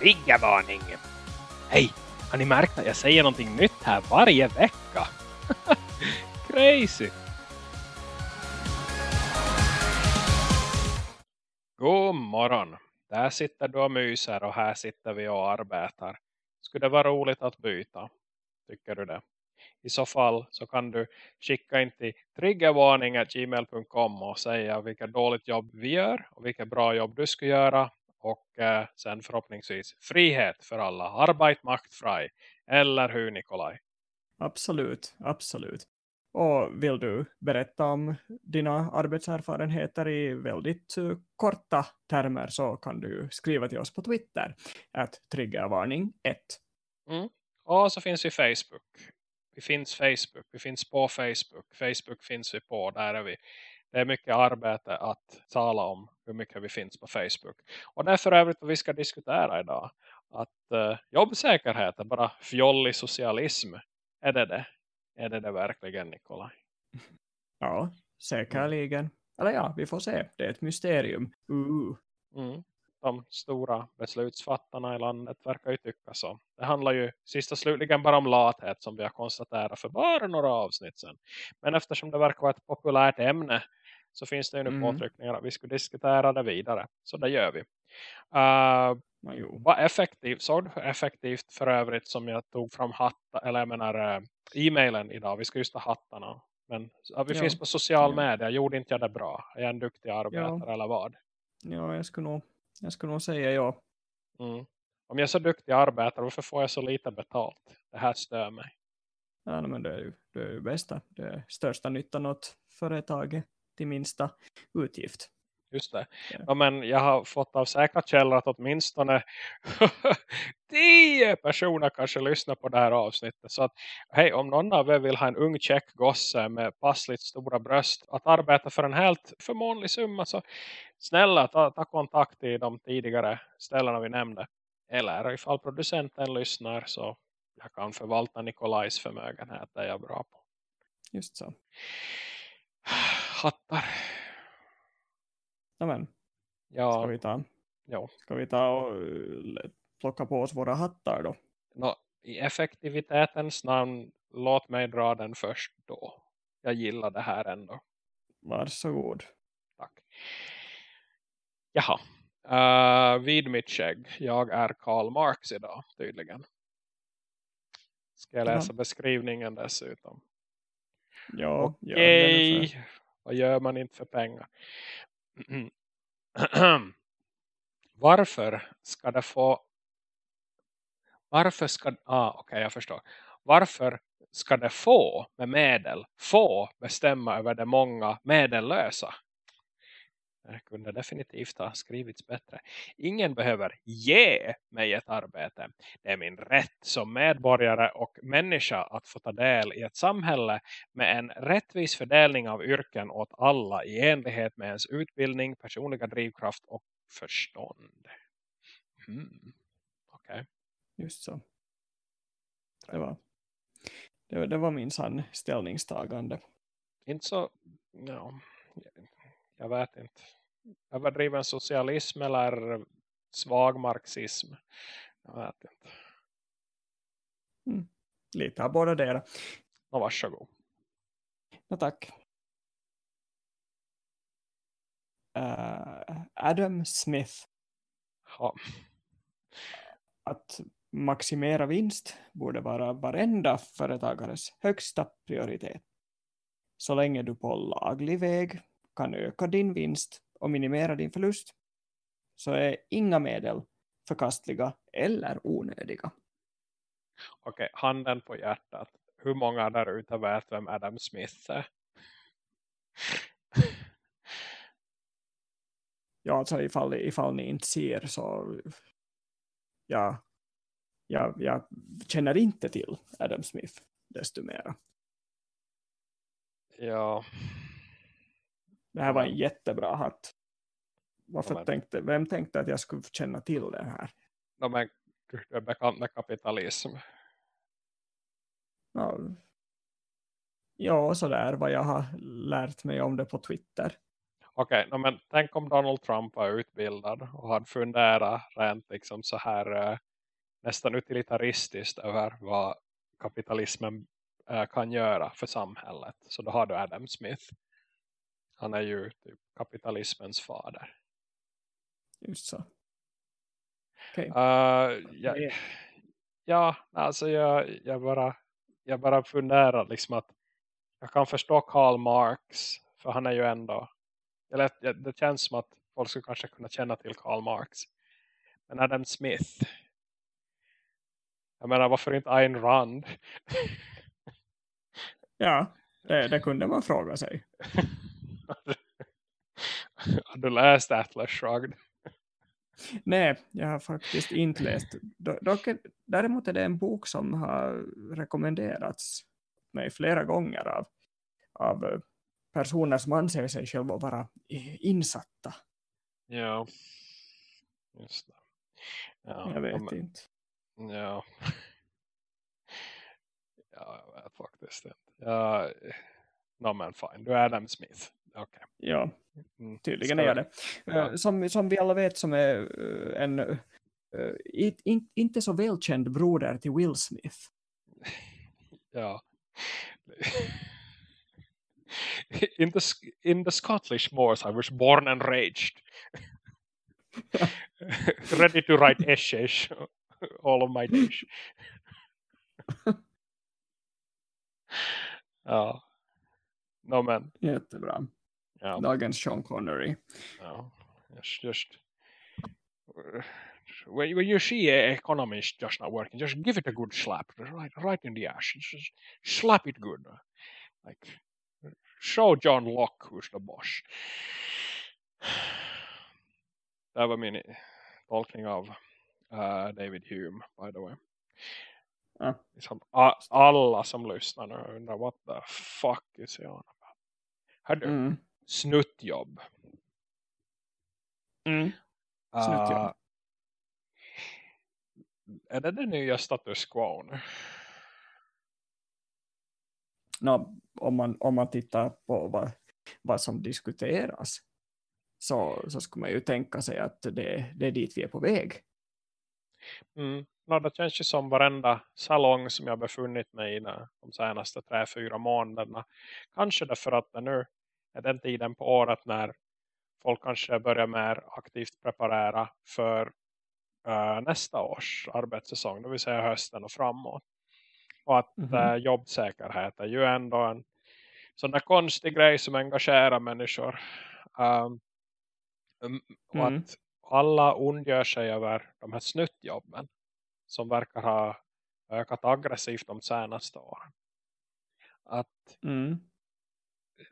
Triggervarning! Hej! Har ni märkt att jag säger någonting nytt här varje vecka? Crazy! God morgon! Där sitter du och myser och här sitter vi och arbetar. Skulle det vara roligt att byta? Tycker du det? I så fall så kan du skicka in till triggervarning.gmail.com och säga vilket dåligt jobb vi gör och vilket bra jobb du ska göra. Och eh, sen förhoppningsvis frihet för alla. Arbeit macht frei. Eller hur Nikolaj? Absolut, absolut. Och vill du berätta om dina arbetserfarenheter i väldigt uh, korta termer så kan du skriva till oss på Twitter. Att triggervarning 1. Mm. Och så finns vi Facebook. Vi finns Facebook. Vi finns på Facebook. Facebook finns vi på. Där är vi. Det är mycket arbete att tala om hur mycket vi finns på Facebook. Och det är för övrigt vad vi ska diskutera idag. Att uh, jobbsäkerhet är bara fjollig socialism. Är det det? Är det det verkligen Nikolaj? Ja, säkerligen. Eller ja, vi får se. Det är ett mysterium. Uh. Mm. De stora beslutsfattarna i landet verkar ju tycka så. Det handlar ju sist och slutligen bara om lathet som vi har konstaterat för bara några avsnitt sedan. Men eftersom det verkar vara ett populärt ämne så finns det ju nu mm. påtryckningar vi skulle diskutera det vidare. Så det gör vi. Uh, vad effektivt, såg du effektivt för övrigt som jag tog från hatta, eller jag menar uh, e-mailen idag. Vi ska just ha hattarna. Men ja, vi ja. finns på social media. Gjorde inte jag det bra? Är jag en duktig arbetare ja. eller vad? Ja, jag skulle nog, jag skulle nog säga ja. Mm. Om jag är så duktig arbetare, varför får jag så lite betalt? Det här stör mig. Ja, men det är ju det, är ju bästa. Det är största nyttan åt företaget till minsta utgift. Just det. Ja. men jag har fått av säkra källor att åtminstone tio personer kanske lyssnar på det här avsnittet. Så att, hej, om någon av er vill ha en ung check gosse med passligt stora bröst att arbeta för en helt förmånlig summa så snälla ta, ta kontakt i de tidigare ställena vi nämnde. Eller ifall producenten lyssnar så jag kan förvalta Nikolajs förmögenhet. Det är jag bra på. Just så. Hattar. Amen. Ja. Ska vi ta, ja. ska vi ta och eh, plocka på oss våra hattar då? No, I effektivitetens namn, låt mig dra den först då. Jag gillar det här ändå. Varsågod. Tack. Jaha. Uh, vid mitt skägg. Jag är Karl Marx idag tydligen. Ska jag läsa ja. beskrivningen dessutom? Ja, Okej. Okay. Vad gör man inte för pengar? Varför ska det få varför ska ah, okej okay, jag förstår. Varför ska det få med medel få bestämma över de många medellösa? Det kunde definitivt ha skrivits bättre. Ingen behöver ge mig ett arbete. Det är min rätt som medborgare och människa att få ta del i ett samhälle med en rättvis fördelning av yrken åt alla i enlighet med ens utbildning, personliga drivkraft och förstånd. Hmm. Okej. Okay. Just så. Det var, det var, det var min sann ställningstagande. Inte så, ja, jag vet inte. Överdriven socialism eller svag marxism. Jag vet inte. Mm. Lite av båda det. Ja, varsågod. Ja, tack. Uh, Adam Smith. Ja. Att maximera vinst borde vara varenda företagares högsta prioritet. Så länge du på laglig väg kan öka din vinst och minimera din förlust så är inga medel förkastliga eller onödiga. Okej, handen på hjärtat. Hur många där ute vet vem Adam Smith är? ja, alltså ifall, ifall ni inte ser så ja, jag, jag känner inte till Adam Smith desto mera. Ja. Det här var en jättebra hatt. Varför ja, tänkte, vem tänkte att jag skulle känna till det här? De är, du är bekant med kapitalism. Ja, ja sådär vad jag har lärt mig om det på Twitter. Okej, okay, men tänk om Donald Trump var utbildad och hade funderat rent liksom så här uh, nästan utilitaristiskt över vad kapitalismen uh, kan göra för samhället. Så då har du Adam Smith. Han är ju typ kapitalismens fader. Just så. Okay. Uh, ja, ja, alltså jag, jag, bara, jag bara funderar liksom att jag kan förstå Karl Marx för han är ju ändå eller det känns som att folk skulle kanske kunna känna till Karl Marx men Adam Smith jag menar varför inte Ayn Rand ja det, det kunde man fråga sig har du läst Atlas Shrugged? Nej, jag har faktiskt inte läst. Dock, däremot är det en bok som har rekommenderats mig flera gånger av, av personer som anser sig själva vara insatta. Ja, just det. Ja, jag vet men, inte. Ja. ja, jag vet faktiskt inte. Ja, no men fine, du är Adam Smith. Okay. Ja, mm. tydligen är jag det. Ja. Som, som vi alla vet som är eh, en uh, in, inte så välkänd broder till Will Smith. ja. in the in the Scottish moors I was born and raged. Ready to write essays all of my days. ja. No, men. Jättebra. Ja. Dagens Sean Connery. Ja. Just, just. When, when you see a economy is just not working, just give it a good slap. Right, right in the ass. Just slap it good. Like show John Locke who's the boss. Det var min talking of uh, David Hume, by the way. Ja. Liksom, alla som lyssnar nu undrar what the fuck is he on about? Hördu, mm. Snuttjobb. Mm. Snuttjobb. Uh, är det det nya status quo nu? no, om, man, om man tittar på vad, vad som diskuteras så, så skulle man ju tänka sig att det, det är dit vi är på väg. Mm. No, det känns ju som varenda salong som jag befunnit mig i de senaste tre, fyra månaderna. Kanske därför att det nu är den tiden på året när folk kanske börjar mer aktivt preparera för uh, nästa års arbetssäsong, det vill säga hösten och framåt. Och att mm -hmm. jobbsäkerhet är ju ändå en sån där konstig grej som engagerar människor. Um, och mm. att alla ondgör sig över de här snuttjobben som verkar ha ökat aggressivt de senaste åren. Att mm.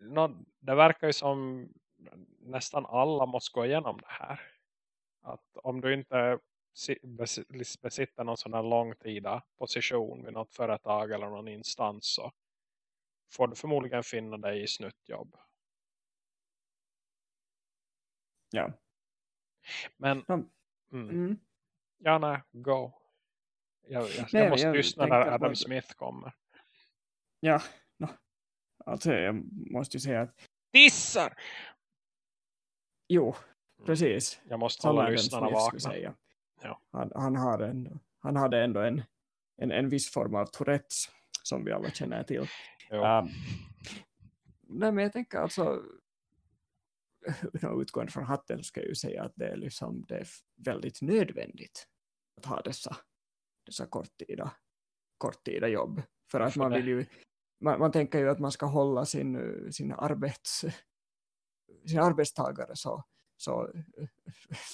No, det verkar ju som nästan alla måste gå igenom det här. Att om du inte besitter någon sån här långtida position vid något företag eller någon instans så får du förmodligen finna dig i snuttjobb. Ja. Men mm. Mm. ja, nej, go. Jag, jag, nej, jag måste jag lyssna när Adam Smith kommer. Ja. Alltså jag måste ju säga att Tissar! Jo, mm. precis. Jag måste hålla lyssnarna vakna. Ja. Han, han, har en, han hade ändå en, en, en viss form av Tourettes som vi alla känner till. Um, nej, men jag tänker alltså utgående från hatten ska jag ju säga att det är, liksom, det är väldigt nödvändigt att ha dessa, dessa korttida, korttida jobb. För att man vill ju man, man tänker ju att man ska hålla sin, sin, arbets, sin arbetstagare så, så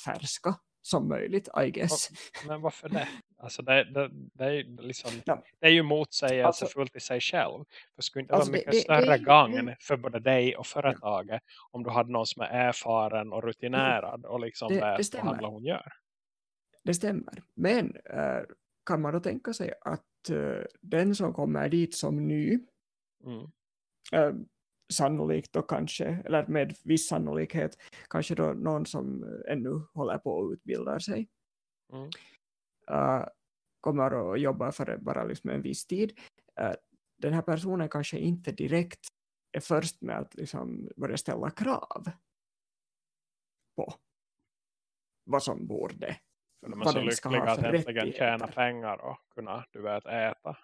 färska som möjligt, I guess. Men varför det? Alltså det, det, det, är, liksom, ja. det är ju motsägelsefullt alltså, i sig själv. Det skulle inte alltså vara mycket det, större gång för både dig och företaget ja. om du hade någon som är erfaren och rutinerad och liksom det, vet vad hon gör. Det stämmer. Men äh, kan man då tänka sig att äh, den som kommer dit som ny mm. äh, sannolikt då kanske, eller med viss sannolikhet, kanske då någon som ännu håller på att utbilda sig. Mm. Uh, kommer att jobba för bara liksom en viss tid. Uh, den här personen kanske inte direkt är först med att liksom börja ställa krav på vad som borde för de är så lyckliga att äntligen tjäna pengar och kunna du vet, äta.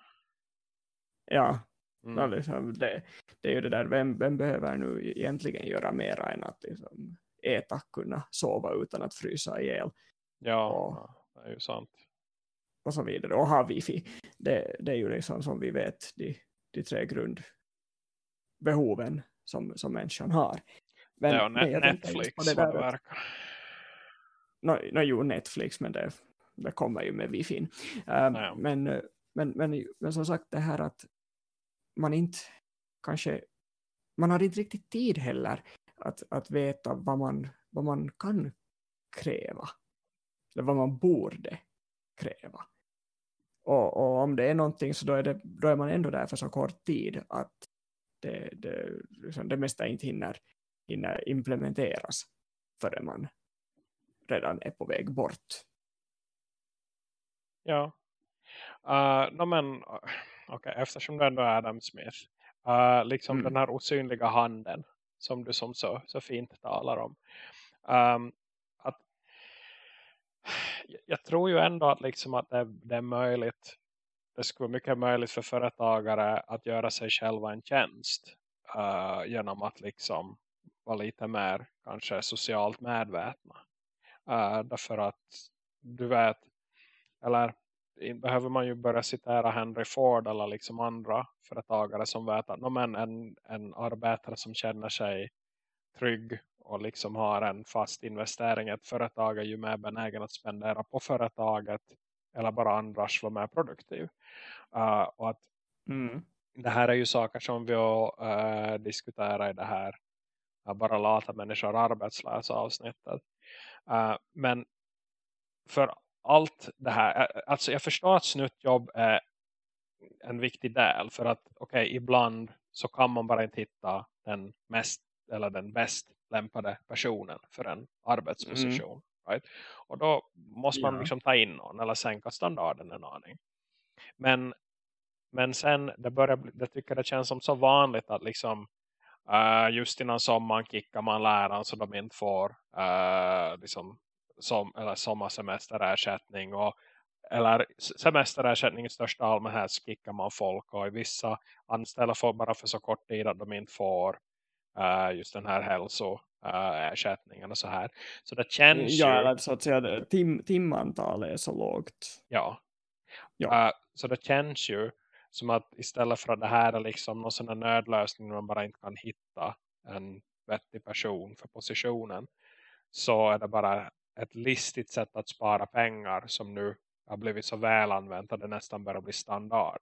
Ja, mm. liksom det, det är ju det där, vem, vem behöver nu egentligen göra mera än att liksom äta, kunna sova utan att frysa ihjäl. Ja, och, det är ju sant. Och så vidare, och ha wifi. Det, det är ju liksom som vi vet de, de tre grundbehoven som, som människan har. Men, ja, ne Netflix det där, det verkar. No, no, jo, Netflix, men det, det kommer ju med wifi. Um, ja. men, men, men, men som sagt, det här att man inte kanske, man har inte riktigt tid heller att, att veta vad man, vad man kan kräva. Eller vad man borde kräva. Och, och, om det är någonting så då är, det, då är man ändå där för så kort tid att det, det, liksom det mesta inte hinner, hinner implementeras förrän man redan är på väg bort. Ja. Ah, uh, no, men, okay, eftersom det ändå är Adam Smith. Uh, liksom mm. den här osynliga handen som du som så, så fint talar om. Um, att, jag tror ju ändå att, liksom att det, det är möjligt det skulle vara mycket möjligt för företagare att göra sig själva en tjänst uh, genom att liksom vara lite mer kanske socialt medvetna. Uh, därför att du vet, eller behöver man ju börja citera Henry Ford eller liksom andra företagare som vet att no, men en, en arbetare som känner sig trygg och liksom har en fast investering i ett företag är ju mer benägen att spendera på företaget eller bara annars vara mer produktiv. Uh, och att mm. det här är ju saker som vi uh, diskuterar i det här uh, bara lata människor arbetslösa avsnittet. Uh, men för allt det här, alltså jag förstår att snuttjobb är en viktig del för att okej, okay, ibland så kan man bara inte hitta den mest eller den bäst lämpade personen för en arbetsposition. Mm. Right? Och då måste man ja. liksom ta in någon eller sänka standarden en aning. Men, men sen det börjar bli, jag tycker det känns som så vanligt att liksom uh, just innan sommaren kickar man läraren så de inte får uh, liksom som, eller sommarsemesterersättning och eller semesterersättning i största allmänhet skickar man folk och i vissa anställda får bara för så kort tid att de inte får uh, just den här hälsoersättningen uh, och så här. Så det känns ja, ju... eller så att säga tim timantalet är så lågt. Ja. ja. Uh, så det känns ju som att istället för att det här är liksom någon sån här nödlösning man bara inte kan hitta en vettig person för positionen så är det bara ett listigt sätt att spara pengar som nu har blivit så väl använt att det nästan börjar bli standard.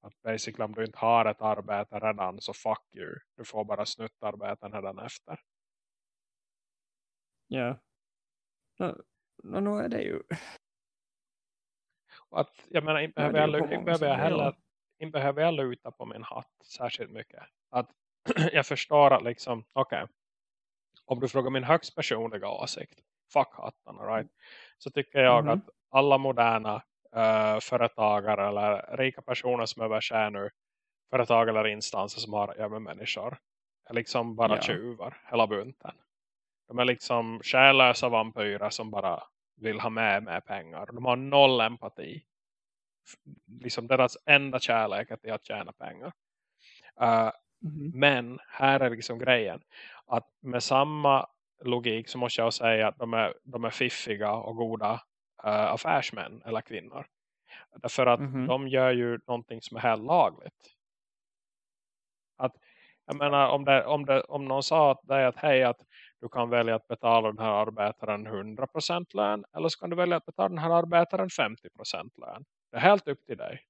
Att basically om du inte har ett arbete redan så fuck you. Du får bara snuttarbeten redan efter. Ja. No, no, no är det ju. att, jag menar, inte behöver, jag, inte behöver jag heller inte behöver jag luta på min hatt särskilt mycket. Att jag förstår att liksom, okej. Okay, om du frågar min högst personliga åsikt fuck hattarna, right? Så tycker jag mm -hmm. att alla moderna uh, företagare eller rika personer som överskär nu företag eller instanser som har ja, med människor är liksom bara ja. tjuvar, hela bunten. De är liksom kärlösa vampyrer som bara vill ha med med pengar. De har noll empati. Liksom deras enda kärlek är att tjäna pengar. Uh, mm -hmm. Men här är liksom grejen. Att med samma logik så måste jag säga att de är, de är fiffiga och goda uh, affärsmän eller kvinnor. Därför att mm -hmm. de gör ju någonting som är helt lagligt. Att, jag menar, om, det, om, det, om någon sa att, dig att hej att du kan välja att betala den här arbetaren 100% lön eller så kan du välja att betala den här arbetaren 50% lön. Det är helt upp till dig.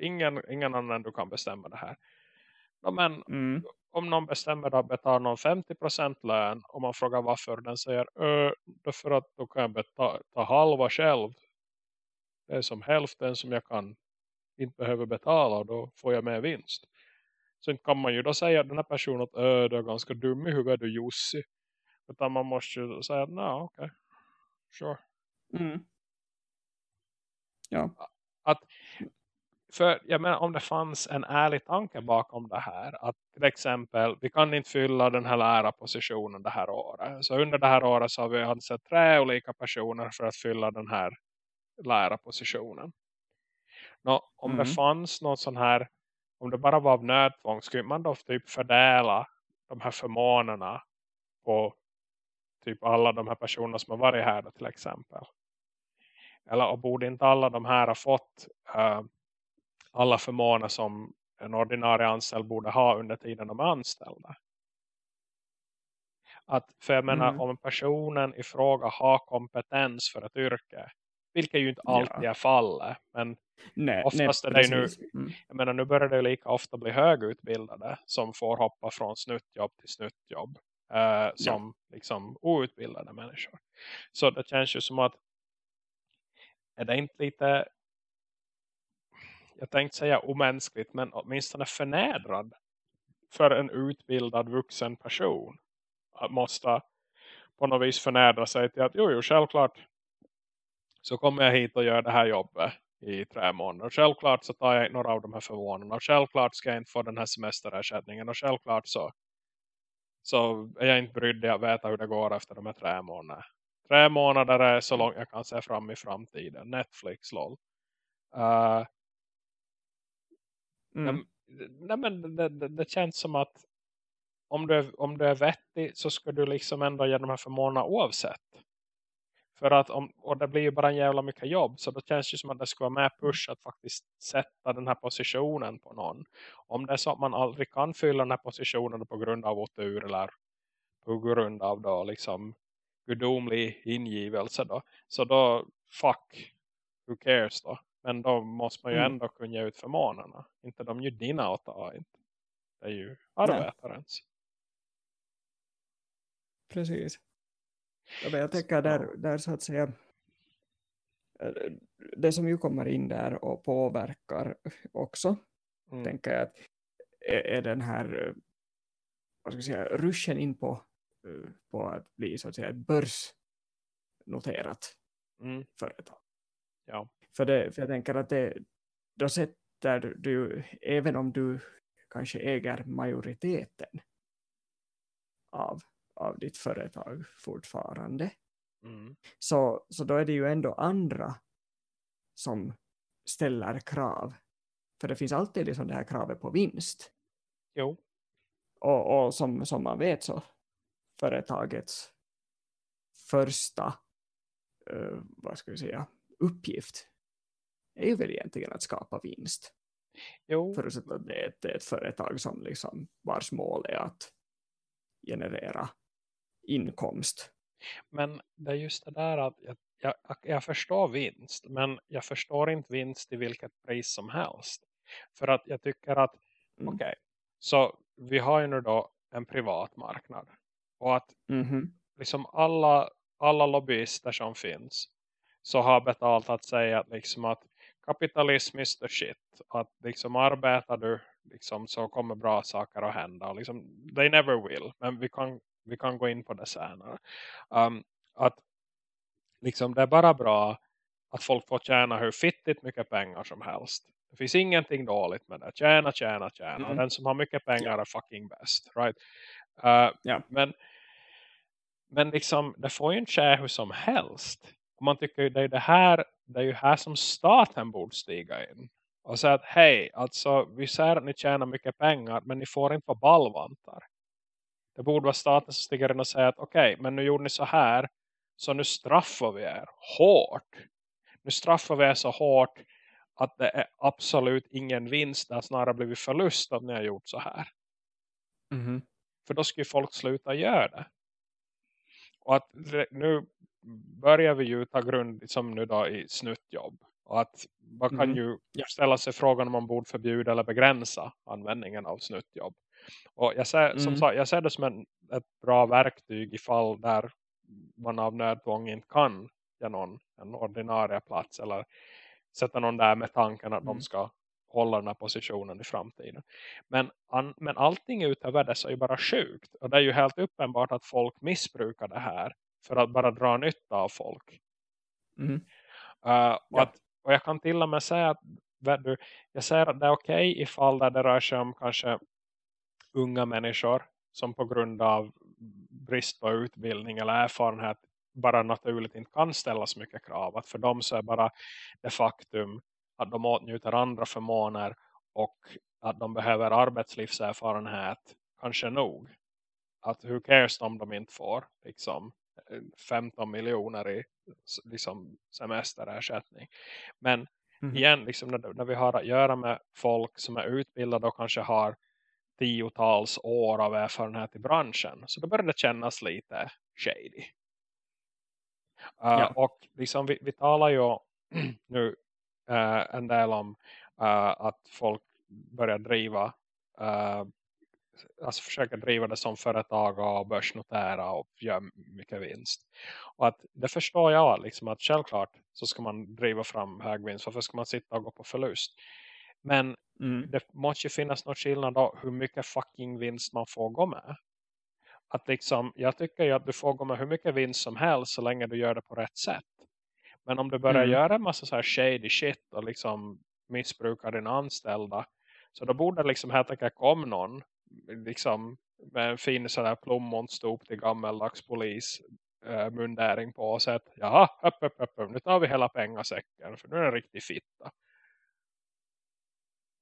ingen, ingen annan du kan bestämma det här. men mm om någon bestämmer att betala någon 50% lön och man frågar varför den säger därför att då kan jag betala, ta halva själv. Det är som hälften som jag kan inte behöver betala och då får jag med vinst. Så inte kan man ju då säga att den här personen att du är ganska dum i huvudet du Jussi. Utan man måste ju säga att nej okej. Okay. sure. Mm. ja. Att för jag menar om det fanns en ärlig tanke bakom det här. Att till exempel vi kan inte fylla den här lärarpositionen det här året. Så under det här året så har vi ansett tre olika personer för att fylla den här lärarpositionen. Nå, om mm. det fanns något sån här, om det bara var av nödtvång skulle man då typ fördela de här förmånerna på typ alla de här personerna som har varit här då, till exempel. Eller och borde inte alla de här ha fått uh, alla förmåner som en ordinarie anställd borde ha under tiden de är anställda. Att, för jag menar, mm. om personen i fråga har kompetens för ett yrke, vilket ju inte alltid ja. är fallet, men nej, oftast nej, är det nu, mm. jag menar nu börjar det lika ofta bli högutbildade som får hoppa från snuttjobb till snuttjobb eh, som ja. liksom outbildade människor. Så det känns ju som att är det inte lite jag tänkte säga omänskligt men åtminstone förnedrad för en utbildad vuxen person att måste på något vis förnedra sig till att jo, jo självklart så kommer jag hit och gör det här jobbet i tre månader. Självklart så tar jag några av de här förvånarna. Självklart ska jag inte få den här semesterersättningen. Och självklart så, så är jag inte brydd att veta hur det går efter de här tre månaderna. Tre månader är så långt jag kan se fram i framtiden. Netflix, lol. Uh, mm. nej, men det, det, det, känns som att om du, är, om du är vettig så ska du liksom ändå ge de här förmånerna oavsett. För att om, och det blir ju bara en jävla mycket jobb. Så då känns det som att det ska vara med push att faktiskt sätta den här positionen på någon. Om det är så att man aldrig kan fylla den här positionen på grund av otur eller på grund av då liksom gudomlig ingivelse då. Så då, fuck, who cares då? Men då måste man ju mm. ändå kunna ge ut förmånerna. Inte de ju dina att ta inte. Det är ju arbetarens. Precis. Jag tänker där, där så att säga eh, det som ju kommer in där och påverkar också mm. tänker jag att är, är den här eh, vad ska jag säga, ruschen in på, eh, på att bli så att säga ett börsnoterat mm. företag. Ja. För, det, för jag tänker att det, då sätter du, även om du kanske äger majoriteten av av ditt företag fortfarande. Mm. Så, så då är det ju ändå andra som ställer krav. För det finns alltid liksom det här kravet på vinst. Jo. Och, och som, som man vet så företagets första uh, vad ska vi säga, uppgift är ju väl egentligen att skapa vinst. Jo. Förutsatt att det är ett, ett företag som liksom vars mål är att generera inkomst. Men det är just det där att jag, jag, jag förstår vinst. Men jag förstår inte vinst i vilket pris som helst. För att jag tycker att, mm. okej, okay, så vi har ju nu då en privat marknad. Och att mm liksom alla, alla lobbyister som finns så har betalt att säga att, liksom att kapitalism is the shit. Att liksom arbetar du liksom, så kommer bra saker att hända. Och liksom, they never will. Men vi kan vi kan gå in på det senare. Um, att liksom det är bara bra att folk får tjäna hur fittigt mycket pengar som helst. Det finns ingenting dåligt med det. Tjäna, tjäna, tjäna. Mm. Den som har mycket pengar är fucking bäst. Right? Uh, ja. Men men liksom, det får ju inte ske hur som helst. Och man tycker det är det här det är ju här som staten borde stiga in. Och säga att hej, alltså vi ser att ni tjänar mycket pengar men ni får inte vara ballvantar. Det borde vara staten som stiger in och säger att okej, okay, men nu gjorde ni så här. Så nu straffar vi er hårt. Nu straffar vi er så hårt att det är absolut ingen vinst. Det har snarare blivit förlust om ni har gjort så här. Mm. För då skulle folk sluta göra det. Och att nu börjar vi ju ta grund liksom nu då i snuttjobb. Och att man kan mm. ju ställa sig frågan om man borde förbjuda eller begränsa användningen av snuttjobb. Och jag ser, mm. som sagt, jag ser det som en, ett bra verktyg i fall där man av nödtvång inte kan ge någon en ordinarie plats eller sätta någon där med tanken att mm. de ska hålla den här positionen i framtiden. Men, an, men allting utöver det så är ju bara sjukt. Och det är ju helt uppenbart att folk missbrukar det här för att bara dra nytta av folk. Mm. Uh, och, ja. att, och jag kan till och med säga att du, jag säger att det är okej okay ifall där det rör sig om kanske unga människor som på grund av brist på utbildning eller erfarenhet bara naturligt inte kan ställa så mycket krav. Att för dem så är bara det faktum att de åtnjuter andra förmåner och att de behöver arbetslivserfarenhet kanske nog. Att hur cares om de inte får liksom 15 miljoner i liksom semesterersättning. Men mm. igen, liksom när, när vi har att göra med folk som är utbildade och kanske har tiotals år av erfarenhet i branschen. Så då börjar det kännas lite shady. Uh, ja. Och liksom vi, vi talar ju nu uh, en del om uh, att folk börjar driva alltså försöka driva det som företag och börsnotera och göra mycket vinst. Och att det förstår jag liksom att självklart så ska man driva fram hög vinst. Varför ska man sitta och gå på förlust? Men mm. det måste ju finnas någon skillnad då hur mycket fucking vinst man får gå med. Att liksom, jag tycker ju att du får gå med hur mycket vinst som helst så länge du gör det på rätt sätt. Men om du börjar mm. göra en massa så här shady shit och liksom missbrukar dina anställda så då borde liksom helt enkelt komma någon liksom med en fin sån här plommonstop till gammeldags polis äh, mundäring på och sätt jaha, upp, upp, upp, nu tar vi hela pengasäcken för nu är det en riktig fitta.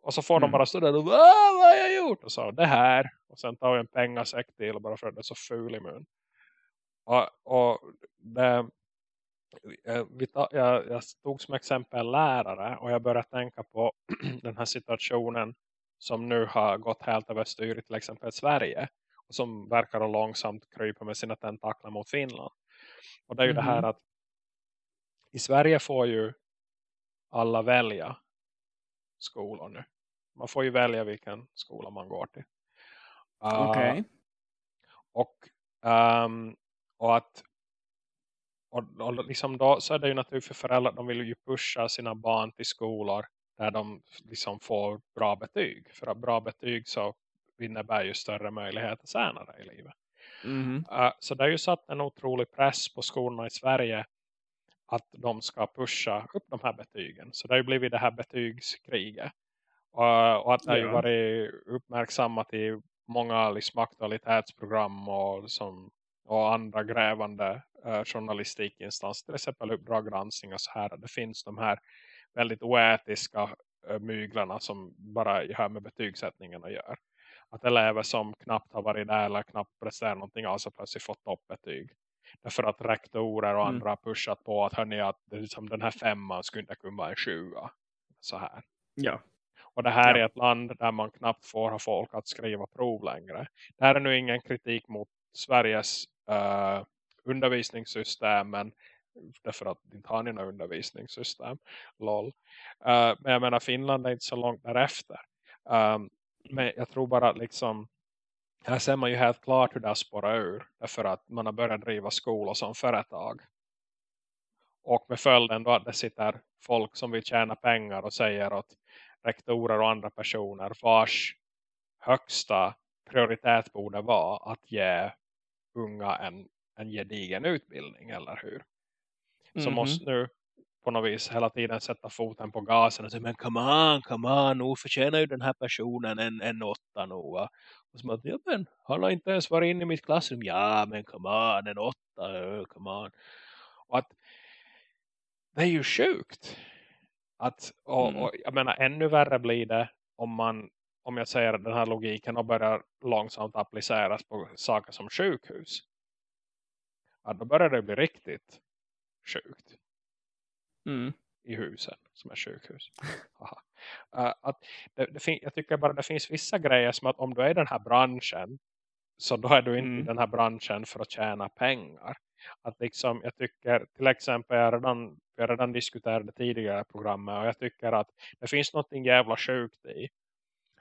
Och så får mm. de bara stå där och vad har jag gjort? Och så det här. Och sen tar vi en pengasäck till bara för att det är så ful i mun. Och, och det, jag, jag, jag tog som exempel lärare och jag började tänka på den här situationen som nu har gått helt över styr till exempel Sverige och som verkar att långsamt krypa med sina tentaklar mot Finland. Och det är ju mm det här mhm. att i Sverige får ju alla välja skolor nu. Man får ju välja vilken skola man går till. Uh. Okay. Och, um, och att och, och liksom då så är det ju naturligt för föräldrar de vill ju pusha sina barn till skolor där de liksom får bra betyg. För att bra betyg så innebär ju större möjligheter senare i livet. Mm. Uh, så det är ju satt en otrolig press på skolorna i Sverige att de ska pusha upp de här betygen. Så det har ju blivit det här betygskriget. Och, och att det har ju varit uppmärksammat i många liksom, aktualitetsprogram och, som, och andra grävande uh, journalistikinstanser. Till exempel Uppdrag granskning och så här. Det finns de här väldigt oetiska uh, myglarna som bara har med betygssättningen att göra. Att elever som knappt har varit där eller knappt presterat någonting alltså plötsligt fått toppbetyg. Därför att rektorer och mm. andra har pushat på att hörni, att liksom, den här femman skulle inte kunna vara en sjua. Så här. Ja. Och det här ja. är ett land där man knappt får ha folk att skriva prov längre. Det här är nu ingen kritik mot Sveriges uh, undervisningssystem. Men därför att de inte har några undervisningssystem. Lol. Uh, men jag menar Finland är inte så långt därefter. Um, men jag tror bara att liksom här ser man ju helt klart hur det har spårat ur. Därför att man har börjat driva skolor som företag. Och med följden då att det sitter folk som vill tjäna pengar och säger åt rektorer och andra personer vars högsta prioritet borde vara att ge unga en, en gedigen utbildning, eller hur? Mm. Så måste nu på något vis hela tiden sätta foten på gasen och säga, men come on, come on, nu förtjänar ju den här personen en, en åtta nu va? Och så att, ja men, han har inte ens varit inne i mitt klassrum, ja men come on, en åtta, come on. Och att det är ju sjukt. Att, och, mm. och, jag menar, ännu värre blir det om man om jag säger den här logiken och börjar långsamt appliceras på saker som sjukhus. Ja, då börjar det bli riktigt sjukt. Mm. I husen som är sjukhus. uh, att det, det jag tycker bara det finns vissa grejer som att om du är i den här branschen så då är du inte mm. i den här branschen för att tjäna pengar. Att liksom, jag tycker till exempel, jag redan, jag redan diskuterade tidigare programmet och jag tycker att det finns något jävla sjukt i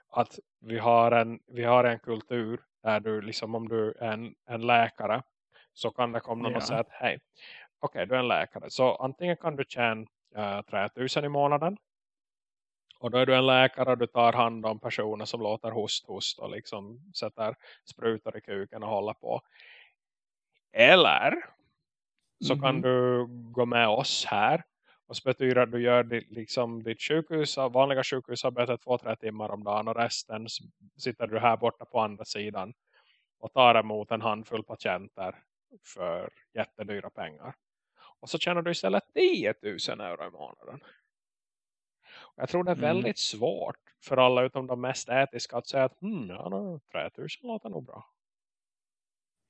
att vi har en, vi har en kultur där du liksom om du är en, en läkare så kan det komma någon ja. och säga att hej, okay, du är en läkare så antingen kan du tjäna äh, 3000 i månaden och då är du en läkare och du tar hand om personer som låter host host och liksom sätter sprutor i kuken och håller på. Eller så mm -hmm. kan mhm. du gå med oss här Och så betyder att du gör ditt, liksom, ditt sjukhus, vanliga sjukhusarbete två-tre timmar om dagen. Och resten sitter du här borta på andra sidan. Och tar emot en handfull patienter för jättedyra pengar. Och så tjänar du istället 10 000 euro i månaden. Och jag tror det är mm. väldigt svårt för alla utom de mest etiska att säga att hmm, ja, no, 3 000 låter nog bra.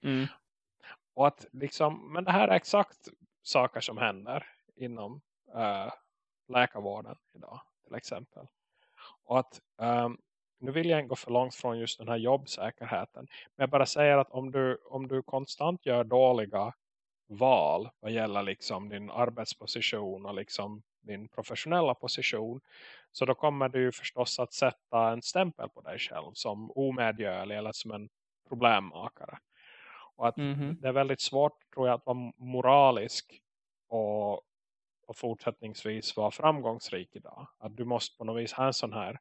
Mm. Och att liksom, men det här är exakt saker som händer inom uh, läkarvården idag till exempel. Och att um, nu vill jag inte gå för långt från just den här jobbsäkerheten. Men jag bara säger att om du, om du konstant gör dåliga val vad gäller liksom din arbetsposition och liksom din professionella position så då kommer du förstås att sätta en stämpel på dig själv som omedgörlig eller som en problemmakare. Och att mm -hmm. det är väldigt svårt tror jag att vara moralisk och, och fortsättningsvis vara framgångsrik idag. Att du måste på något vis ha en sån här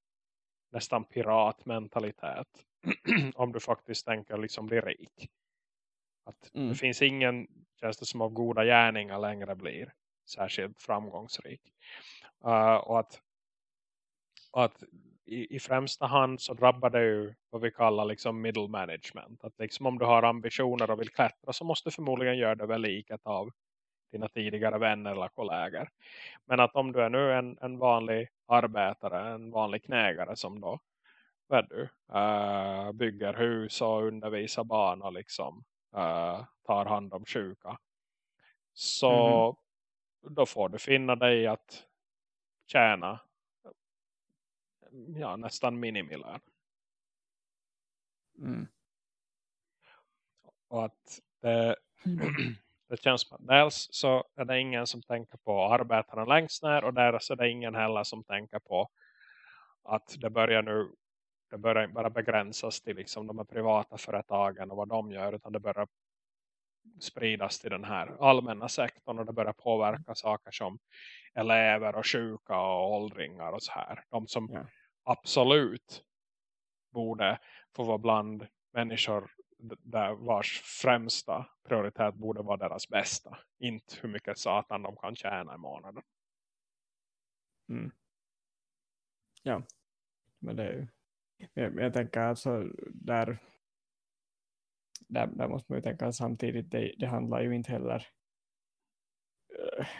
nästan piratmentalitet om du faktiskt tänker liksom bli rik. Att mm. det finns ingen känns det som av goda gärningar längre blir särskilt framgångsrik. Uh, och att, att i, i främsta hand så drabbar det ju vad vi kallar liksom middle management. Att liksom om du har ambitioner och vill klättra så måste du förmodligen göra det väl liket av dina tidigare vänner eller kollegor. Men att om du är nu en, en vanlig arbetare, en vanlig knägare som då du, uh, bygger hus och undervisar barn och liksom uh, tar hand om sjuka. Så mm. då får du finna dig att tjäna ja, nästan minimilön. Mm. Och att det, det känns som att dels så är det ingen som tänker på arbetarna längst ner och där så är det ingen heller som tänker på att det börjar nu det börjar inte bara begränsas till liksom de här privata företagen och vad de gör utan det börjar spridas till den här allmänna sektorn och det börjar påverka saker som elever och sjuka och åldringar och så här. De som ja. absolut borde få vara bland människor där vars främsta prioritet borde vara deras bästa. Inte hur mycket satan de kan tjäna i månaden. Mm. Ja, men det är ju jag, jag tänker alltså där, där, där måste man ju tänka samtidigt det, det handlar ju inte heller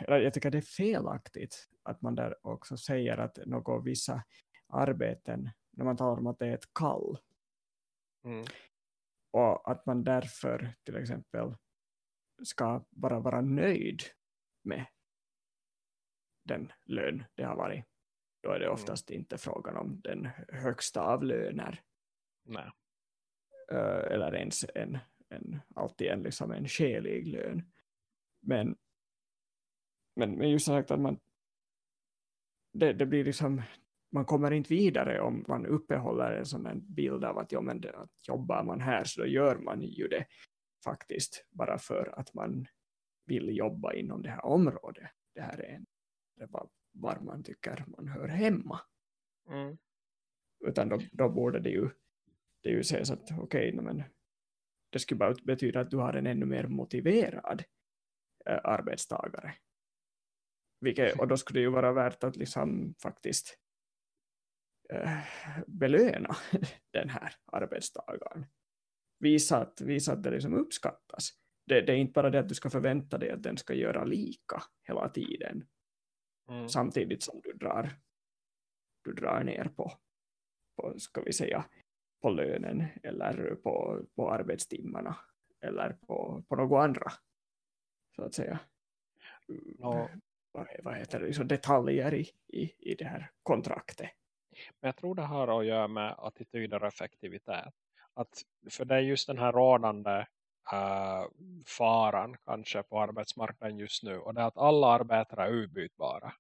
eh, jag tycker det är felaktigt att man där också säger att något vissa arbeten när man talar om att det är ett kall mm. och att man därför till exempel ska bara vara nöjd med den lön det har varit då är det mm. oftast mm. inte frågan om den högsta av löner. Nej. Uh, eller ens en, en, alltid en, liksom en skälig lön. Men, men, men just sagt att man det, det blir liksom man kommer inte vidare om man uppehåller en sån bild av att, ja, men det, att jobbar man här så då gör man ju det faktiskt bara för att man vill jobba inom det här området. Det här är en, det var var man tycker man hör hemma. Mm. Utan då, då borde det ju, det ju ses att okej, okay, men det skulle bara betyda att du har en ännu mer motiverad äh, arbetstagare. Vilket, och då skulle det ju vara värt att liksom faktiskt äh, belöna den här arbetstagaren. Visa att, visa att det liksom uppskattas. Det, det, är inte bara det att du ska förvänta dig att den ska göra lika hela tiden. Mm. Samtidigt som du drar, du drar ner på, på, ska vi säga, på lönen eller på, på arbetstimmarna eller på, på något andra så att säga. No. Vad, vad heter det, liksom detaljer i, i, i det här kontraktet. Men jag tror det har att göra med attityder och effektivitet. Att, för det är just den här rådande uh, faran kanske på arbetsmarknaden just nu. Och det är att alla arbetare är utbytbara.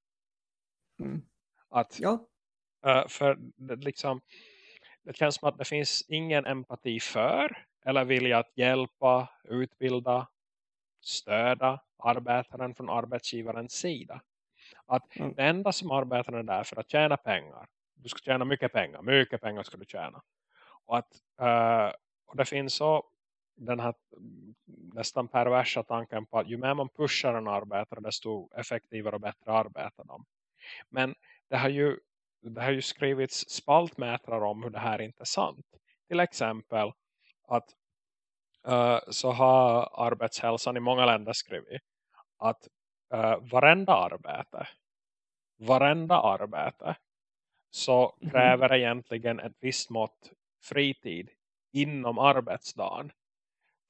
Mm. Att, ja. Uh, för det, liksom, det känns som att det finns ingen empati för eller vilja att hjälpa, utbilda, stöda arbetaren från arbetsgivarens sida. Att mm. det enda som arbetaren är där för att tjäna pengar. Du ska tjäna mycket pengar. Mycket pengar ska du tjäna. Och att uh, och det finns så den här nästan perversa tanken på att ju mer man pushar en arbetare desto effektivare och bättre arbetar de. Men det har ju, det har ju skrivits spaltmätare om hur det här inte är sant. Till exempel att uh, så har arbetshälsan i många länder skrivit att uh, varenda arbete varenda arbete så mhm. kräver mm. egentligen ett visst mått fritid inom arbetsdagen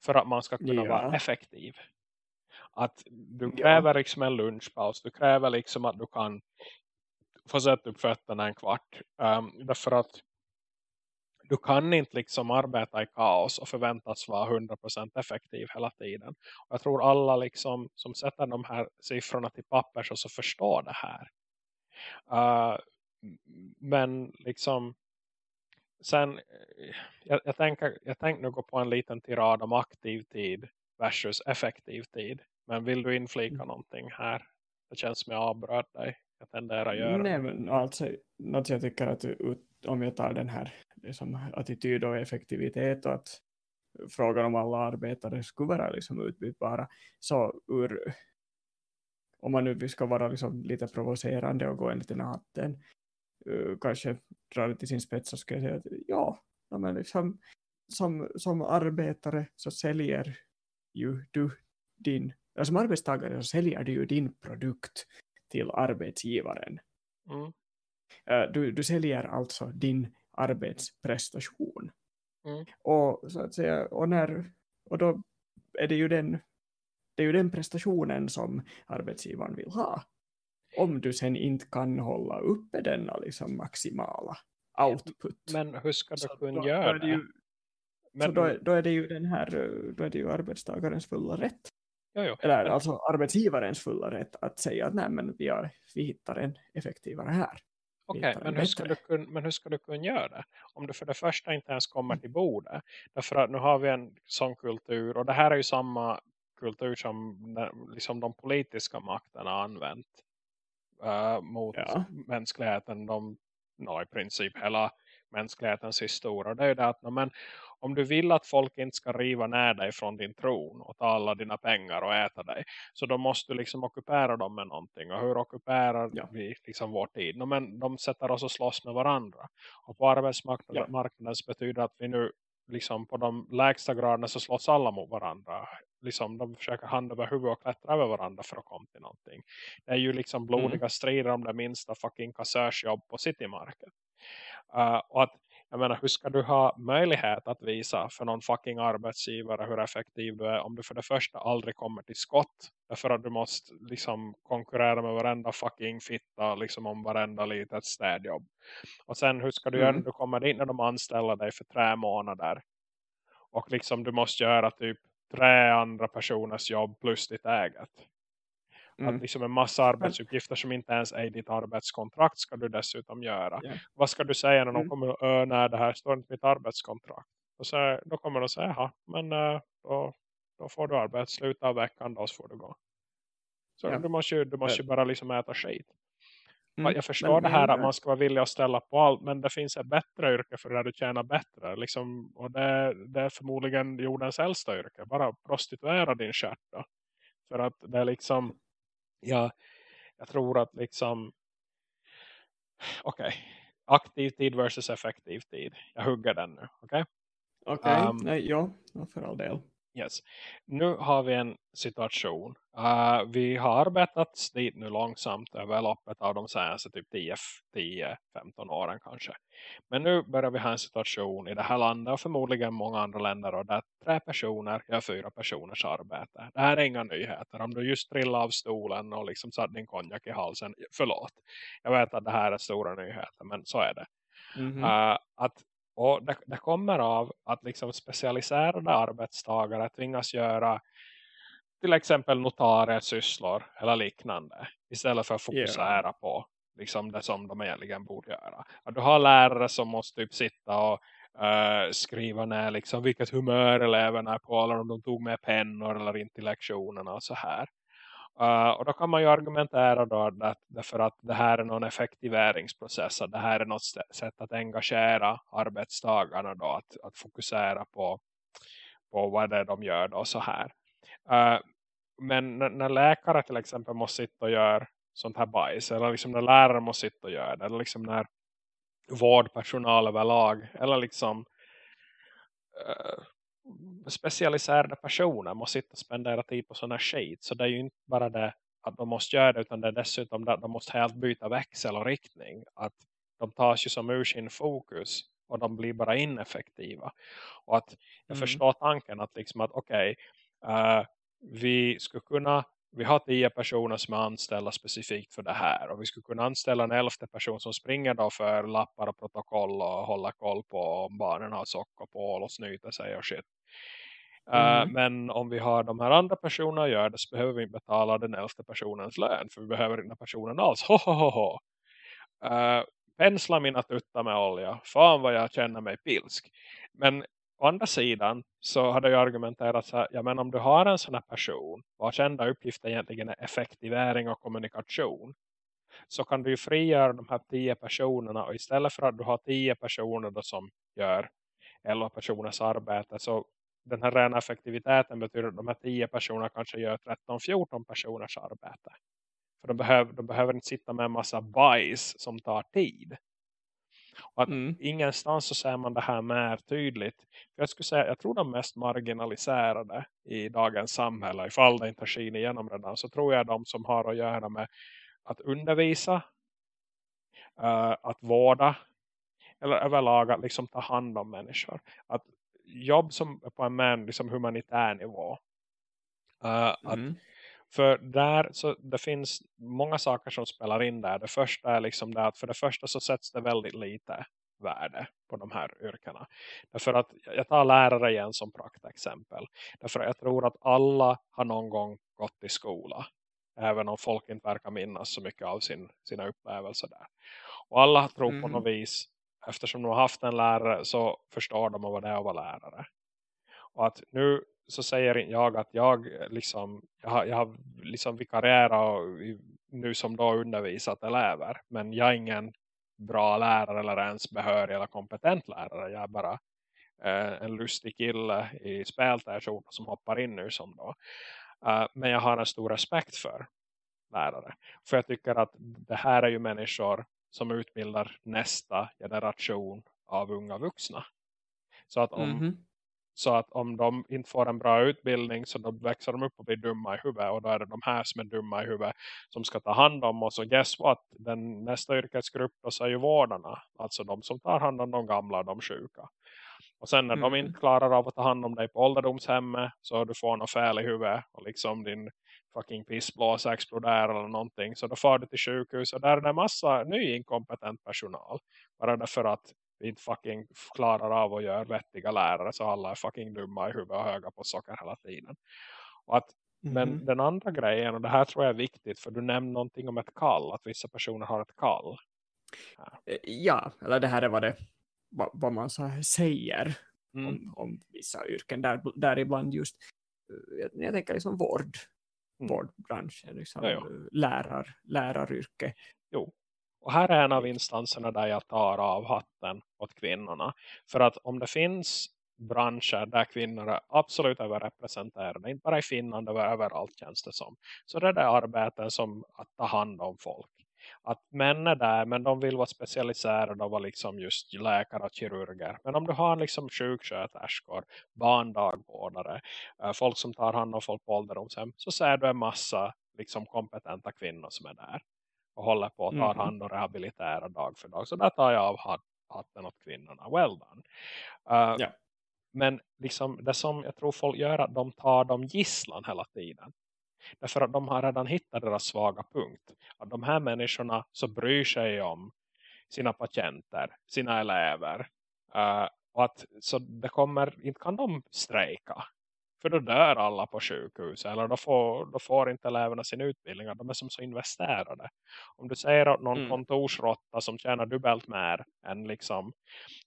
för att man ska kunna ja. vara effektiv. Att du kräver ja. liksom en lunchpaus, du kräver liksom att du kan få sätta upp fötterna en kvart. Um, därför att du kan inte liksom arbeta i kaos och förväntas vara 100% effektiv hela tiden. Och jag tror alla liksom som sätter de här siffrorna till papper så, så förstår det här. Uh, men liksom sen jag, jag, tänker, jag tänker nu gå på en liten tirad om aktiv tid versus effektiv tid. Men vill du inflika mm. någonting här? Det känns som jag avbröt dig. Jag tenderar att göra Nej, men alltså, något jag tycker att om jag tar den här liksom, attityd och effektivitet och att frågan om alla arbetare skulle vara liksom utbytbara så ur om man nu ska vara liksom lite provocerande och gå en liten hatten uh, kanske dra det till sin spets så ska jag säga att ja, men liksom, som, som arbetare så säljer ju du din, alltså som arbetstagare så säljer du ju din produkt till arbetsgivaren. Mm. Du, du säljer alltså din arbetsprestation. Mm. Och så att säga, och när och då är det ju den det är ju den prestationen som arbetsgivaren vill ha. Om du sen inte kan hålla uppe denna liksom maximala output. Men hur ska du kunna göra det? Ju, men... Så då, då, är det ju den här, då är det ju arbetstagarens fulla rätt. Jo, jo. Eller alltså arbetsgivarens fulla rätt att säga att nej men vi, har, vi hittar en effektivare här. Okej, okay, men, hur ska du kunna, men hur ska du kunna göra det? Om du för det första inte ens kommer till bordet. Därför att nu har vi en sån kultur. Och det här är ju samma kultur som liksom de politiska makterna har använt uh, mot ja. mänskligheten. De, no, i princip hela mänsklighetens historia. Det är ju det att men, om du vill att folk inte ska riva ner dig från din tron och ta alla dina pengar och äta dig. Så då måste du liksom ockupera dem med någonting. Och hur ockuperar ja. vi liksom vår tid? No, men de sätter oss och slåss med varandra. Och på arbetsmarknaden ja. betyder att vi nu liksom på de lägsta graderna så slåss alla mot varandra. Liksom de försöker hand över huvud och klättra över varandra för att komma till någonting. Det är ju liksom blodiga mm. strider om det minsta fucking kassörsjobb på citymarket. Uh, och att, jag menar, hur ska du ha möjlighet att visa för någon fucking arbetsgivare hur effektiv du är om du för det första aldrig kommer till skott. Därför att du måste liksom konkurrera med varenda fucking fitta liksom om varenda litet städjobb. Och sen hur ska du mm. göra när du kommer in när de anställer dig för tre månader. Och liksom du måste göra typ tre andra personers jobb plus ditt eget. Mm. Att liksom en massa arbetsuppgifter som inte ens är i ditt arbetskontrakt ska du dessutom göra. Yeah. Vad ska du säga när de mm. kommer att när det här står inte mitt arbetskontrakt? Och så, då kommer de säga, ja men uh, då, då får du arbeta slutet av veckan, då får du gå. Så yeah. du måste ju, du måste ju bara liksom äta skit. Mm. Jag förstår men, det här men, att man ska vara villig att ställa på allt. Men det finns ett bättre yrke för det du tjänar bättre. Liksom, och det, det, är förmodligen jordens äldsta yrke. Bara prostituera din kört då. För att det är liksom ja, jag tror att liksom okej, okay. aktiv tid versus effektiv tid. Jag hugger den nu, okej? Okay? Okej, okay. um, nej, ja, för all del. Yes. Nu har vi en situation. Uh, vi har arbetat dit nu långsamt över loppet av de senaste typ 10-15 åren kanske. Men nu börjar vi ha en situation i det här landet och förmodligen många andra länder där tre personer gör fyra personers arbete. Det här är inga nyheter. Om du just trillar av stolen och liksom satt din konjak i halsen, förlåt. Jag vet att det här är stora nyheter men så är det. Mm -hmm. uh, att och det, det, kommer av att liksom specialiserade arbetstagare tvingas göra till exempel notariesysslor eller liknande. Istället för att fokusera yeah. på liksom det som de egentligen borde göra. Att du har lärare som måste typ sitta och uh, skriva ner liksom vilket humör eleverna är på. Eller om de tog med pennor eller inte i lektionerna och så här. Uh, och då kan man ju argumentera då att därför att det här är någon effektiveringsprocess. Att det här är något sätt att engagera arbetstagarna då. Att, att fokusera på, på vad det är de gör då så här. Uh, men när, när, läkare till exempel måste sitta och göra sånt här bajs. Eller liksom när lärare måste sitta och göra det. Eller liksom när vårdpersonal överlag. Eller liksom uh, specialiserade personer måste sitta och spendera tid på sådana skit. Så det är ju inte bara det att de måste göra det utan det är dessutom att de måste helt byta växel och riktning. Att de tas ju som ur sin fokus och de blir bara ineffektiva. Och att jag mm. förstår tanken att liksom att okej, okay, uh, eh, vi skulle kunna vi har tio personer som är anställda specifikt för det här. Och vi skulle kunna anställa en elfte person som springer då för lappar och protokoll och hålla koll på om barnen har socker på och snyter sig och shit. Eh, mm. Uh, men om vi har de här andra personerna gör det så behöver vi betala den elfte personens lön. För vi behöver inte personen alls. Ho, ho, ho, ho. Uh, pensla mina tuttar med olja. Fan vad jag känner mig pilsk. Men å andra sidan så har det ju argumenterats att ja, men om du har en sån här person vars enda uppgift egentligen är effektivering och kommunikation så kan du ju frigöra de här tio personerna och istället för att du har tio personer som gör elva personers arbete så den här rena effektiviteten betyder att de här tio personerna kanske gör 13-14 personers arbete. För de behöver, de behöver inte sitta med en massa bajs som tar tid. Och att mm. ingenstans så ser man det här mer tydligt. För jag skulle säga, jag tror de mest marginaliserade i dagens samhälle, ifall det inte skiner igenom redan, så tror jag de som har att göra med att undervisa, uh, att vårda, eller överlag att liksom ta hand om människor. Att jobb som på en man, liksom humanitär nivå. Uh, mm. att för där så det finns många saker som spelar in där. Det första är liksom det att för det första så sätts det väldigt lite värde på de här yrkena. Därför att jag tar lärare igen som praktexempel. Därför att jag tror att alla har någon gång gått i skola. Även om folk inte verkar minnas så mycket av sin, sina upplevelser där. Och alla tror mm. på något vis, eftersom de har haft en lärare så förstår de vad det är att vara lärare. Och att nu så säger jag att jag liksom jag har, jag har liksom vikarierat nu som då undervisat elever. Men jag är ingen bra lärare eller ens behörig eller kompetent lärare. Jag är bara eh, en lustig kille i speltärsord som hoppar in nu som då. Uh, men jag har en stor respekt för lärare. För jag tycker att det här är ju människor som utbildar nästa generation av unga vuxna. Så att om, mm -hmm. Så att om de inte får en bra utbildning så då växer de upp och blir dumma i huvudet. Och då är det de här som är dumma i huvudet som ska ta hand om oss. Och guess what? Den nästa yrkesgrupp då så är ju vårdarna. Alltså de som tar hand om de gamla och de sjuka. Och sen när mm. de inte klarar av att ta hand om dig på ålderdomshemmet så du får något fel i huvudet. Och liksom din fucking pissblås exploderar eller någonting. Så då får du till sjukhus och där är det en massa ny inkompetent personal. Bara därför att vi inte fucking klarar av att göra vettiga lärare så alla är fucking dumma i huvudet och höga på socker hela tiden. Och att, mm. Men mhm. den andra grejen, och det här tror jag är viktigt för du nämnde någonting om ett kall, att vissa personer har ett kall. Ja, eh, ja eller det här är vad, det, vad, vad man så säger mm. om, om vissa yrken, där, däribland just eh, jag, jag tänker liksom vård. Vårdbranschen, liksom, ja. Lärar, läraryrke. Jo, och här är en av instanserna där jag tar av hatten åt kvinnorna. För att om det finns branscher där kvinnor är absolut överrepresenterade, inte bara i Finland, över överallt känns det som. Så det är det arbeten som att ta hand om folk. Att män är där men de vill vara specialiserade och vara liksom just läkare och kirurger. Men om du har liksom sjuksköterskor, barndagvårdare, eh, folk som tar hand om folk på ålderdomshem så ser du en massa liksom kompetenta kvinnor som är där och håller på att ta mm. hand och rehabilitera dag för dag. Så där tar jag av hatten åt kvinnorna. Well done. Uh, ja. Men liksom det som jag tror folk gör att de tar dem gisslan hela tiden. Därför att de har redan hittat deras svaga punkt. Att de här människorna så bryr sig om sina patienter, sina elever. Uh, och att så det kommer, inte kan de strejka. För då dör alla på sjukhus. Eller då får, då får inte eleverna sin utbildning. De är som så investerade. Om du säger att någon mm. kontorsrotta som tjänar dubbelt mer än liksom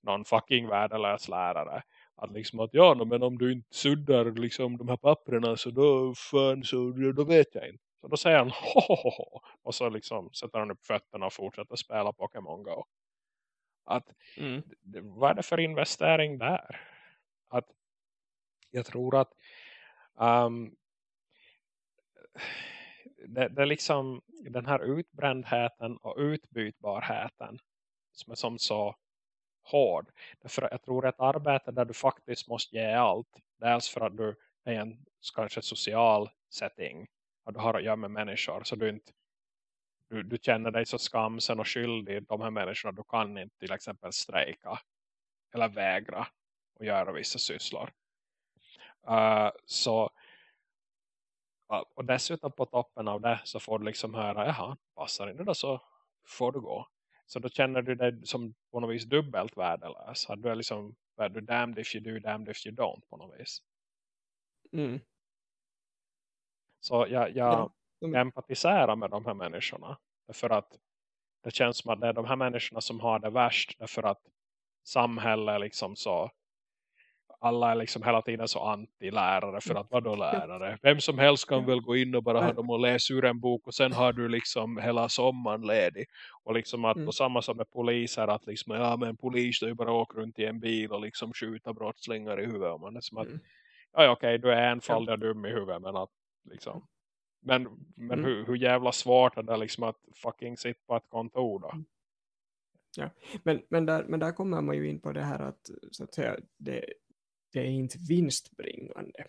någon fucking värdelös lärare. Att liksom att ja men om du inte suddar liksom de här papperna så då fan så då vet jag inte. Så då säger han ho, Och så liksom sätter han upp fötterna och fortsätter spela Pokémon Go. Att, mm. vad är det för investering där? Att jag tror att um, det, det är liksom den här utbrändheten och utbytbarheten som är som så hård. Därför jag tror ett arbete där du faktiskt måste ge allt. Dels för att du är i en kanske social setting. Och du har att göra med människor. Så du inte du, du känner dig så skamsen och skyldig de här människorna. Du kan inte till exempel strejka. Eller vägra. Och göra vissa sysslor. Uh, så och dessutom på toppen av det så får du liksom höra, jaha, passar inte det så får du gå. Så då känner du dig som på något vis dubbelt värdelös. Du är liksom, du damned if you do, damned if you don't på något vis. Mm. Så jag, jag, ja. jag empatiserar med de här människorna. För att det känns som att det är de här människorna som har det värst. Därför att samhället liksom så alla är liksom hela tiden så anti-lärare för att vadå lärare? Vem som helst kan väl gå in och bara ha dem och läsa ur en bok och sen har du liksom hela sommaren ledig. Och liksom att, mm. och samma som med poliser att liksom, ja men polis ju bara åka runt i en bil och liksom skjuta brottslingar i huvudet. Man är som att, mm. ja okej okay, du är enfaldig och dum i huvudet men att liksom, men, men mm. hur, hur jävla svårt är det liksom att fucking sitta på ett kontor då? Mm. Ja, men, men, där, men där kommer man ju in på det här att, så att säga, det, det är inte vinstbringande.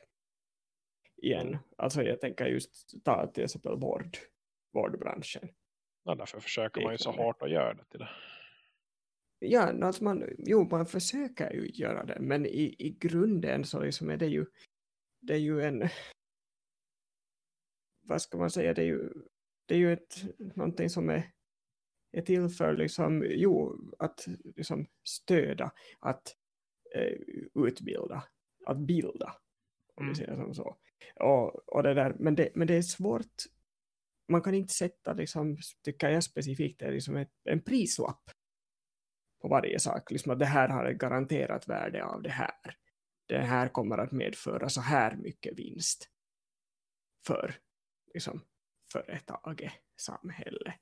Igen. Alltså jag tänker just ta till exempel vård, vårdbranschen. Ja, därför försöker man ju så hårt att göra det till det. Ja, alltså man, jo, man försöker ju göra det. Men i, i grunden så liksom är det ju det är ju en vad ska man säga, det är ju, det är ju ett, någonting som är, är till för liksom, jo, att liksom stöda, att utbilda, att bilda. Om mm. vi säger som så. Och, och det där, men, det, men det är svårt, man kan inte sätta, liksom, tycker jag specifikt, det är liksom ett, en prislapp på varje sak. Liksom att det här har ett garanterat värde av det här. Det här kommer att medföra så här mycket vinst för liksom, företaget, samhälle.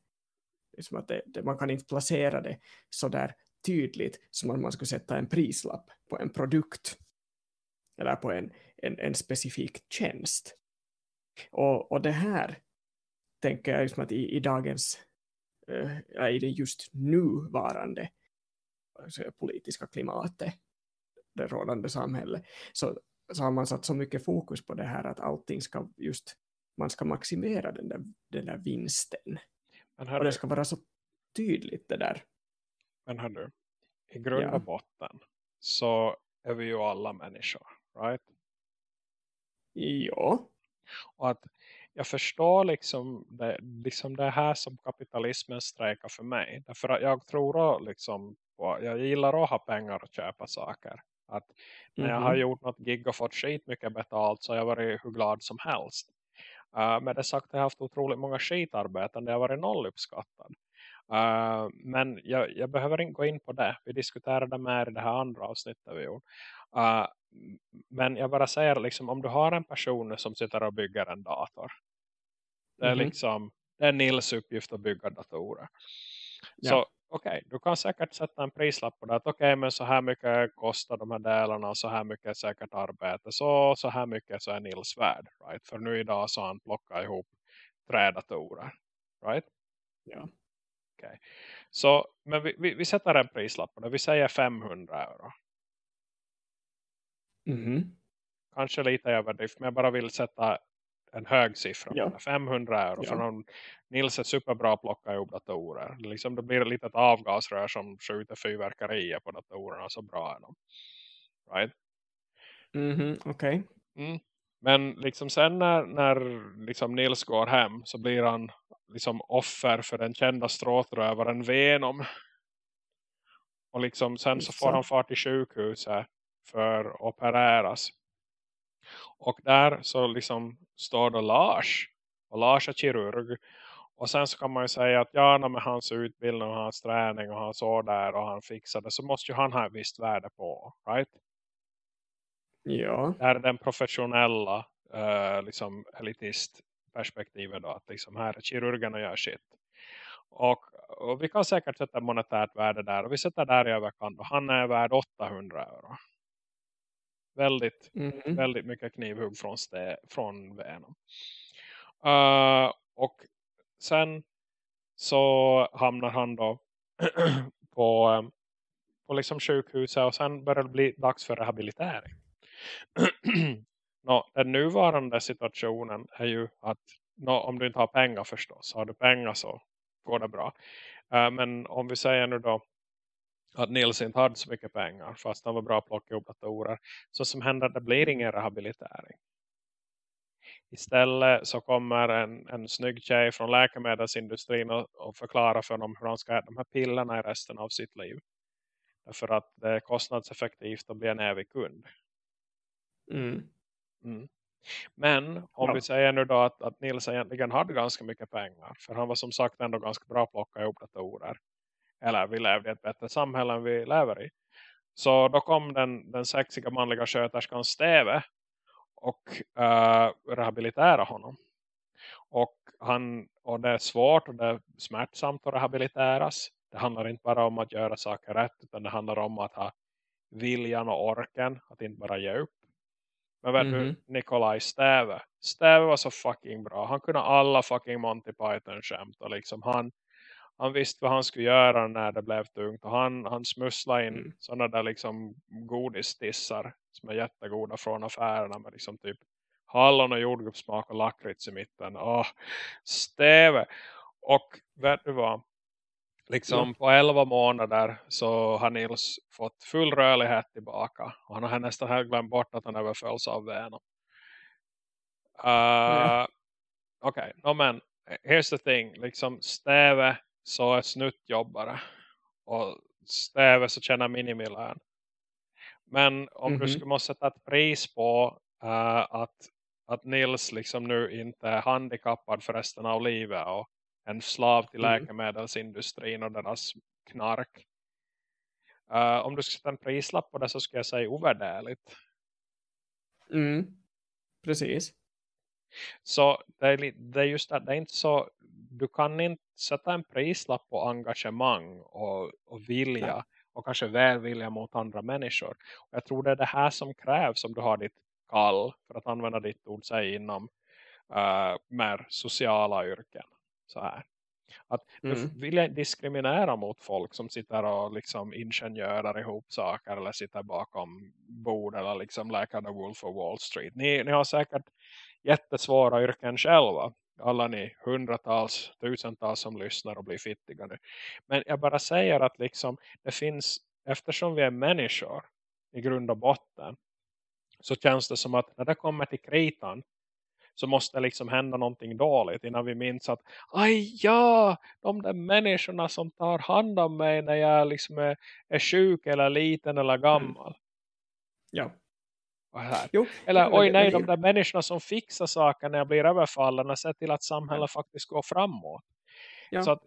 Liksom att det, det, man kan inte placera det så där tydligt som om man skulle sätta en prislapp på en produkt eller på en, en, en specifik tjänst. Och, och det här tänker jag liksom att i, i dagens äh, i det just nuvarande alltså, politiska klimatet det rådande samhället så, så har man satt så mycket fokus på det här att allting ska just man ska maximera den där, den där vinsten. och det ska vara så tydligt det där. Men hörru, i grund och ja. botten så är vi ju alla människor, right? Ja. Och att jag förstår liksom det, liksom det här som kapitalismen strejkar för mig. Därför att jag tror liksom på, jag gillar att ha pengar att köpa saker. Att när jag har mhm. gjort något gig och fått skit mycket betalt så har jag varit hur glad som helst. Uh, med det sagt har jag haft otroligt många skitarbeten där jag varit nolluppskattad. Uh, men jag, jag, behöver inte gå in på det. Vi diskuterade mer i det här andra avsnittet vi gjorde. Uh, men jag bara säger liksom om du har en person som sitter och bygger en dator. Det är mm -hmm. liksom det är Nils uppgift att bygga datorer. Ja. Så okej, okay, du kan säkert sätta en prislapp på det. Okej, okay, men så här mycket kostar de här delarna. Så här mycket är säkert arbete. Så, så här mycket så är Nils värd. Right? För nu idag så har han plockat ihop tre datorer. Right? Ja. Okay. Så, men vi, vi, vi sätter en prislapp på det. Vi säger 500 euro. Mm. Kanske lite överdrift. Men jag bara vill sätta en hög siffra. Ja. 500 euro. Ja. För någon, Nils är superbra att plocka ihop datorer. Liksom det blir ett litet avgasrör som skjuter fyrverkerier på datorerna. Så bra är de. Right? Mm -hmm. Okej. Okay. Mm. Men liksom sen när, när liksom Nils går hem så blir han liksom offer för den kända stråtrövaren Venom. Och liksom sen så får han fart i sjukhuset för att opereras. Och där så liksom står då Lars. Och Lars är kirurg. Och sen så kan man ju säga att ja, med hans utbildning och hans träning och hans år där och han fixade så måste ju han ha visst värde på, right? Ja. Är den professionella uh, liksom elitistperspektivet då. Att liksom här är kirurgerna gör shit. Och, och vi kan säkert sätta monetärt värde där. Och vi sätter där i överkant. Och han är värd 800 euro. Väldigt, Mhm. väldigt mycket knivhugg från, från Venom. Uh, och sen så hamnar han då på, på liksom sjukhuset och sen börjar det bli dags för rehabilitering. no, den nuvarande situationen är ju att no, om du inte har pengar förstås, har du pengar så går det bra. Uh, men om vi säger nu då att Nils inte hade så mycket pengar fast han var bra på att plocka ihop datorer. Så som händer, det blir ingen rehabilitering. Istället så kommer en, en snygg tjej från läkemedelsindustrin och, och förklarar för dem hur de ska äta de här pillerna i resten av sitt liv. Därför att det är kostnadseffektivt att bli en evig kund. Mm. Mm. Men om Ja. vi säger nu då att, att Nils egentligen hade ganska mycket pengar. För han var som sagt ändå ganska bra att plocka ihop datorer. Eller vi levde i ett bättre samhälle än vi lever i. Så då kom den, den sexiga manliga sköterskan Steve och uh, rehabilitera honom. Och, han, och det är svårt och det är smärtsamt att rehabiliteras. Det handlar inte bara om att göra saker rätt utan det handlar om att ha viljan och orken att inte bara ge upp. Men vet du, Mhm. Nikolaj Steve. Steve var så fucking bra. Han kunde alla fucking Monty Python-skämt. Och liksom han, han visste vad han skulle göra när det blev tungt. Och han, han smusslade in Mm. sådana där liksom godistissar som är jättegoda från affärerna. Med liksom typ hallon och jordgubbssmak och lakrits i mitten. Åh, Steve. Och vet du vad? Liksom på 11 månader så har Nils fått full rörlighet tillbaka. Och han har nästan glömt bort att han överfölls av Venom. Uh, Ja. Okej, no, men here's the thing. Liksom Steve så är snuttjobbare. Och Steve så tjänar minimilön. Men om du Mhm. skulle måste sätta ett pris på eh, att, att Nils liksom nu inte är handikappad för resten av livet och en slav till Mm. läkemedelsindustrin och deras knark. Eh, om du skulle sätta en prislapp på det så skulle jag säga ovärderligt. Mm. Precis. Så det är, det är just att det är inte så du kan inte sätta en prislapp på engagemang och, och vilja Nej. och kanske välvilja mot andra människor. Och jag tror det är det här som krävs om du har ditt kall för att använda ditt ord säg inom uh, mer sociala yrken. Så här. Att Mm. du vill diskriminera mot folk som sitter och liksom ingenjörer ihop saker eller sitter bakom bord eller liksom läkar The Wolf of Wall Street. Ni, ni har säkert jättesvåra yrken själva. Alla ni hundratals, tusentals som lyssnar och blir fittiga nu. Men jag bara säger att liksom det finns, eftersom vi är människor i grund och botten så känns det som att när det kommer till kritan så måste det liksom hända någonting dåligt innan vi minns att aj ja, de där människorna som tar hand om mig när jag liksom är, är sjuk eller liten eller gammal. Ja. Och här. Jo, Eller oj nej, de där människorna som fixar saker när jag blir överfallen och ser till att samhället faktiskt går framåt. Ja. Så att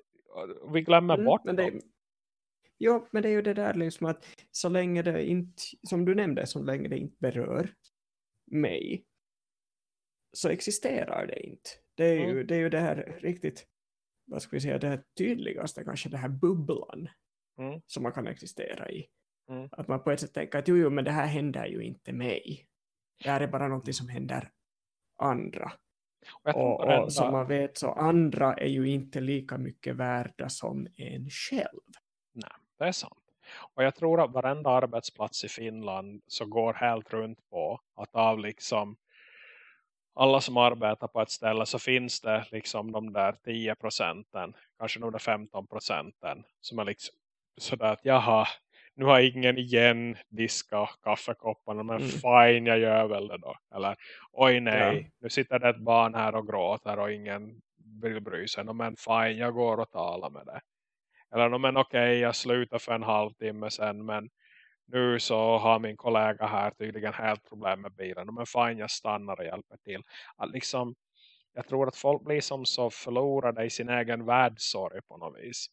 vi glömmer Mm, bort men dem. det, Jo, men det är ju det där liksom att så länge det inte, som du nämnde, så länge det inte berör mig så existerar det inte. Det är ju, Mm. det, är ju det här riktigt, vad ska vi säga, det här tydligaste kanske, det här bubblan Mm. som man kan existera i. Mm. Att man på ett sätt tänker att jo, jo, men det här händer ju inte mig. Det här är bara någonting som händer andra. Och Och, och som man vet så andra är ju inte lika mycket värda som en själv. Nej, det är sant. Och jag tror att varenda arbetsplats i Finland så går helt runt på att av liksom alla som arbetar på ett ställe så finns det liksom de där 10 procenten, kanske de där 15 procenten som är liksom sådär att jaha, nu har ingen igen diska kaffekopparna men Mm. fine jag gör väl det då. Eller oj nej, Ja. nu sitter det ett barn här och gråter och ingen vill bry sig. "Nå, Men fine jag går och talar med det. Eller "Nå, men okej jag slutar för en halvtimme sen men nu så har min kollega här tydligen helt problem med bilen. Men fine jag stannar och hjälper till. Att liksom, jag tror att folk blir som så förlorade i sin egen världssorg på något vis.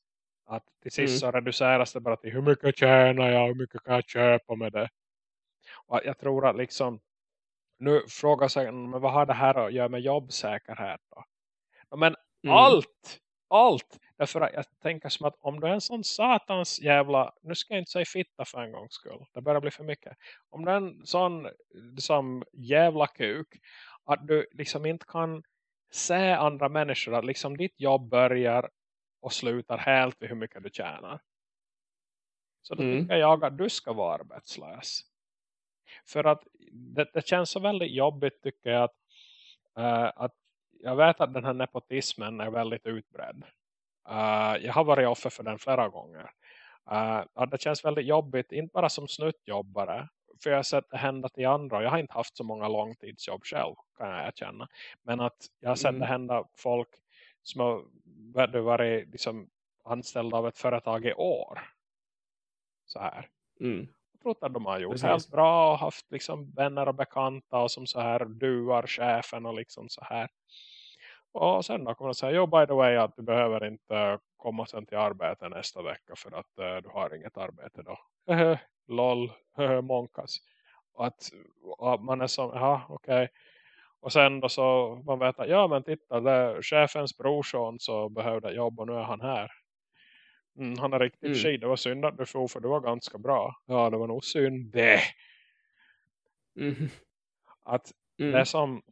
Att till sist så reduceras det bara till hur mycket tjänar jag, hur mycket kan jag köpa med det. Och jag tror att liksom, nu frågar sig, men vad har det här att göra med jobbsäkerhet då? Men Mm. allt, allt, Därför att jag tänker som att om du är en sån satans jävla, nu ska jag inte säga fitta för en gångs skull. Det börjar bli för mycket. Om du är en sån liksom, jävla kuk att du liksom inte kan se andra människor att liksom ditt jobb börjar och slutar helt vid hur mycket du tjänar. Så då mm. tycker jag att du ska vara arbetslös. För att det, det känns så väldigt jobbigt tycker jag att, uh, att jag vet att den här nepotismen är väldigt utbredd. Uh, jag har varit offer för den flera gånger. Uh, det känns väldigt jobbigt, inte bara som snuttjobbare. För jag har sett det hända till andra. Jag har inte haft så många långtidsjobb själv, kan jag erkänna. Men att jag har sett mm. det hända folk som har varit liksom anställda av ett företag i år. Så här. Mm. Jag tror att de har gjort Precis. helt bra och haft liksom vänner och bekanta och som så här duar chefen och liksom så här. Och sen då kommer de säga, jo by the way att du behöver inte komma sen till arbete nästa vecka för att uh, du har inget arbete då. Lol, monkas. Att, och man är som, ja okej. Okay. Och sen då så man vet att, ja men titta, det är chefens brorson så behövde jobb och nu är han här. Mm, han är riktigt mm. skid. Det var synd att du får för det var ganska bra. Ja, det var nog synd det. Mm. Att mm. det som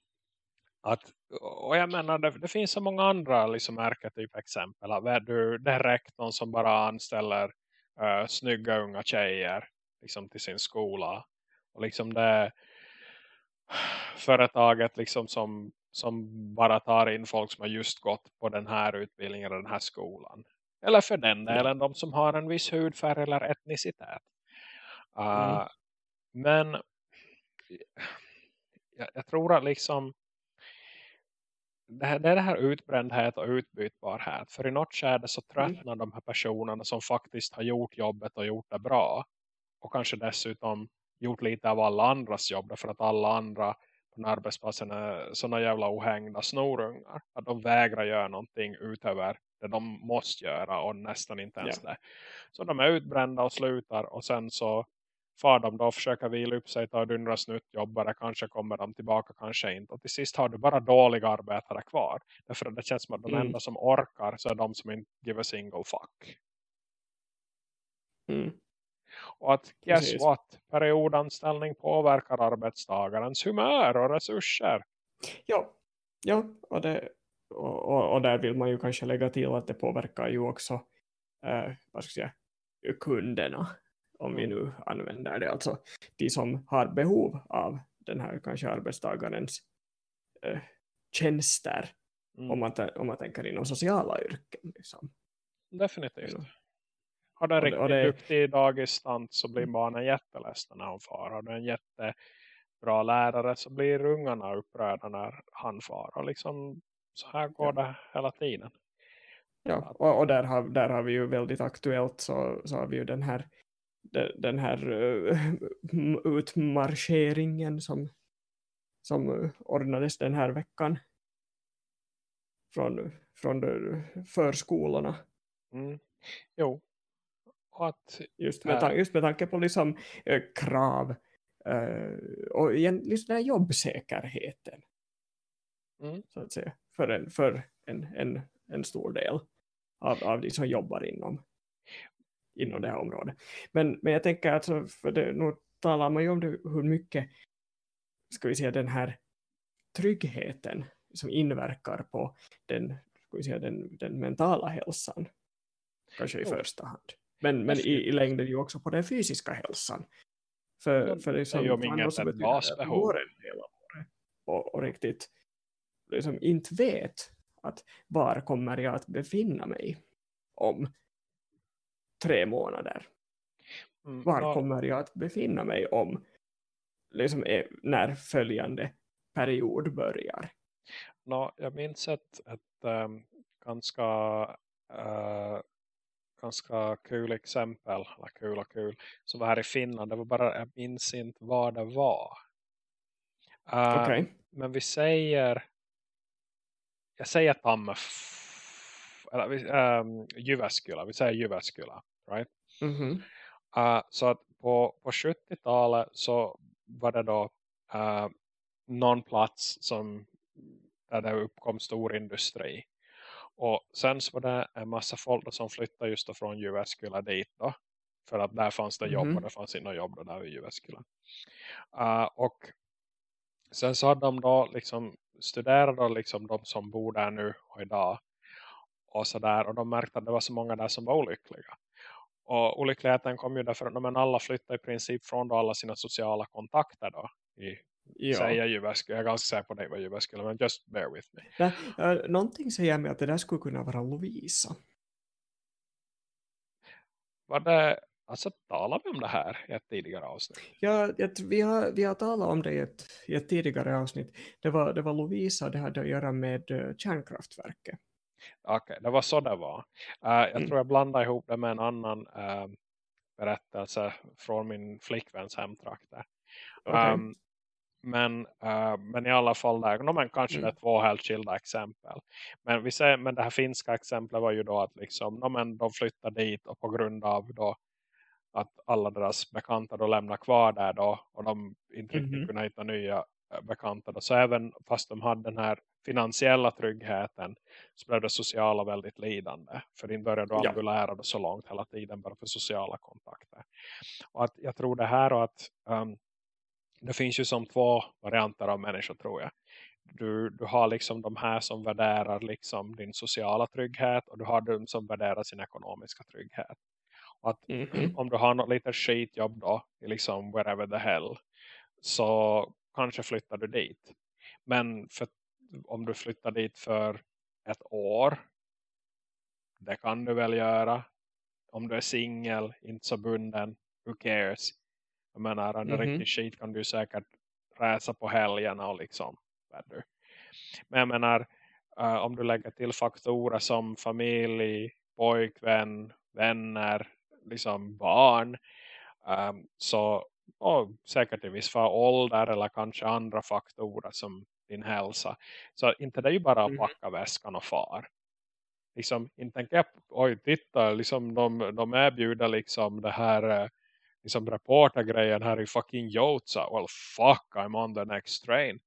att, och jag menar, det, det finns så många andra liksom typ exempel. Att du, det är rektorn som bara anställer uh, snygga unga tjejer liksom till sin skola. Och liksom det företaget liksom som, som bara tar in folk som har just gått på den här utbildningen och den här skolan. Eller för den delen de som har en viss hudfärg eller etnicitet. Uh, mm. Men jag, jag, tror att liksom det, här, det är det här utbrändhet och utbytbarhet. För i något skede så mm. tröttnar mm. de här personerna som faktiskt har gjort jobbet och gjort det bra. Och kanske dessutom gjort lite av alla andras jobb. Därför att alla andra på den arbetsplatsen är sådana jävla ohängda snorungar. Att de vägrar göra någonting utöver det de måste göra och nästan inte ens yeah. det. Så de är utbrända och slutar och sen så far de då försöker vila upp sig, ta dundra snuttjobbare, kanske kommer de tillbaka, kanske inte. Och till sist har du bara dåliga arbetare kvar. Därför att det känns som att de mm. enda som orkar så är de som inte give a single fuck. Mm. Och att guess Precis. what? Periodanställning påverkar arbetstagarens humör och resurser. Ja, ja och, det, och, och, och där vill man ju kanske lägga till att det påverkar ju också eh, vad ska jag säga, kunderna om vi nu använder det. Alltså de som har behov av den här kanske arbetstagarens eh, tjänster mm. om, man, om man tänker inom sociala yrken. Liksom. Definitivt. Har du en riktigt det... duktig dagistant så blir barnen jätteledsen när hon far. Har du en jättebra lärare så blir ungarna upprörda när han far. Och liksom så här går ja. det hela tiden. Ja, och, och, där, har, där har vi ju väldigt aktuellt så, så har vi ju den här den här uh, utmarscheringen som, som ordnades den här veckan från, från förskolorna. Mm. Jo. Att, just, med, just med tanke på liksom, uh, krav uh, och igen, liksom den jobbsäkerheten. Mm. Så att säga, för en, för en, en, en stor del av, av de som jobbar inom inom det här området. Men, men jag tänker att för det, nu talar man ju om det, hur mycket ska vi säga den här tryggheten som inverkar på den, ska vi säga, den, den mentala hälsan kanske i första hand. Men, men i, i längden ju också på den fysiska hälsan. För, för liksom, det är ju inget ett basbehov. Och, och riktigt liksom inte vet att var kommer jag att befinna mig om tre månader. Mm, Var ja. kommer jag att befinna mig om liksom, när följande period börjar? No, jag minns ett, ett um, ganska uh, ganska kul exempel eller kul och kul som var här i Finland. Det var bara, jag minns inte vad det var. Uh, okay. Men vi säger jag säger Tammef eller um, Jyväskylä, vi säger Jyväskylä right? Mm -hmm. uh, så att på, på 70-talet så var det då uh, någon plats som där det uppkom stor industri. Och sen så var det en massa folk som flyttade just från Jyväskylä dit då. För att där fanns det jobb Mhm. och det fanns inga jobb då där i Jyväskylä. Uh, och sen så hade de då liksom studerat då liksom de som bor där nu och idag. Och så där. Och de märkte att det var så många där som var olyckliga. Och olyckligheten kom ju därför att men alla flyttade i princip från då alla sina sociala kontakter då. I, Ja. Jyväskylä. Jag är ganska säker på det var Jyväskylä. Men just bear with me. Nej, äh, någonting säger mig att det där skulle kunna vara Lovisa. Var det, alltså talade vi om det här i ett tidigare avsnitt? Ja, jag, vi, har, vi har talat om det i ett, i ett tidigare avsnitt. Det var, det var Lovisa, det hade att göra med uh, kärnkraftverket. Okej, det var så det var. Uh, jag Mm. tror jag blandade ihop det med en annan uh, berättelse från min flickväns hemtrakter. Okej. Um, men, uh, men i alla fall där, no, men kanske Mm. det är två helt skilda exempel. Men, vi säger, men det här finska exemplet var ju då att liksom, no, men de flyttade dit och på grund av då att alla deras bekanta då lämnar kvar där då och de inte Mhm. kunde hitta nya bekanta då. Så även fast de hade den här finansiella tryggheten så blev det sociala väldigt lidande. För din började då Ja. ambulära då så långt hela tiden bara för sociala kontakter. Och att jag tror det här och att um, det finns ju som två varianter av människor tror jag. Du, du har liksom de här som värderar liksom din sociala trygghet och du har de som värderar sin ekonomiska trygghet. Och att Mhm. om du har något litet skitjobb då, liksom wherever the hell, så kanske flyttar du dit. Men för, om du flyttar dit för ett år, det kan du väl göra. Om du är singel, inte så bunden, who cares? Jag menar, under Mhm. riktigt skit kan du säkert resa på helgerna och liksom, du. Men jag menar, eh, om du lägger till faktorer som familj, pojkvän, vänner, liksom barn. ehm, så och säkert i viss fall ålder eller kanske andra faktorer som din hälsa. Så inte det är ju bara att Mhm. packa väskan och far. Liksom, inte tänker jag, oj titta, liksom de, de erbjuder liksom det här eh, liksom reportergrejen här i fucking Jotsa. Well fuck, I'm on the next train.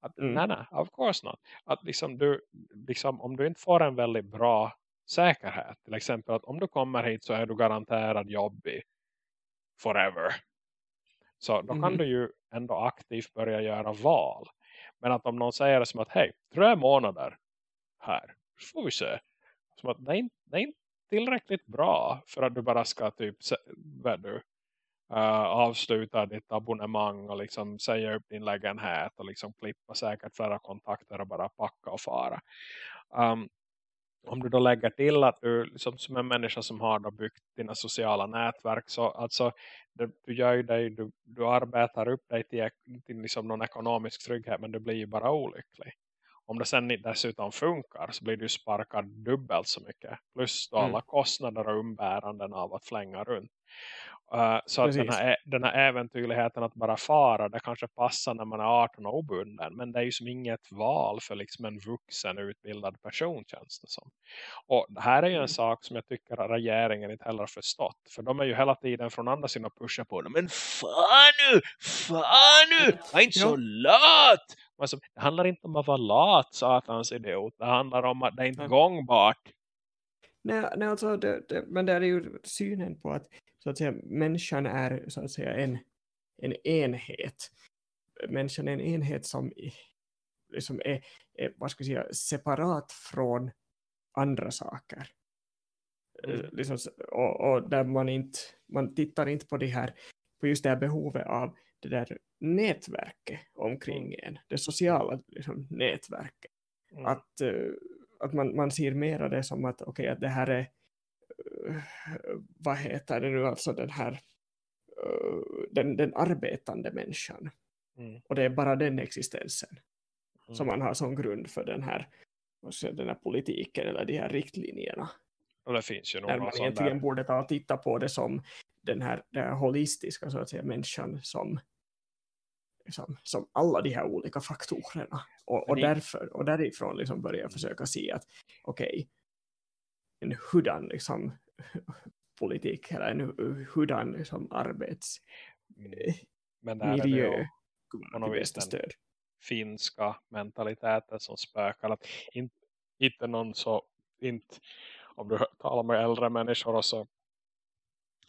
Att, Mm. Nej, nej, of course not. Att liksom du, liksom, om du inte får en väldigt bra säkerhet. Till exempel att om du kommer hit så är du garanterad jobb i forever. Så då kan Mhm. du ju ändå aktivt börja göra val. Men att om någon säger det som att hej, tre månader här, så får vi se. Som att det är inte, det är inte tillräckligt bra för att du bara ska typ vad du, uh, avsluta ditt abonnemang och liksom säga upp din lägenhet och liksom klippa säkert flera kontakter och bara packa och fara. Um, om du då lägger till att du liksom, som en människa som har då byggt dina sociala nätverk så alltså du, du gör ju dig, du, du arbetar upp dig till, till liksom någon ekonomisk trygghet men du blir ju bara olycklig. Om det sen dessutom funkar så blir du sparkad dubbelt så mycket. Plus då alla Mm. kostnader och umbäranden av att flänga runt. Uh, så att den här, den här äventyrligheten att bara fara, det kanske passar när man är 18 och obunden. Men det är ju som inget val för liksom en vuxen utbildad person känns det som. Och det här är ju en Mm. sak som jag tycker att regeringen inte heller har förstått. För de är ju hela tiden från andra sidan och pushar på dem. Men fan nu! Fan nu! Var inte så lat! Alltså, det handlar inte om att vara lat, satans idiot. Det handlar om att det är inte Nej. gångbart. Nej, nej alltså det, det, men det är ju synen på att, så att säga, människan är så att säga en, en enhet. Människan är en enhet som liksom är, är vad ska jag säga, separat från andra saker. Mm. Eh, Liksom, och, och där man inte, man tittar inte på det här, på just det här behovet av det där nätverket omkring en, det sociala liksom, nätverket Mm. att, eh, att man, man ser mera det som att okej att det här är eh, vad heter det nu alltså den här eh, den, den arbetande människan Mm. och det är bara den existensen Mm. som man har som grund för den här, säga, den här politiken eller de här riktlinjerna Och det finns ju när någon man egentligen där. borde ta och titta på det som den här, den här holistiska så att säga, människan som, som, som alla de här olika faktorerna. Och, och därför, och därifrån liksom börja försöka se att okej, en hurdan liksom, politik eller en hu- hurdan liksom, arbetsmiljö Mm. Till vis bästa stöd. finska mentaliteten som spökar. Att inte, inte någon så inte, om du talar med äldre människor så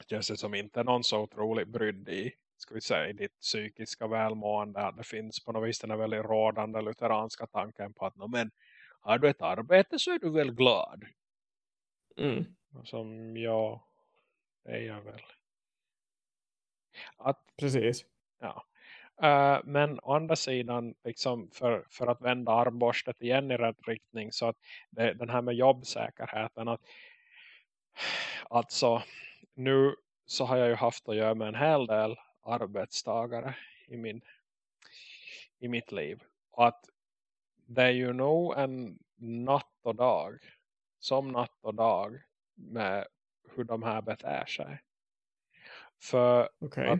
känns det som inte någon så otroligt brydd i ska vi säga, i ditt psykiska välmående att det finns på något vis den här väldigt rådande lutheranska tanken på att men, har du ett arbete så är du väl glad. Mm. Som jag, är jag väl. Att, Precis. Ja. Uh, men å andra sidan liksom för, för att vända armborstet igen i rätt riktning så att det, den här med jobbsäkerheten att alltså nu så har jag ju haft att göra med en hel del arbetstagare i, min, i mitt liv. Och att det är ju nog en natt och dag, som natt och dag med hur de här beter sig. För okay.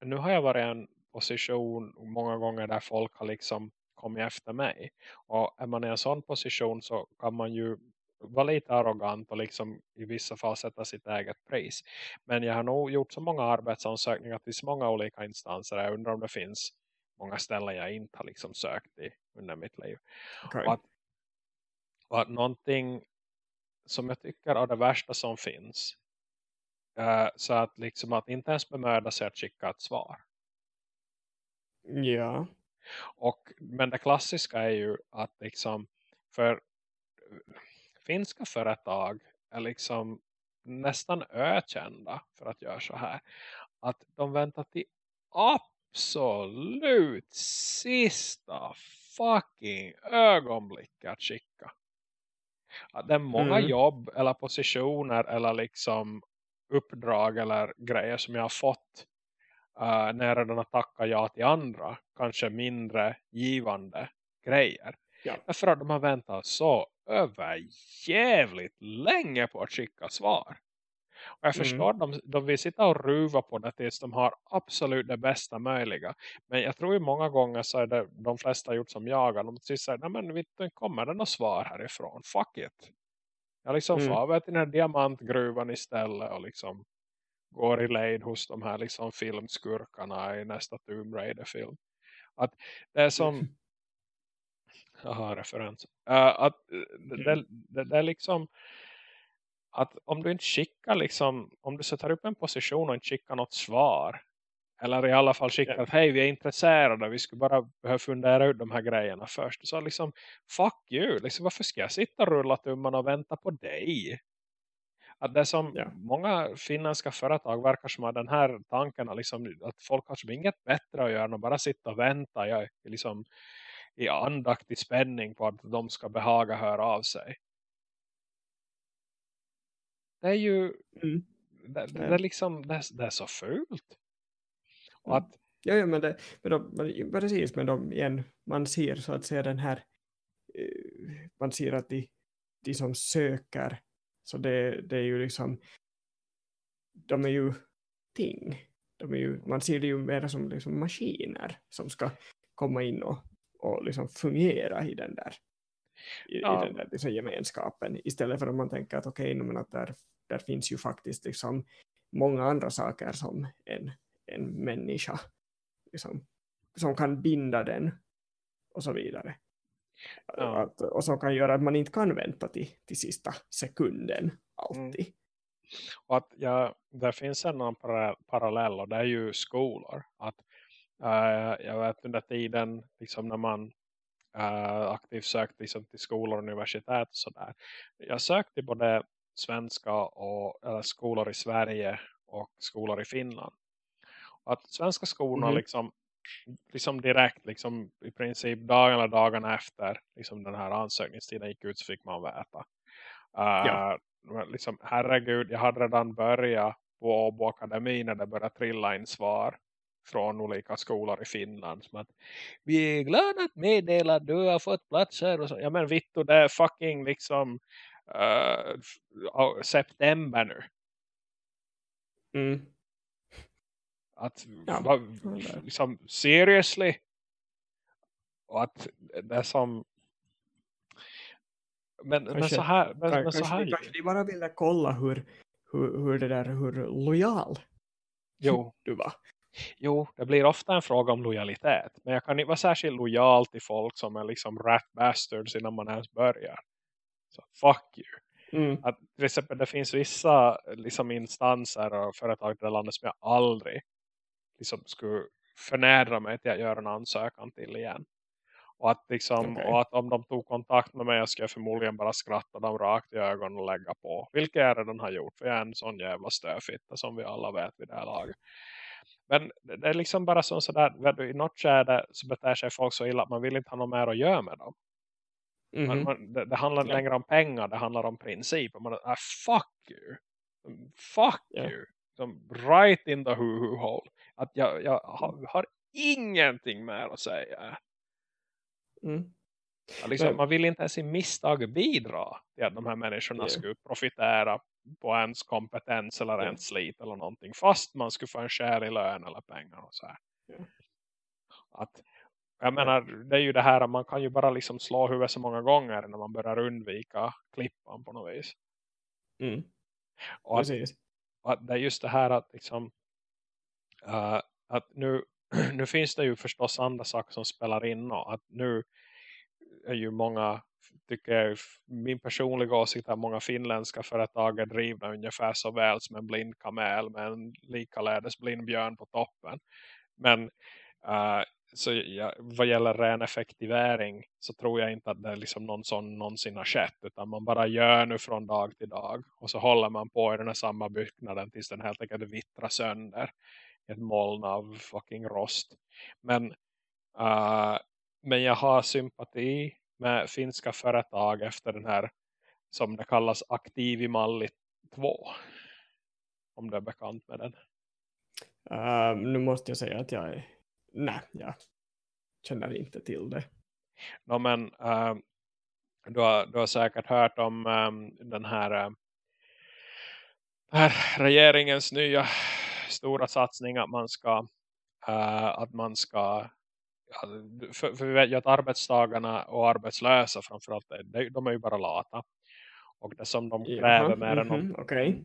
nu har jag varit i en position många gånger där folk har liksom kommit efter mig. Och är man i en sån position så kan man ju vara lite arrogant och liksom i vissa fall sätta sitt eget pris. Men jag har nog gjort så många arbetsansökningar till så många olika instanser. Jag undrar om det finns många ställen jag inte har liksom sökt i under mitt liv. Okay. Och, att, och att någonting som jag tycker är det värsta som finns. Uh, så att liksom att inte ens bemöda sig att skicka ett svar. Ja. Och, men det klassiska är ju att liksom för finska företag är liksom nästan ökända för att göra så här. Att de väntar till absolut sista fucking ögonblick att skicka. Att det är många mm. jobb eller positioner eller liksom uppdrag eller grejer som jag har fått uh, när jag redan har tackat ja till andra, kanske mindre givande grejer. Ja. Därför att de har väntat så över jävligt länge på att skicka svar. Och jag mm. förstår att de, de vill sitta och ruva på det tills de har absolut det bästa möjliga. Men jag tror ju många gånger så är det de flesta gjort som jag. De säger, nej men inte kommer det något svar härifrån. Fuck it. Jag liksom mm. får till den här diamantgruvan istället och liksom går i lejd hos de här liksom filmskurkarna i nästa Tomb Raider-film. Att det är som Jaha, referens. Uh, att det, det, det, det, är liksom att om du inte skickar liksom, om du sätter upp en position och inte skickar något svar eller i alla fall skickar yeah. att hej vi är intresserade, vi skulle bara behöva fundera ut de här grejerna först. Så liksom, fuck you, liksom, varför ska jag sitta och rulla tummarna och vänta på dig? Att det som yeah. många finländska företag verkar som att den här tanken liksom, att folk har som inget bättre att göra än att bara sitta och vänta. Jag liksom i andaktig spänning på att de ska behaga höra av sig. Det är ju mm. det, det, är liksom det, det, är så fult. Och att, ja, ja, men, det, men de, precis, men de, igen, man ser så att säga den här uh, man ser att de, de som söker så det, det är ju liksom de är ju ting. De är ju, man ser det ju mer som liksom maskiner som ska komma in och och liksom fungera i den där, i, ja. i den där liksom gemenskapen istället för att man tänker att okej, okay, att där, där finns ju faktiskt liksom många andra saker som en, en människa liksom, som kan binda den och så vidare. Ja. Att, och som kan göra att man inte kan vänta till, till sista sekunden alltid. Mm. Och att ja, det finns en annan parallell och det är ju skolor. Att Uh, jag vet under tiden liksom när man uh, aktivt sökte liksom, till skolor och universitet och sådär. Jag sökte både svenska och eller skolor i Sverige och skolor i Finland. Och att svenska skolorna mm. liksom, liksom direkt liksom i princip dagen eller dagarna efter liksom den här ansökningstiden gick ut så fick man veta. Uh, ja. liksom, herregud, jag hade redan börjat på Åbo Akademi när det började trilla in svar från olika skolor i Finland. Som att, vi är glada att meddela att du har fått platser. Och så. Ja men Vittu, det är fucking liksom uh, september nu. Mm. Att, ja. va, liksom, seriously? Och att det är som men, kanske, men så här, men, kanske, men så här kanske de bara ville kolla hur, hur, hur det där, hur lojal jo. du var. Jo, det blir ofta en fråga om lojalitet. Men jag kan inte vara särskilt lojal till folk som är liksom rat bastards innan man ens börjar. Så fuck you. Mm. Att, till exempel det finns vissa liksom, instanser och företag i det landet som jag aldrig liksom, skulle förnedra mig till att göra en ansökan till igen. Och att, liksom, Okej. och att om de tog kontakt med mig ska jag förmodligen bara skratta dem rakt i ögonen och lägga på. Vilket jag redan har gjort. För jag är en sån jävla stöfitta som vi alla vet vid det här laget. Men det är liksom bara som sådär. I något skede så beter sig folk så illa att man vill inte ha något mer att göra med dem. Man, Mhm. man, det, det handlar inte Ja. längre om pengar. Det handlar om princip. Och Man, ah, fuck you. Fuck Ja. you. Som right in the hoo-hoo hole. Att jag, jag har, har ingenting mer att säga. Mm. Liksom, man vill inte ens i misstag bidra till att de här människorna Ja. skulle profitera på ens kompetens eller Ja. ens slit eller någonting. Fast man skulle få en skälig lön eller pengar och så här. Ja. Att, jag menar, det är ju det här att man kan ju bara liksom slå huvudet så många gånger när man börjar undvika klippan på något vis. Mm. Och att, och att det är just det här att liksom eh, att nu, nu finns det ju förstås andra saker som spelar in och att nu är ju många tycker jag, min personliga åsikt är att många finländska företag är drivna ungefär så väl som en blind kamel med en likaledes blind björn på toppen. Men uh, så ja, vad gäller ren effektivering så tror jag inte att det är liksom någon sån någonsin har skett utan man bara gör nu från dag till dag och så håller man på i den här samma byggnaden tills den helt enkelt vittrar sönder i ett moln av fucking rost. Men uh, men jag har sympati med finska företag efter den här som det kallas Aktivimalli 2. Om du är bekant med den. Uh, nu måste jag säga att jag är... Nej, jag känner inte till det. No, men eh, du, har, du har säkert hört om eh, den här, eh, här regeringens nya stora satsning att man ska eh, att man ska för, för vi vet ju att arbetstagarna och arbetslösa framförallt de, är ju bara lata och det som de kräver Jaha, mer än de mhm, Okej.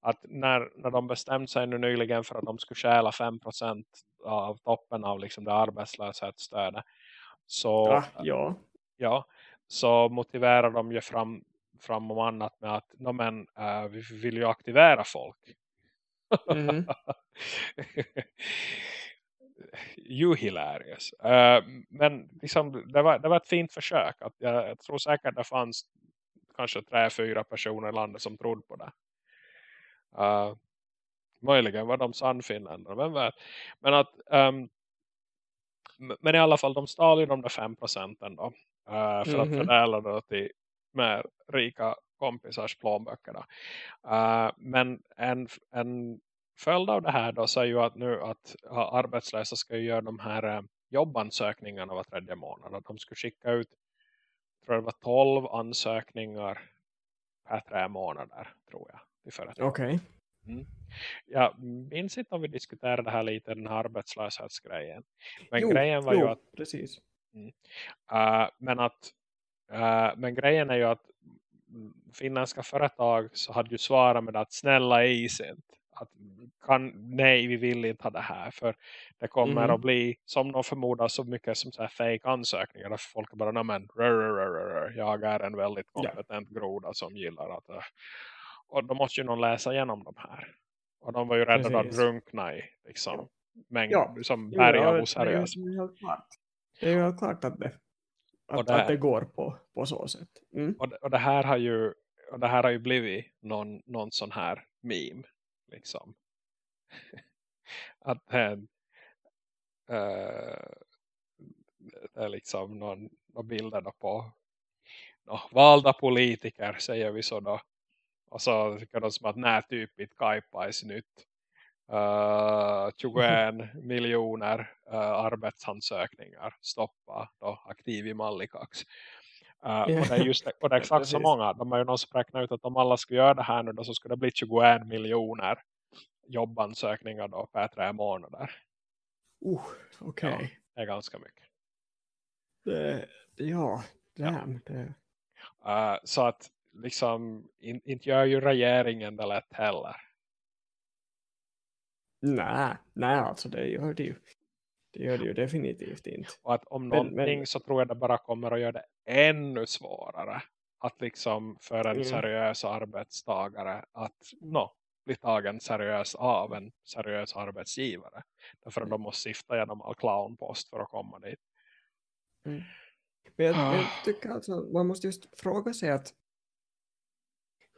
att när, när de bestämde sig nu nyligen för att de skulle stjäla 5% av toppen av liksom det arbetslöshetsstödet så, Ah, ja. ja, så motiverar de ju fram, fram om annat med att no, men, eh, vi vill ju aktivera folk. Mhm. you hilarious. Eh, men liksom, det, var, det var ett fint försök. Att jag, jag tror säkert det fanns kanske tre, fyra personer i landet som trodde på det. Uh, möjligen var de sannfinländare, vem vet. Men att um, men i alla fall, de stal ju de där fem procenten då. Uh, för att Mhm. fördela då till mer rika kompisars plånböcker. Uh, men en, en följd av det här då så är ju att nu att arbetslösa ska ju göra de här uh, jobbansökningarna var tredje månad. Att de ska skicka ut tror jag det var 12 ansökningar per tre månader tror jag. Till företag. Okej. Jag minns inte om vi diskuterade det här lite, den här arbetslöshetsgrejen. Men Jo, grejen var jo, ju att, precis. uh, men att uh, men grejen är ju att mm, finländska företag så hade ju svarat med att snälla is inte. Att kan, nej, vi vill inte ha det här. För det kommer Mhm. att bli, som de förmodar, så mycket som så här fake ansökningar. Där folk bara, men, jag är en väldigt Ja. kompetent groda som gillar att... Uh, och då måste ju någon läsa igenom de här. Och de var ju rädda att drunkna i liksom, mängd, Ja. som berg ja, av det är oseriös. Det är ju helt klart att det, Och att, det- att det går på, på så sätt. Mm. Och, det- och det här har ju och det här har ju blivit någon, någon sån här meme liksom. att det är, en, eh, det är liksom någon, någon bilder då på nå, valda politiker säger vi så då. Och så tycker de som att nä typ inte kajpais nytt. Uh, 21 miljoner uh, arbetsansökningar stoppa då aktiv i Mallikax. Uh, och, det är just, och det är exakt så många. De har ju någon som räknar ut att om alla skulle göra det här nu då så skulle det bli 21 miljoner jobbansökningar då per tre månader. Uh, Okej. Det är ganska mycket. Det- Ja, damn. Det, Uh, så att liksom in, inte gör ju regeringen det lätt heller. nej, nej, alltså det gör det ju. Det gör det ju definitivt inte. Och att om någonting men- så tror jag det bara kommer att göra det ännu svårare att liksom för en Mm. seriös arbetstagare att no, bli tagen seriös av en seriös arbetsgivare. Därför att de måste sifta genom all clownpost för att komma dit. Mm. Men jag, jag tycker alltså, man måste just fråga sig att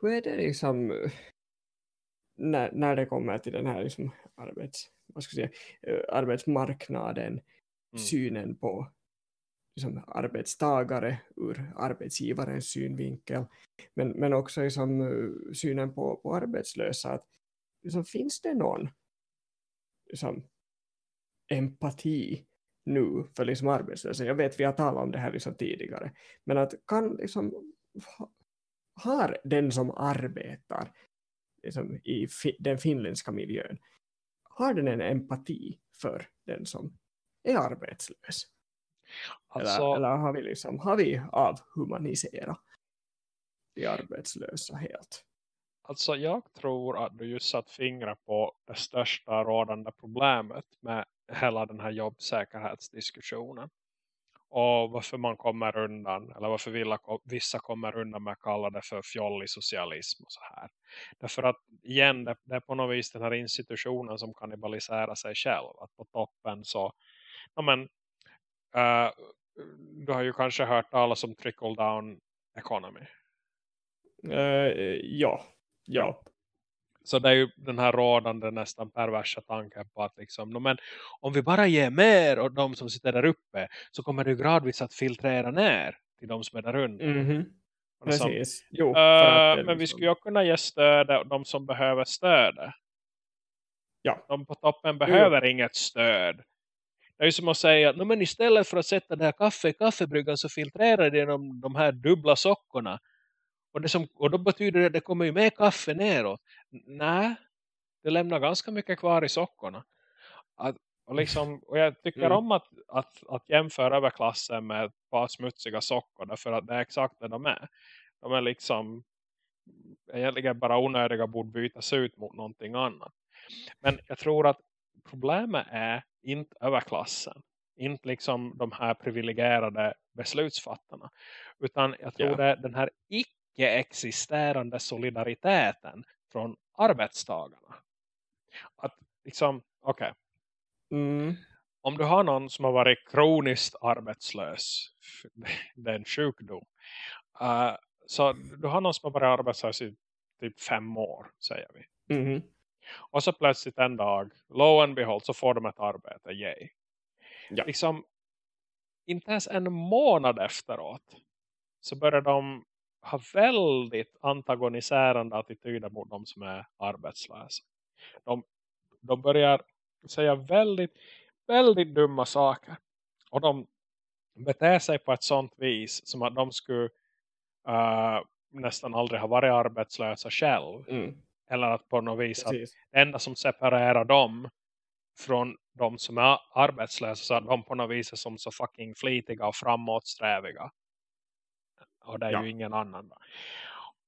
hur är det liksom eh, när, när det kommer till den här liksom arbets, vad ska jag säga, eh, arbetsmarknaden, Mm. synen på liksom, arbetstagare ur arbetsgivarens synvinkel, men, men också liksom, eh, synen på, på arbetslösa. Att, liksom, finns det någon liksom, empati nu för liksom arbetslösa? Jag vet vi har talat om det här liksom tidigare, men att kan liksom, ha- har den som arbetar liksom, i fi, den finländska miljön, har den en empati för den som är arbetslös? Alltså, Eller, eller har vi liksom, har vi avhumaniserat de arbetslösa helt? Alltså jag tror att du just satt fingret på det största rådande problemet med hela den här jobbsäkerhetsdiskussionen. Och varför man kommer undan, eller varför villa- vissa kommer undan med att kalla det för fjollig socialism och så här. Därför att igen, det, det är på något vis den här institutionen som kannibaliserar sig själv. Att på toppen så, ja men, eh, du har ju kanske hört talas om trickle down economy. Uh, ja, ja. Så det är ju den här rådande nästan perversa tanken på att liksom, "Nå, men om vi bara ger mer åt de som sitter där uppe så kommer det gradvis att filtrera ner till de som är där under. Och så, Precis. Jo, "Eh, för att det men vi liksom- skulle ju kunna ge stöd de som behöver stöd. Ja. De på toppen behöver inget stöd. Det är ju som att säga att "Nå, men istället för att sätta det här kaffe i kaffebryggan så filtrerar det genom de här dubbla sockorna. Och, det som, och då betyder det att det kommer ju mer kaffe neråt. Nej, det lämnar ganska mycket kvar i sockorna. Att, och, liksom, och jag tycker Mm. om att, att, att jämföra överklassen med ett par smutsiga sockor. Därför att det är exakt det de är. De är liksom egentligen bara onödiga borde bytas ut mot någonting annat. Men jag tror att problemet är inte överklassen. Inte liksom de här privilegierade beslutsfattarna. Utan jag tror Ja. det är den här icke-existerande solidariteten från arbetstagarna. Att liksom, okej. Mm, Om du har någon som har varit kroniskt arbetslös. Det är en sjukdom. eh, så du har någon som har varit arbetslös i typ fem år, säger vi. mhm, Och så plötsligt en dag, low and behold, så får de ett arbete, yay. Ja. Liksom, inte ens en månad efteråt så börjar de ha väldigt antagoniserande attityder mot de som är arbetslösa. De, de börjar säga väldigt, väldigt dumma saker. Och de beter sig på ett sånt vis som att de skulle eh, nästan aldrig ha varit arbetslösa själv. mm, Eller att på något vis att det enda som separerar dem från de som är arbetslösa så att de på något vis är som så fucking flitiga och framåtsträviga. Och det är Ja. ju ingen annan. Då.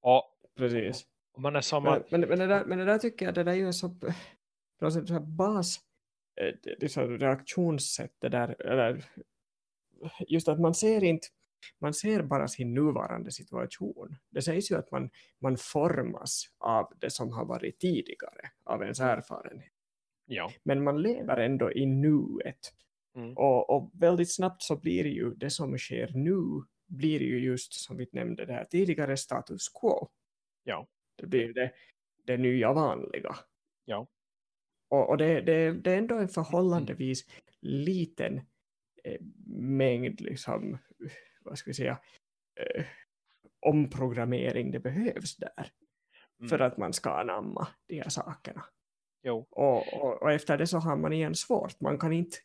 Och, precis. och man är som Men, men, men, det där, men det där tycker jag, det där är ju en så, sätt så här bas eh, här reaktionssätt det där, eller just att man ser inte man ser bara sin nuvarande situation. Det sägs ju att man, man formas av det som har varit tidigare, av ens erfarenhet. ja, Men man lever ändå i nuet. Mm. Och, och väldigt snabbt så blir ju det som sker nu, blir ju just som vi nämnde det här tidigare, status quo. Ja. Det blir det, det nya vanliga. Ja. Och, och det, det, det är ändå en förhållandevis liten eh, mängd, liksom, vad ska vi säga, eh, omprogrammering det behövs där. Mm. För att man ska anamma de här sakerna. jo, Och, och, och efter det så har man igen svårt. Man kan inte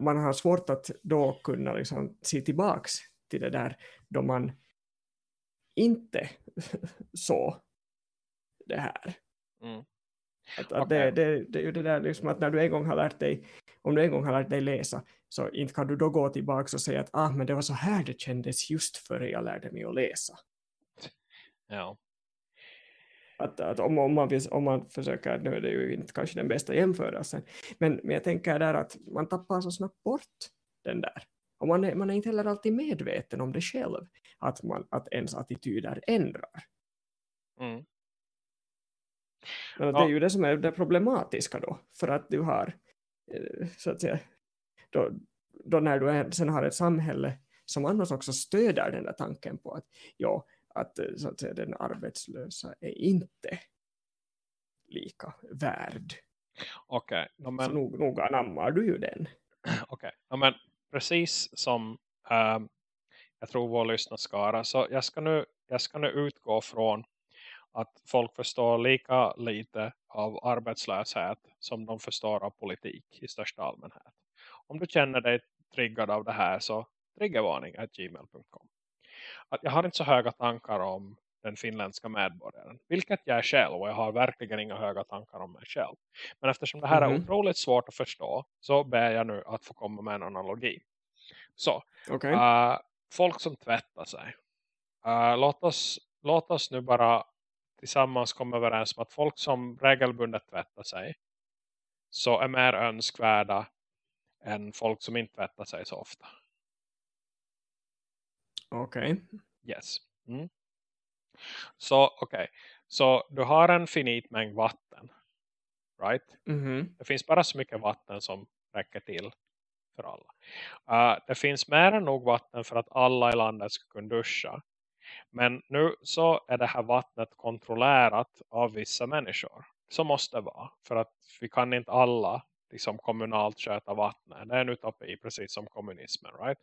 man har svårt att då kunna liksom se tillbaks till det där då man inte så det här. Mm. Att, att Okej. det, det, det är ju det där liksom att när du en gång har lärt dig om du en gång har lärt dig läsa så inte kan du då gå tillbaks och säga att ah, men det var så här det kändes just före jag lärde mig att läsa. ja, Att, att om, om, man om man försöker, nu är det ju inte kanske den bästa jämförelsen, men, men jag tänker där att man tappar så snabbt bort den där Och man är, man är inte heller alltid medveten om det själv, att, man, att ens attityder ändrar. Mm. Men ja. det är ju det som är det problematiska då, för att du har, eh, så att säga, då, då när du är, sen har ett samhälle som annars också stöder den där tanken på att, ja, att, eh, så att säga, den arbetslösa är inte lika värd. Okej. Okay. men... Så nog, nog anammar du ju den. Okej. Okay. men precis som äh, jag tror vår lyssnarskara. Så jag ska, nu, jag ska nu utgå från att folk förstår lika lite av arbetslöshet som de förstår av politik i största allmänhet. Om du känner dig triggad av det här så triggervarning gmail.com. jag har inte så höga tankar om den finländska medborgaren. Vilket jag är själv och jag har verkligen inga höga tankar om mig själv. Men eftersom det här mm är mhm. otroligt svårt att förstå så ber jag nu att få komma med en analogi. Så, okay. uh, folk som tvättar sig. Uh, låt, oss, låt oss nu bara tillsammans komma överens om att folk som regelbundet tvättar sig så är mer önskvärda än folk som inte tvättar sig så ofta. Okej. Okay. Yes. Mm. Så okej. Okay. Så du har en finit mängd vatten. Right? Mm -hmm. Det finns bara så mycket vatten som räcker till för alla. Uh, det finns mer än nog vatten för att alla i landet ska kunna duscha. Men nu så är det här vattnet kontrollerat av vissa människor. Så måste det vara. För att vi kan inte alla liksom kommunalt sköta vattnet. Det är en utopi precis som kommunismen. Right?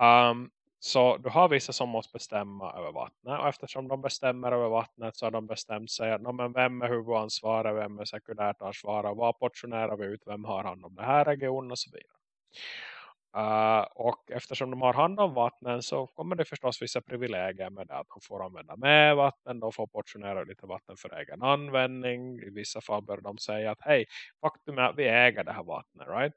Um, så du har vissa som måste bestämma över vattnet. Och eftersom de bestämmer över vattnet så har de bestämt sig att men vem är huvudansvarig, vem är sekundärt ansvarig, vad portionerar vi ut, vem har hand om den här regionen och så vidare. Uh, och eftersom de har hand om vattnen så kommer det förstås vissa privilegier med det. Att de får använda med vatten, de får portionera lite vatten för egen användning. I vissa fall bör de säga att hej, faktum är att vi äger det här vattnet, right?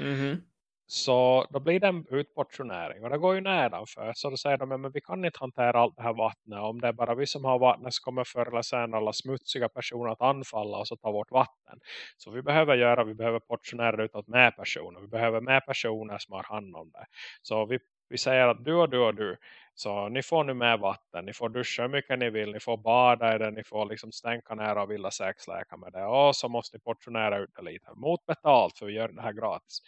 Mm -hmm. Så då blir det en utportionering och det går ju nedanför. Så då säger de att vi kan inte hantera allt det här vattnet. Om det är bara vi som har vattnet så kommer förr eller sen alla smutsiga personer att anfalla oss och ta vårt vatten. Så vi behöver göra, vi behöver portionera ut åt med personer. Vi behöver med personer som har hand om det. Så vi, vi säger att du och du och du. Så ni får nu med vatten, ni får duscha hur mycket ni vill, ni får bada i det, ni får liksom stänka ner och vilja sexläka med det. Och så måste ni portionera ut det lite mot betalt för vi gör det här gratis.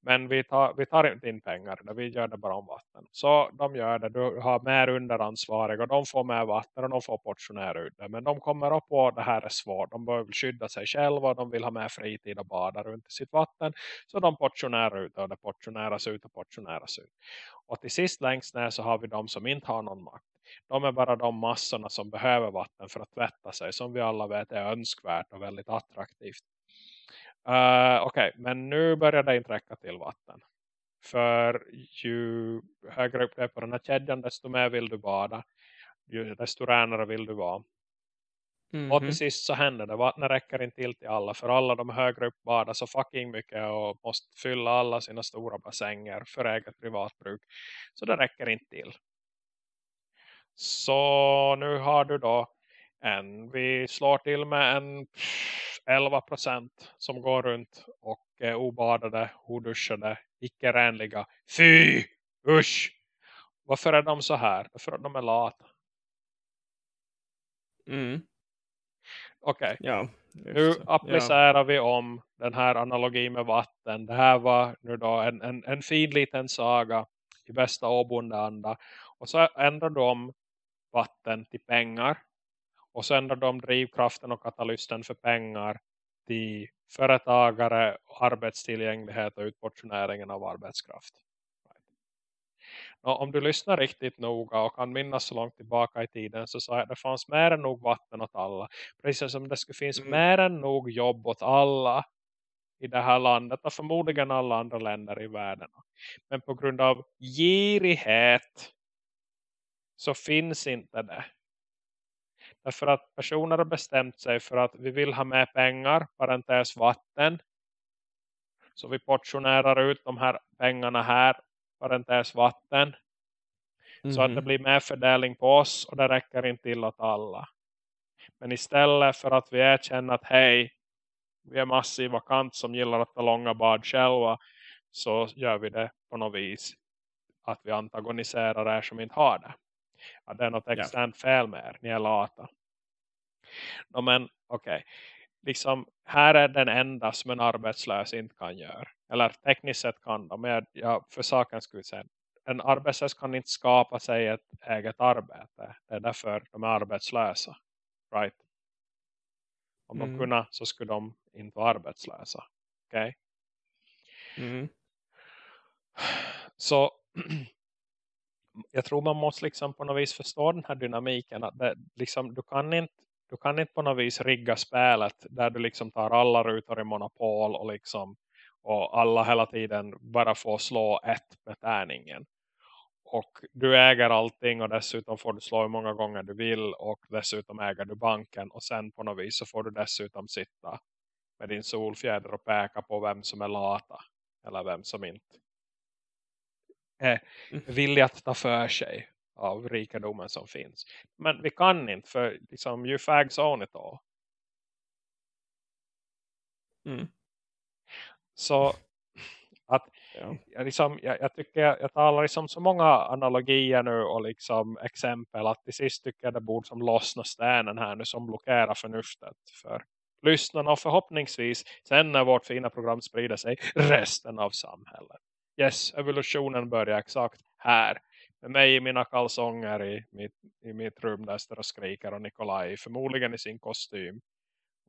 Men vi tar, vi tar inte in pengar, vi gör det bara om vatten. Så de gör det, du har mer underansvariga och de får med vatten och de får portionera ut det. Men de kommer upp på det här är svårt, de behöver skydda sig själva och de vill ha mer fritid och bada runt i sitt vatten. Så de portionerar ut och det portioneras ut och portioneras ut. Och till sist längst ner så har vi de som inte har någon makt. De är bara de massorna som behöver vatten för att tvätta sig. Som vi alla vet är önskvärt och väldigt attraktivt. Uh, Okej, okay. men nu börjar det inte räcka till vatten. För ju högre upp det är på den här kedjan desto mer vill du bada. Ju desto ränare vill du vara. Mm -hmm. Och till mhm. sist så händer det. Vattnet räcker inte till till alla. För alla de högre upp badar så fucking mycket. Och måste fylla alla sina stora bassänger för eget privatbruk. Så det räcker inte till. Så nu har du då en. Vi slår till med en 11% som går runt och är obadade, oduschade, icke-renliga. Fy! Usch! Varför är de så här? För att de är lata. Mm. Okej. Okay. Ja, nu applicerar ja. vi om den här analogin med vatten. Det här var nu då en, en, en fin liten saga i bästa åbondeanda. Och så ändrar de vatten till pengar. Och så ändrar de drivkraften och katalysten för pengar till företagare, arbetstillgänglighet och utportioneringen av arbetskraft om du lyssnar riktigt noga och kan minnas så långt tillbaka i tiden så sa jag att det fanns mer än nog vatten åt alla. Precis som det skulle finnas mm. mer än nog jobb åt alla i det här landet och förmodligen alla andra länder i världen. Men på grund av girighet så finns inte det. Därför att personer har bestämt sig för att vi vill ha med pengar, parentes vatten. Så vi portionerar ut de här pengarna här parentes vatten. Mm -hmm. Så att det blir mer fördelning på oss och det räcker inte till åt alla. Men istället för att vi erkänner att hej, vi är massiva kant som gillar att ta långa bad själva. så gör vi det på något vis att vi antagoniserar er som inte har det. Att det är något externt fel med er. Ni är lata. No, men okej. Okay. Liksom, här är den enda som en arbetslös inte kan göra. Eller tekniskt sett kan de. Men jag, för sakens skull säga. En arbetslös kan inte skapa sig ett eget arbete. Det är därför de är arbetslösa. Right? Om mm. de kunde så skulle de inte vara arbetslösa. Okej? Okay? Mm. Så jag tror man måste liksom på något vis förstå den här dynamiken. Att det, liksom, du, kan inte, du kan inte på något vis rigga spelet där du liksom tar alla rutor i monopol och, liksom, och alla hela tiden bara får slå ett med tärningen. Och du äger allting och dessutom får du slå hur många gånger du vill och dessutom äger du banken och sen på något vis så får du dessutom sitta med din solfjäder och peka på vem som är lata eller vem som inte är mm. villig att ta för sig av rikedomen som finns. Men vi kan inte för liksom, you fags own it all. Mm. Så att ja. jag, liksom, jag, jag, tycker jag, jag talar liksom så många analogier nu och liksom exempel att till sist tycker jag det borde som lossna stenen här nu som blockerar förnuftet för lyssnarna och förhoppningsvis sen när vårt fina program sprider sig resten av samhället yes, evolutionen börjar exakt här. Med mig i mina kalsonger i mitt, i mitt rum där står och skriker och Nikolaj förmodligen i sin kostym.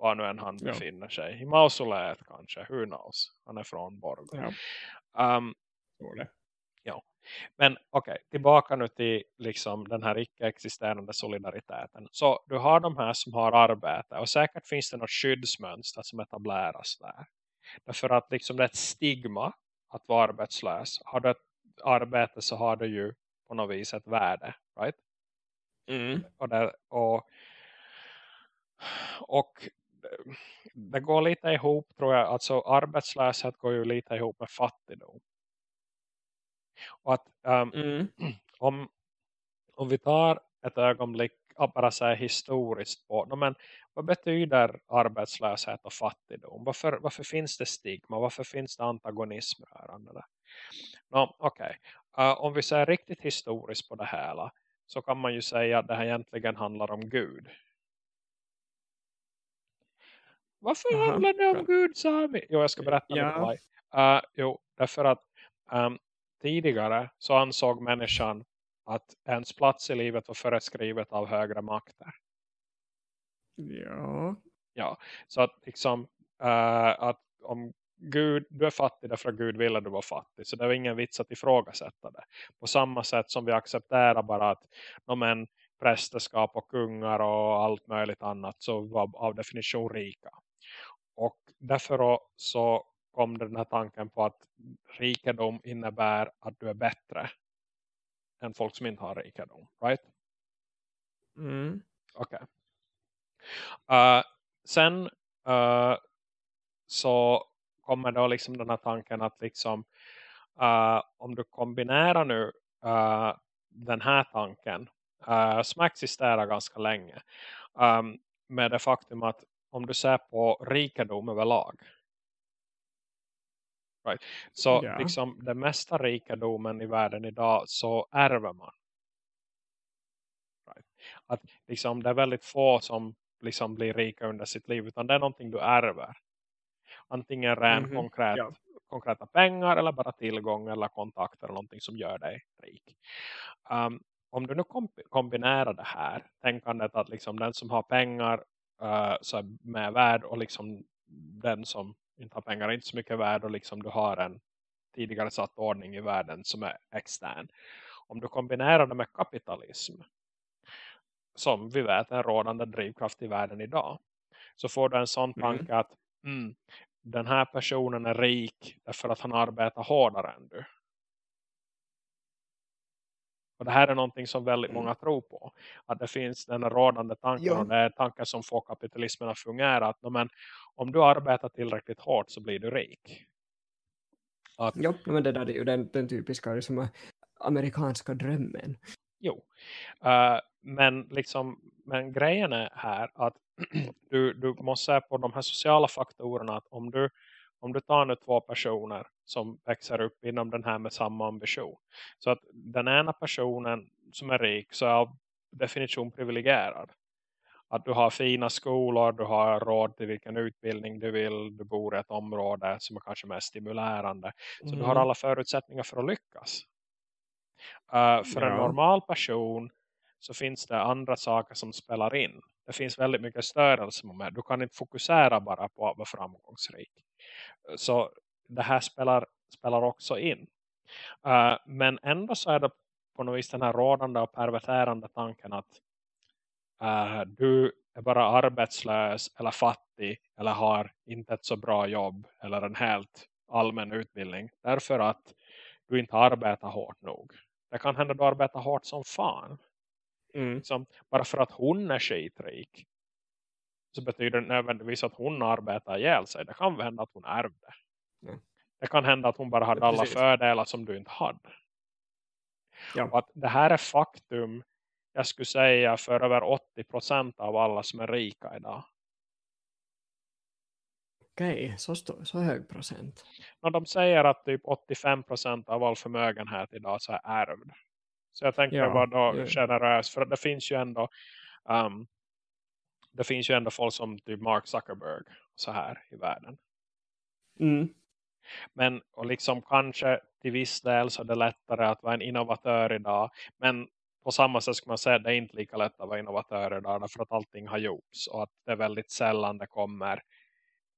Var nu än han befinner sig. I mausoleet kanske, who knows. Han är från Borg. Ja. Um, ja. Men okej, okay, tillbaka nu till liksom den här icke-existerande solidariteten. Så du har de här som har arbete och säkert finns det något skyddsmönster som etableras där. Därför att liksom det är ett stigma att vara arbetslös. Har du ett arbete så har du ju på något vis ett värde. Right? Mm. Och, där, och, och det går lite ihop tror jag. Alltså arbetslöshet går ju lite ihop med fattigdom. Och att um, mm. om, om vi tar ett ögonblick att bara säga historiskt på. No, men vad betyder arbetslöshet och fattigdom? Varför, varför finns det stigma? Varför finns det antagonism rörande det? No, okay. uh, eh, om vi ser riktigt historiskt på det hela så kan man ju säga att det här egentligen handlar om Gud. Varför Aha, handlar det om. Gud, Sami? Jo, jag ska berätta ja. Uh, jo, därför att um, tidigare så ansåg människan att ens plats i livet var föreskrivet av högre makter. Ja. Ja, så att liksom uh, att om Gud, du är fattig därför att Gud ville att du var fattig. Så det var ingen vits att ifrågasätta det. På samma sätt som vi accepterar bara att men, prästerskap och kungar och allt möjligt annat så var av definition rika. Och därför så kom den här tanken på att rikedom innebär att du är bättre än folk som inte har rikedom. Right? Mm. Okej. Okay. Uh, sen uh, så kommer då liksom den här tanken att liksom uh, om du kombinerar nu den här tanken uh, som existerar ganska länge um, med det faktum att om du ser på rikedom överlag right, så yeah. liksom den mesta rikedomen i världen idag så ärver man right. att liksom det är väldigt få som liksom blir rika under sitt liv utan det är någonting du ärver. Antingen ren mm -hmm. konkret, ja. konkreta pengar eller bara tillgång eller kontakter eller någonting som gör dig rik. Um, om du nu kombinerar det här tänkandet att liksom den som har pengar uh, så är med värd och liksom den som inte har pengar inte så mycket värd och liksom du har en tidigare satt ordning i världen som är extern. Om du kombinerar det med kapitalism som vi vet är en rådande drivkraft i världen idag. Så får du en sån mm. tanke mm. att mm, den här personen är rik därför att han arbetar hårdare än du. Och det här är någonting som väldigt mm. många tror på. Att det finns den rådande tanken ja. och det är tanken som får kapitalismen att fungera. Att men, om du arbetar tillräckligt hårt så blir du rik. Att, ja, men det där är ju den, den typiska liksom, amerikanska drömmen. Jo, uh, men, liksom, men grejen är här att du, du måste se på de här sociala faktorerna att om du om du tar nu två personer som växer upp inom den här med samma ambition. Så att den ena personen som är rik så är av definition privilegierad. Att du har fina skolor, du har råd till vilken utbildning du vill, du bor i ett område som är kanske mest stimulerande. Så mm. du har mm. alla förutsättningar för att lyckas. Uh, för ja. en normal person så finns det andra saker som spelar in. Det finns väldigt mycket störelsemoment. Du kan inte fokusera bara på att vara framgångsrik. Så det här spelar, spelar också in. Uh, men ändå så är det på något vis den här rådande och perverterande tanken att uh, du är bara arbetslös eller fattig eller har inte ett så bra jobb eller en helt allmän utbildning. Därför att du inte arbetar hårt nog. Det kan hända att du arbetar hårt som fan. Mm. Liksom, bara för att hon är skitrik så betyder det nödvändigtvis att hon arbetar ihjäl sig. Det kan hända att hon ärvde. Mm. Det kan hända att hon bara hade alla fördelar som du inte hade. Ja. Och att det här är faktum jag skulle säga för över 80% av alla som är rika idag. Okej, så, så hög procent. Och de säger att typ 85% av all förmögenhet idag så är ärvd. Så jag tänker ja, vara då ja. generös. För det finns ju ändå um, det finns ju ändå folk som typ Mark Zuckerberg så här i världen. Mm. Men och liksom kanske till viss del så är det lättare att vara en innovatör idag. Men på samma sätt ska man säga att det är inte lika lätt att vara innovatör idag. Därför att allting har gjorts. Och att det är väldigt sällan det kommer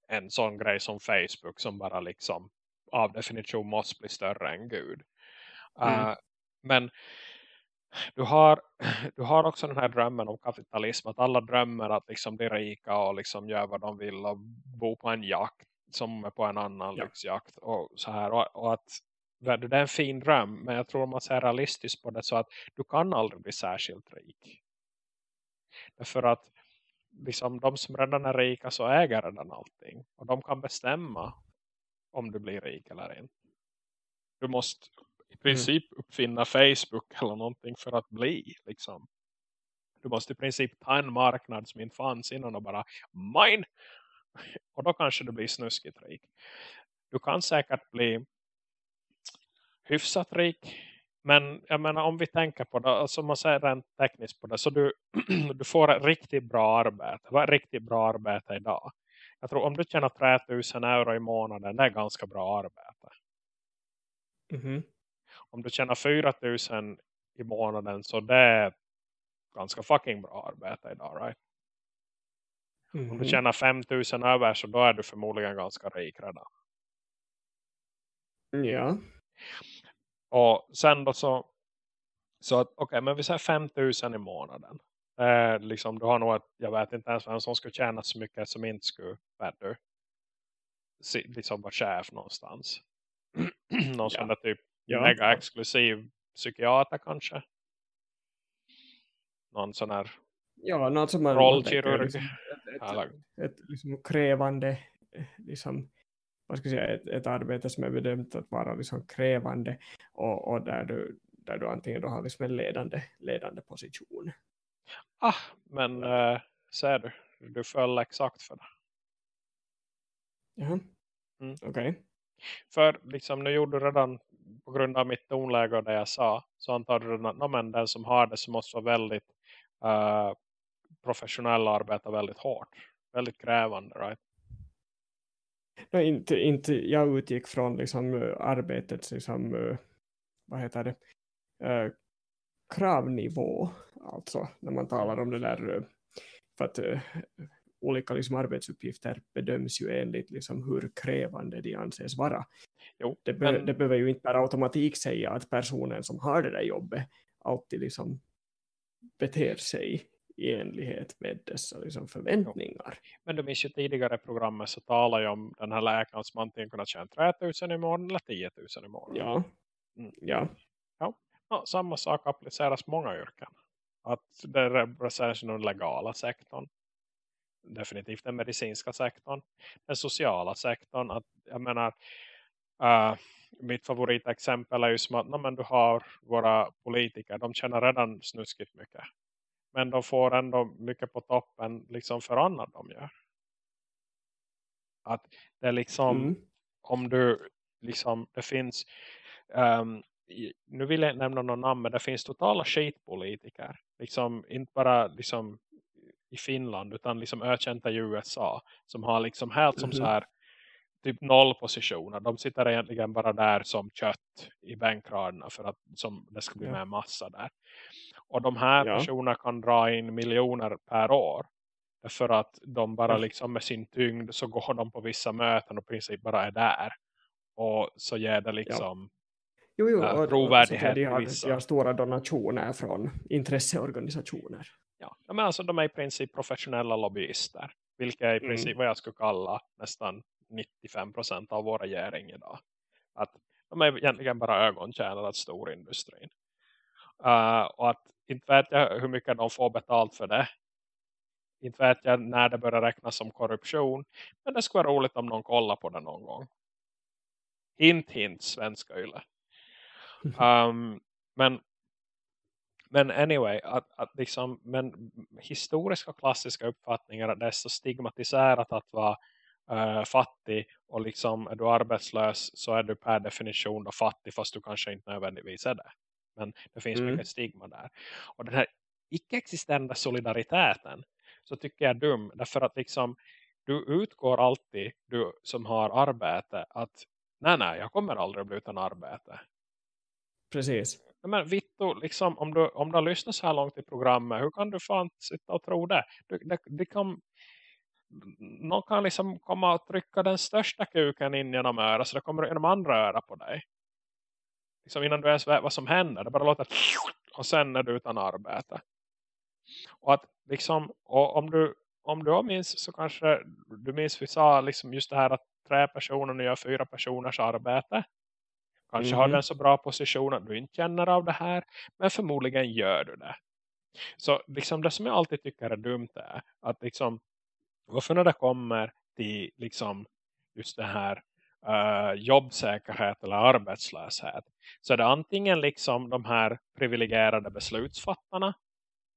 en sån grej som Facebook som bara liksom av definition måste bli större än Gud. Mm. Uh, men du har, du har också den här drömmen om kapitalism. Att alla drömmer att liksom bli rika och liksom göra vad de vill och bo på en jakt som är på en annan ja. lyxjakt. Och, så här, och, och att det är en fin dröm. Men jag tror man ser realistiskt på det så att du kan aldrig bli särskilt rik. Därför att liksom, de som redan är rika så äger redan allting. Och de kan bestämma om du blir rik eller inte. Du måste i princip mm. uppfinna Facebook eller någonting för att bli liksom. Du måste i princip ta en marknad som inte fanns innan och bara mine! Och då kanske du blir snuskigt rik. Du kan säkert bli hyfsat rik. Men jag menar om vi tänker på det, alltså man säger rent tekniskt på det, så du, du får ett riktigt bra arbete. Vad är riktigt bra arbete idag? Jag tror om du tjänar 3000 euro i månaden, det är ganska bra arbete. Mm -hmm om du tjänar 4000 i månaden så det är ganska fucking bra arbete idag, right? Mm -hmm. Om du mhm. tjänar 5000 över så då är du förmodligen ganska rik redan. Ja. Och sen då så så att okej, okay, men vi säger 5000 i månaden. Eh, liksom, du har nog ett, jag vet inte ens vem som skulle tjäna så mycket som inte skulle vara liksom vara chef någonstans. Någon ja. där typ ja. mega exklusiv psykiater kanske. Någon sån här ja, något som man rollkirurg. Liksom, ett, ett, ett liksom krävande liksom, vad ska jag säga, ett, ett arbete som är bedömt att vara liksom krävande och, och där, du, där du antingen då har liksom en ledande, ledande position. Ah, men ja. äh, ser du, du föll exakt för det. Jaha, mm. okej. Okay. För liksom, nu gjorde du redan på grund av mitt tonläge och det jag sa så antar du att no, men, den som har det så måste vara väldigt uh, professionell och arbeta väldigt hårt. Väldigt krävande, right? No, inte, inte, jag utgick från liksom, arbetets liksom, vad heter det uh, kravnivå alltså när man talar om det där eh, för att olika liksom, arbetsuppgifter bedöms ju enligt liksom, hur krävande de anses vara. Jo, det, be men... det behöver ju inte per automatik säga att personen som har det där jobbet alltid liksom beter sig i enlighet med dessa liksom förväntningar. Jo. Men du minns ju tidigare programmet så talar ju om den här läkaren som antingen kunnat tjäna 3000 i månaden eller 10 000 i månaden. Ja. Mm. ja. ja. ja. Samma sak appliceras många yrken. Att det representeras i den legala sektorn definitivt den medicinska sektorn. Den sociala sektorn. Att, jag menar, uh, mitt favoritexempel är ju som att no, men du har våra politiker. De tjänar redan snuskigt mycket. Men de får ändå mycket på toppen liksom för annat de gör. Att det är liksom, mm. om du liksom, det finns um, nu vill jag nämna någon namn men det finns totala skitpolitiker liksom inte bara liksom i Finland utan liksom ökända i USA som har liksom helt som mm -hmm. så här typ noll positioner. De sitter egentligen bara där som kött i bänkraderna för att som det ska bli ja. med massa där. Och de här ja. personerna kan dra in miljoner per år. För att de bara liksom med sin tyngd så går de på vissa möten och i princip bara är där. Och så ger det liksom Jo, jo, och, trovärdighet. De, har, de har stora donationer från intresseorganisationer. Ja, men alltså de är i princip professionella lobbyister. Vilket är i princip mm. vad jag skulle kalla nästan 95% av vår regering idag. Att de är egentligen bara ögontjänare åt storindustrin. Uh, och att inte vet jag hur mycket de får betalt för det. Inte vet jag när det börjar räknas som korruption. Men det skulle vara roligt om någon kollar på det någon gång. Hint, hint, svenska yle. Um, men, men anyway, att, att liksom, men historiska och klassiska uppfattningar att det är så stigmatiserat att vara uh, fattig och liksom är du arbetslös så är du per definition då fattig fast du kanske inte nödvändigtvis är det. Men det finns mm. mycket stigma där. Och den här icke-existerande solidariteten så tycker jag är dum. Därför att liksom du utgår alltid, du som har arbete, att nej nej, jag kommer aldrig bli utan arbete. Precis. Men Vitto, liksom, om, du, om du har lyssnat så här långt i programmet, hur kan du fan sitta och tro det? Du, det, det kan, någon kan liksom komma och trycka den största kuken in genom örat så det kommer genom andra öra på dig. Liksom innan du ens vet vad som händer. Det bara låter och sen är du utan arbete. Och att liksom, och om du om du minns så kanske du minns vi sa liksom just det här att tre personer gör fyra personers arbete. Kanske mm. har du en så bra position att du inte känner av det här. Men förmodligen gör du det. Så liksom det som jag alltid tycker är dumt är att liksom varför när det kommer till liksom just det här uh, jobbsäkerhet eller arbetslöshet så är det antingen liksom de här privilegierade beslutsfattarna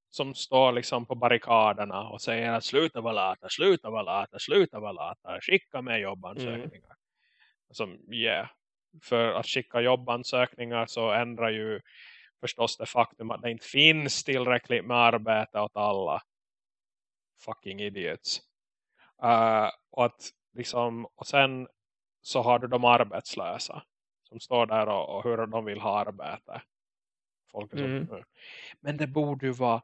som står liksom på barrikaderna och säger att sluta vara lata, sluta vara lata, sluta vara lata, skicka med jobbansökningar. Mm. Som, yeah. För att skicka jobbansökningar så ändrar ju förstås det faktum att det inte finns tillräckligt med arbete åt alla. Fucking idiots. Uh, och, att liksom, och sen så har du de arbetslösa som står där och, och hur de vill ha arbete. Folk mm. Men det borde ju vara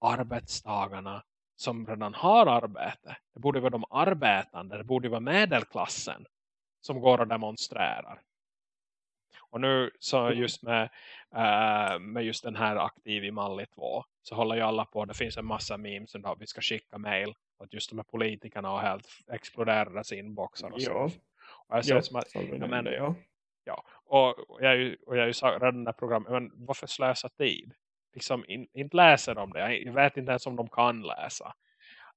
arbetstagarna som redan har arbete. Det borde vara de arbetande, det borde vara medelklassen som går och demonstrerar. Och nu så just med, uh, med just den här aktiv i Malli 2 så håller ju alla på, det finns en massa memes att vi ska skicka mail att just de här politikerna har helt exploderat sin inboxar och så. Och jag ja, som att, ja, men, ja. ja. Och, och jag är ju, och jag är ju sagt redan det här programmet, men varför slösa tid? Liksom in, inte läser de det. Jag vet inte ens om de kan läsa.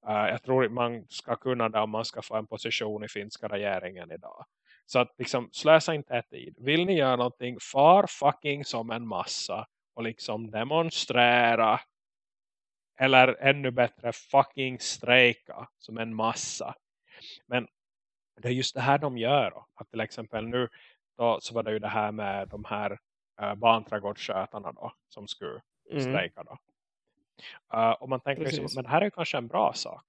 Uh, jag tror man ska kunna det om man ska få en position i finska regeringen idag. Så att liksom slösa inte tid. Vill ni göra någonting far fucking som en massa och liksom demonstrera eller ännu bättre fucking strejka som en massa. Men det är just det här de gör. Då. Att till exempel nu då, så var det ju det här med de här uh, barnträdgårdsskötarna då, som skulle mm. strejka då. Uh, och man tänker liksom, men det här är kanske en bra sak.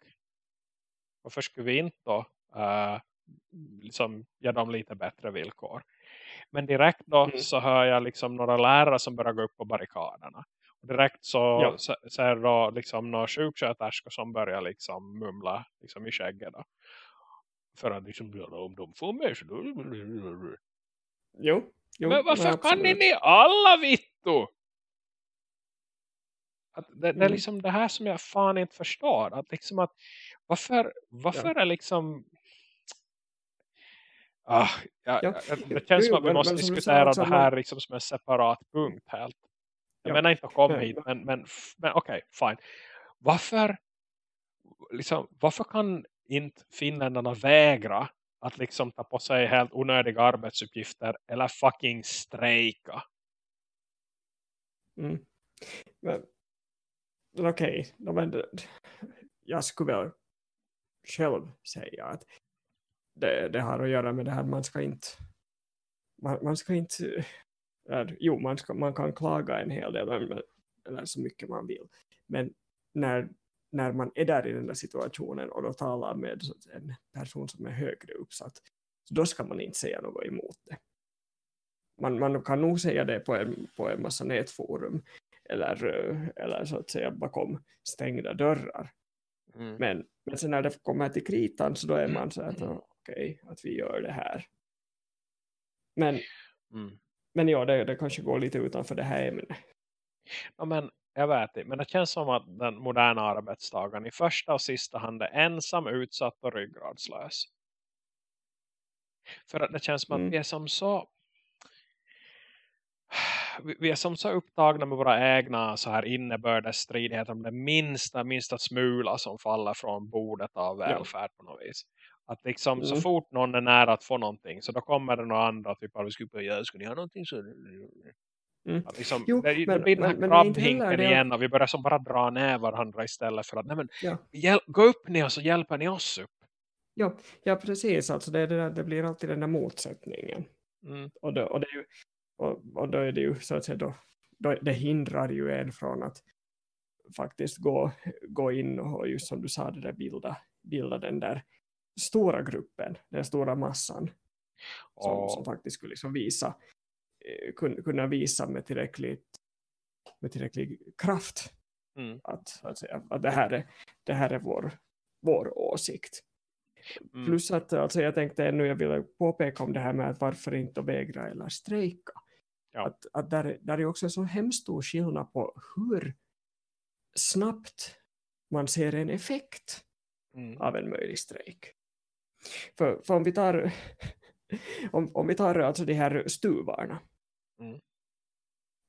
Varför skulle vi inte då uh, liksom ge dem lite bättre villkor? Men direkt då mm. så hör jag liksom några lärare som börjar gå upp på barrikaderna. Och direkt så, ja. så, så är det då liksom några sjuksköterskor som börjar liksom mumla liksom i skägget då. För att liksom, om de får med sig Jo. jo men varför kan ni, ni alla vittu? Det, det, är mm. liksom det här som jag fan inte förstår. Att liksom att, varför, varför ja. är liksom... Ah, ja, ja. Det känns jo, som att vi måste diskutera det här liksom som en separat punkt helt. Jag ja. menar inte att komma hit, men, men, men okej, okay, fine. Varför, liksom, varför kan inte finländarna vägra att liksom ta på sig helt onödiga arbetsuppgifter eller fucking strejka? Mm. Men, okej, okay. men jag skulle väl själv säga att det, det har att göra med det här man ska inte man, man ska inte är, jo man, ska, man kan klaga en hel del eller, eller så mycket man vill men när, när man är där i den där situationen och då talar med en person som är högre uppsatt då ska man inte säga något emot det man, man kan nog säga det på en, på en massa nätforum eller, eller så att säga bakom stängda dörrar mm. men, men sen när det kommer till kritan så då är man så att mm. Okej okay, att vi gör det här men, mm. men ja, det, det kanske går lite utanför det här ämnet. Ja, men jag vet inte, men det känns som att den moderna arbetstagaren i första och sista hand är ensam, utsatt och ryggradslös. För att det känns som att mm. vi är som så vi är som så upptagna med våra egna så här innebördes stridigheter om det minsta, minsta smula som faller från bordet av välfärd på något vis. Att liksom mm. så fort någon är nära att få någonting så då kommer det några andra typ att vi skulle göra, ska ni ha någonting så Mm. Att liksom, jo, det, men, det blir den här krabbhinken igen och vi börjar som bara dra ner varandra istället för att nej men, ja. hjäl, gå upp ni och så hjälper ni oss upp. Ja, ja precis. Alltså det, det, det blir alltid den där motsättningen. Mm. Och, då, och, det är ju, och, och, då är det ju så att säga då, då, det hindrar ju en från att faktiskt gå, gå in och just som du sa det där bilda, bilda den där stora gruppen, den stora massan som, oh. som faktiskt skulle liksom visa eh, kunna visa med tillräckligt med tillräcklig kraft mm. att, att, säga, att det här är, det här är vår, vår åsikt. Mm. Plus att alltså, jag tänkte ännu, jag ville påpeka om det här med att varför inte vägra eller strejka. Ja. Att, att där, där är också en så hemskt stor skillnad på hur snabbt man ser en effekt mm. av en möjlig strejk. För, för om vi tar om, om vi tar alltså de här stuvarna mm.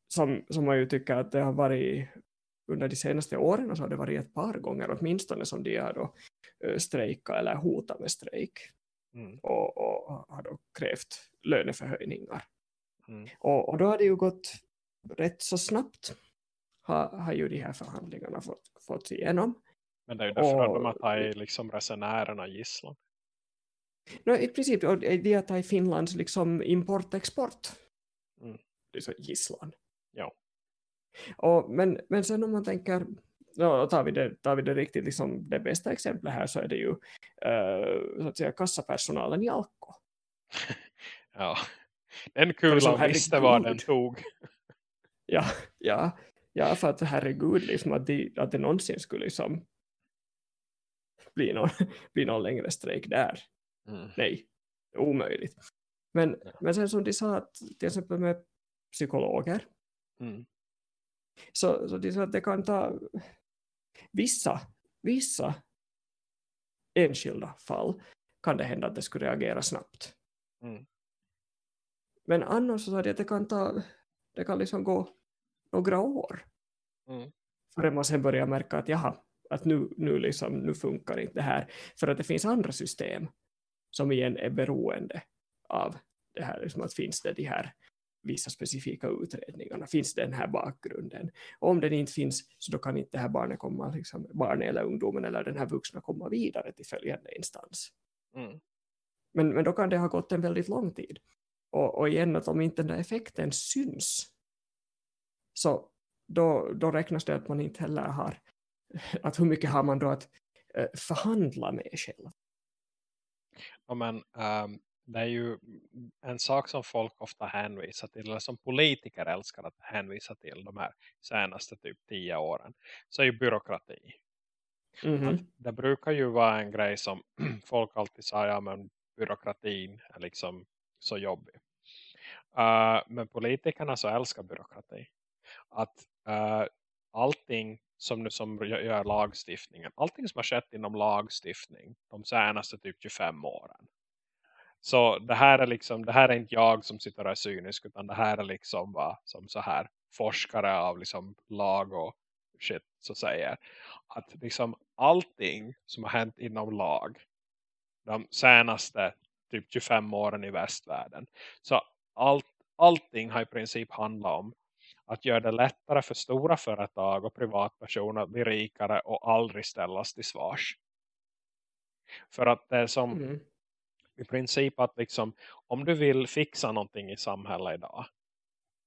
som, som man ju tycker att det har varit under de senaste åren så har det varit ett par gånger åtminstone som de har då strejkat eller hotat med strejk mm. och, och, har då krävt löneförhöjningar. Mm. Och, och då har det ju gått rätt så snabbt har, har ju de här förhandlingarna fått, fått igenom. Men det är ju därför och, de har tagit liksom resenärerna gisslan. No, I princip det att ta Finlands liksom import-export. Mm. Det är så gisslan. Ja. Och, men, men sen om man tänker ja, tar, vi det, tar vi det riktigt liksom det bästa exemplet här så är det ju uh, så att säga kassapersonalen i Alko. ja, den kulan visste vad den tog. ja, ja, ja, för att herregud liksom att, de, att det någonsin skulle liksom bli någon, bli någon längre strejk där. Mm. Nej, omöjligt. Men, ja. men sen som de sa att till exempel med psykologer mm. så, så de sa att det kan ta vissa, vissa enskilda fall kan det hända att det skulle reagera snabbt. Mm. Men annars så sa de att det kan ta det kan liksom gå några år mm. förrän man sen börjar märka att jaha, att nu, nu, liksom, nu funkar inte det här för att det finns andra system som igen är beroende av det här, liksom att finns det de här vissa specifika utredningarna, finns den här bakgrunden. Och om den inte finns så då kan inte det här barnet komma, liksom, barnet eller ungdomen eller den här vuxna komma vidare till följande instans. Mm. Men, men då kan det ha gått en väldigt lång tid. Och, och igen att om inte den där effekten syns så då, då räknas det att man inte heller har att hur mycket har man då att eh, förhandla med själv. Ja, men um, det är ju en sak som folk ofta hänvisar till, eller som politiker älskar att hänvisa till de här senaste typ tio åren, så är ju byråkrati. Mm -hmm. Det brukar ju vara en grej som folk alltid säger, ja men byråkratin är liksom så jobbig. Uh, men politikerna så älskar byråkrati. Att uh, allting som nu som gör lagstiftningen. Allting som har skett inom lagstiftning de senaste typ 25 åren. Så det här är liksom, det här är inte jag som sitter och är cynisk utan det här är liksom vad som så här forskare av liksom lag och shit så säger. Att liksom allting som har hänt inom lag de senaste typ 25 åren i västvärlden. Så allt, allting har i princip handlat om att göra det lättare för stora företag och privatpersoner att bli rikare och aldrig ställas till svars. För att det är som mm. i princip att liksom om du vill fixa någonting i samhället idag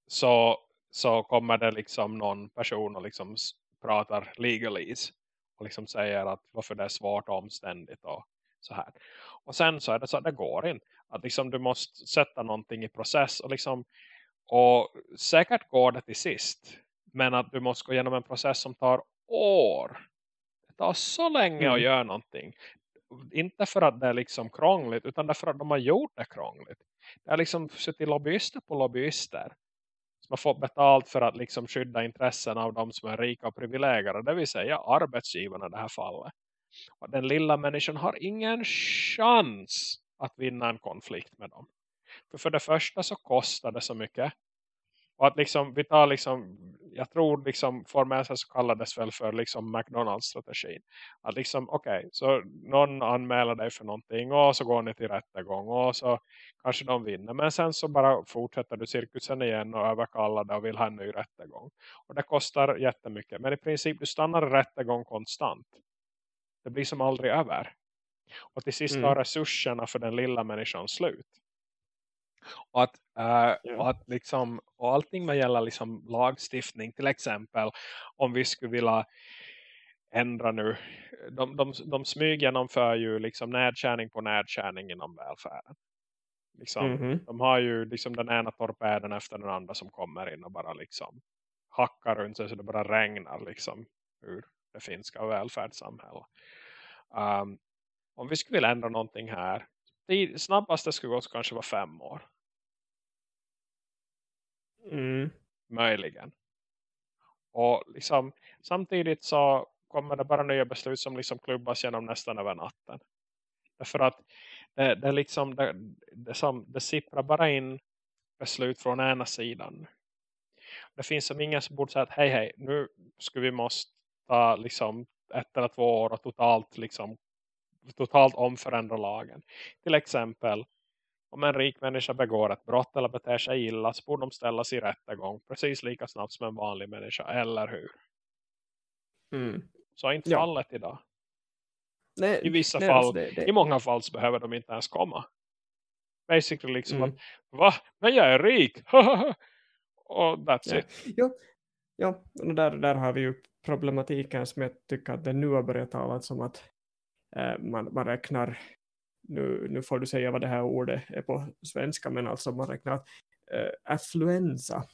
så, så kommer det liksom någon person och liksom pratar legalese och liksom säger att varför det är svårt och omständigt och så här. Och sen så är det så att det går inte. Att liksom du måste sätta någonting i process och liksom och säkert går det till sist. Men att du måste gå igenom en process som tar år. Det tar så länge mm. att göra någonting. Inte för att det är liksom krångligt utan därför att de har gjort det krångligt. Det är liksom suttit lobbyister på lobbyister. Som har fått betalt för att liksom skydda intressen av de som är rika och privilegierade. Det vill säga arbetsgivarna i det här fallet. Och den lilla människan har ingen chans att vinna en konflikt med dem. För, för det första så kostar det så mycket. Och att liksom, vi tar liksom, jag tror liksom formellt så kallades väl för liksom McDonalds-strategin. Att liksom, okej, okay, så någon anmäler dig för någonting och så går ni till rättegång och så kanske de vinner. Men sen så bara fortsätter du cirkusen igen och överkallar det och vill ha en ny rättegång. Och det kostar jättemycket. Men i princip du stannar rättegång konstant. Det blir som aldrig över. Och till sist mm. tar resurserna för den lilla människan slut. Och att, ja. och att liksom, och allting med gäller liksom lagstiftning till exempel om vi skulle vilja ändra nu de, de, de smyg genomför ju liksom nedskärning på nedskärning inom välfärden. Liksom, mm -hmm. De har ju liksom den ena torpeden efter den andra som kommer in och bara liksom hackar runt sig så det bara regnar liksom ur det finska välfärdssamhället. Um, om vi skulle vilja ändra någonting här det snabbaste skulle gå så kanske vara fem år. Mm. Möjligen. Och liksom, samtidigt så kommer det bara nya beslut som liksom klubbas genom nästan över natten. Därför att det, det, liksom, det, det, som, det sipprar bara in beslut från ena sidan. Det finns som ingen som borde säga att hej hej, nu skulle vi måste ta liksom ett eller två år och totalt liksom totalt omförändra lagen. Till exempel om en rik människa begår ett brott eller beter sig illa så borde de ställas i rättegång precis lika snabbt som en vanlig människa, eller hur? Mm. Så är inte ja. fallet idag. Nej, I vissa nej, fall, alltså det, det... i många fall så behöver de inte ens komma. Basically liksom mm. att, va? Men jag är rik! och that's ja. it. Jo, ja, och där, där har vi ju problematiken som jag tycker att det nu har börjat tala om att man, man räknar nu, nu får du säga vad det här ordet är på svenska men alltså man räknar eh, affluensa.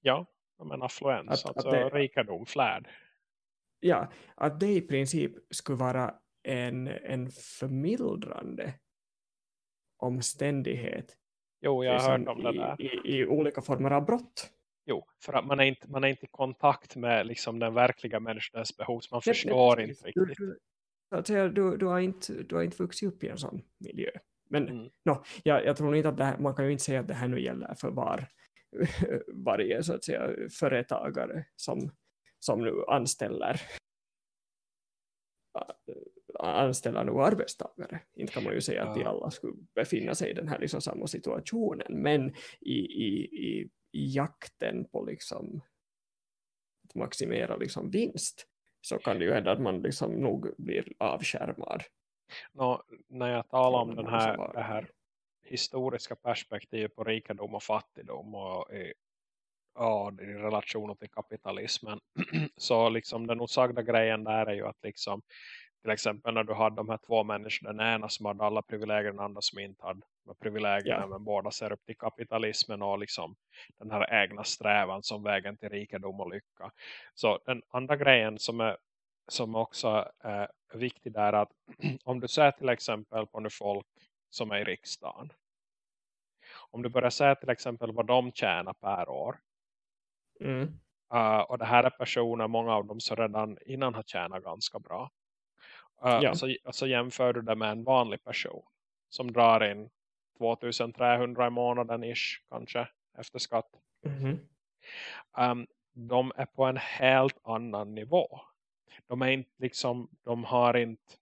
Ja, men affluens, att, alltså att det, rikedom, flärd. Ja, att det i princip skulle vara en, en förmildrande omständighet. Jo, jag har hört om det där. I, i, olika former av brott. Jo, för att man är inte, man är inte i kontakt med liksom den verkliga människans behov. Man det, förstår det, inte riktigt. Du, att säga, du, du, har inte, du har inte vuxit upp i en sån miljö. Men mm. no, jag, jag tror inte att här, man kan ju inte säga att det här nu gäller för var, varje så att säga, företagare som, som nu anställer anställa nu arbetstagare. Inte kan man ju säga att de alla skulle befinna sig i den här liksom samma situationen. Men i, i, i, i jakten på liksom att maximera liksom vinst så kan det ju hända att man liksom nog blir avskärmad. Nå, när jag talar om den här, det här historiska perspektivet på rikedom och fattigdom och i, ja, i relation till kapitalismen så liksom den osagda grejen där är ju att liksom till exempel när du hade de här två människorna, den ena som hade alla privilegier, den andra som inte hade de privilegierna, ja. men båda ser upp till kapitalismen och liksom den här egna strävan som vägen till rikedom och lycka. Så den andra grejen som är som också är viktig är att om du ser till exempel på nu folk som är i riksdagen. Om du börjar säga till exempel vad de tjänar per år. Mm. Uh, och det här är personer, många av dem som redan innan har tjänat ganska bra. Uh, ja. alltså, alltså jämför du det med en vanlig person som drar in 2300 i månaden ish kanske efter skatt. Mm. Um, de är på en helt annan nivå. De är inte liksom, de har inte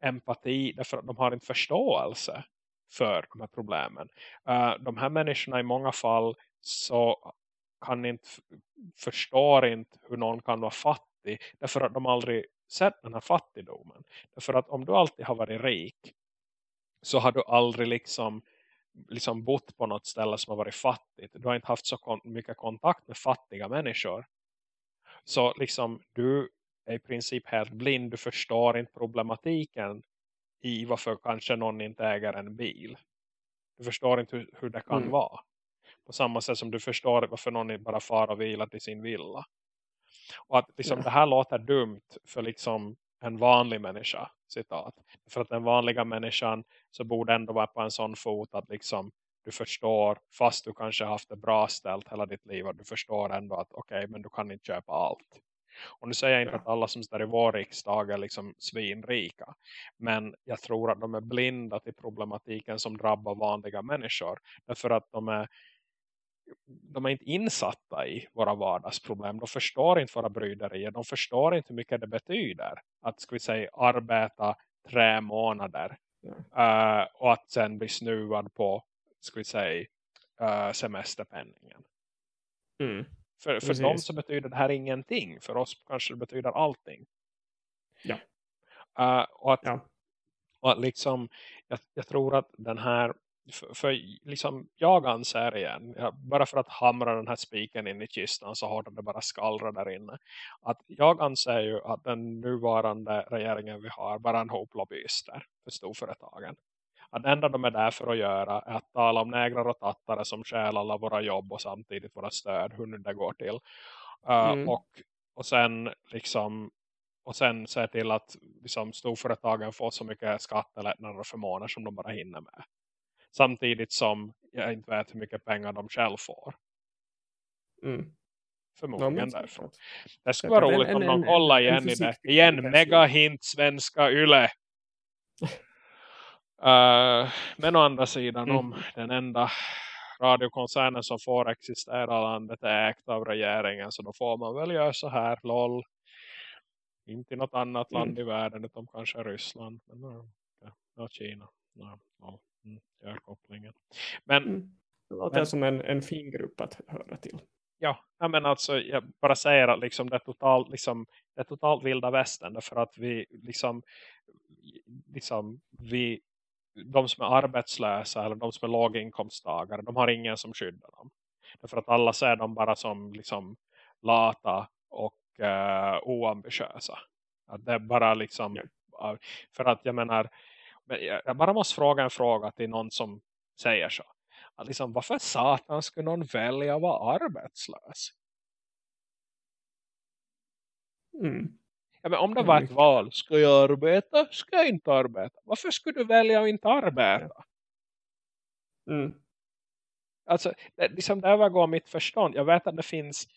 empati därför de har inte förståelse för de här problemen. Uh, de här människorna i många fall så kan inte förstår inte hur någon kan vara fattig därför att de aldrig sett den här fattigdomen. Därför att om du alltid har varit rik så har du aldrig liksom liksom bott på något ställe som har varit fattigt. Du har inte haft så kon mycket kontakt med fattiga människor. Så liksom du är i princip helt blind. Du förstår inte problematiken i varför kanske någon inte äger en bil. Du förstår inte hur, hur det kan mm. vara. På samma sätt som du förstår varför någon bara far och vilar till sin villa. Och att liksom, ja. det här låter dumt för liksom en vanlig människa, citat. För att den vanliga människan så borde ändå vara på en sån fot att liksom du förstår, fast du kanske haft det bra ställt hela ditt liv, och du förstår ändå att okej, okay, men du kan inte köpa allt. Och nu säger jag inte att alla som står i vår riksdag är liksom svinrika. Men jag tror att de är blinda till problematiken som drabbar vanliga människor. Därför att de är de är inte insatta i våra vardagsproblem. De förstår inte våra bryderier. De förstår inte hur mycket det betyder att ska vi säga arbeta tre månader uh, och att sen bli snuvad på ska vi säga uh, semesterpenningen. Mm. För, för dem så betyder det här ingenting. För oss kanske det betyder allting. Ja. Uh, och, att, ja. och att liksom jag, jag tror att den här för, för liksom jag anser igen, bara för att hamra den här spiken in i kistan så har det bara skallra där inne. Att jag anser ju att den nuvarande regeringen vi har bara en hop lobbyister för storföretagen. Att det enda de är där för att göra är att tala om nägrar och tattare som skäl alla våra jobb och samtidigt våra stöd, hur nu det går till. Uh, mm. och, och sen liksom och sen se till att liksom, storföretagen får så mycket skattelättnader och förmåner som de bara hinner med. Samtidigt som jag inte vet hur mycket pengar de själv får. Mm. Förmodligen ja, därför. Det skulle vara roligt en, om de kollar igen i det. Igen, mega hint svenska yle. uh, men å andra sidan mm. om den enda radiokoncernen som får existera landet är ägt av regeringen så då får man väl göra så här, lol. Inte i något annat mm. land i världen utom kanske Ryssland. Men ja, ja Kina. Ja, ja. Mm, gör kopplingen. Men, mm. Det låter men, som en, en fin grupp att höra till. Ja, men alltså jag bara säger att liksom det är totalt, liksom, det är totalt vilda västern därför att vi liksom, liksom vi, de som är arbetslösa eller de som är låginkomsttagare, de har ingen som skyddar dem. Därför att alla ser dem bara som liksom lata och uh, oambitiösa. Att det är bara liksom, ja. för att jag menar, jag bara måste fråga en fråga till någon som säger så. Att liksom, varför satan skulle någon välja att vara arbetslös? Mm. Ja, men om det var ett val, ska jag arbeta? Ska jag inte arbeta? Varför skulle du välja att inte arbeta? Mm. Alltså, det, liksom, det övergår mitt förstånd. Jag vet att det finns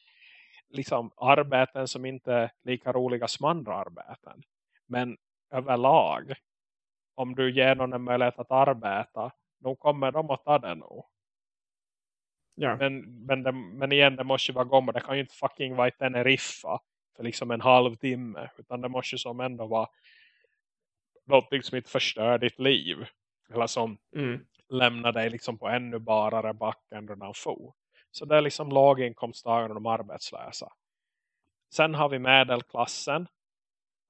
liksom arbeten som inte är lika roliga som andra arbeten. Men överlag om du ger någon en möjlighet att arbeta då kommer de att ta det nog. Ja. Men, men, det, men igen, det måste ju vara gomma. Det kan ju inte fucking vara i Teneriffa för liksom en halvtimme. Utan det måste ju som ändå vara något som inte förstör ditt liv. Eller som mm. lämnar dig liksom på ännu barare backen då den får. Så det är liksom låginkomsttagare och de arbetslösa. Sen har vi medelklassen.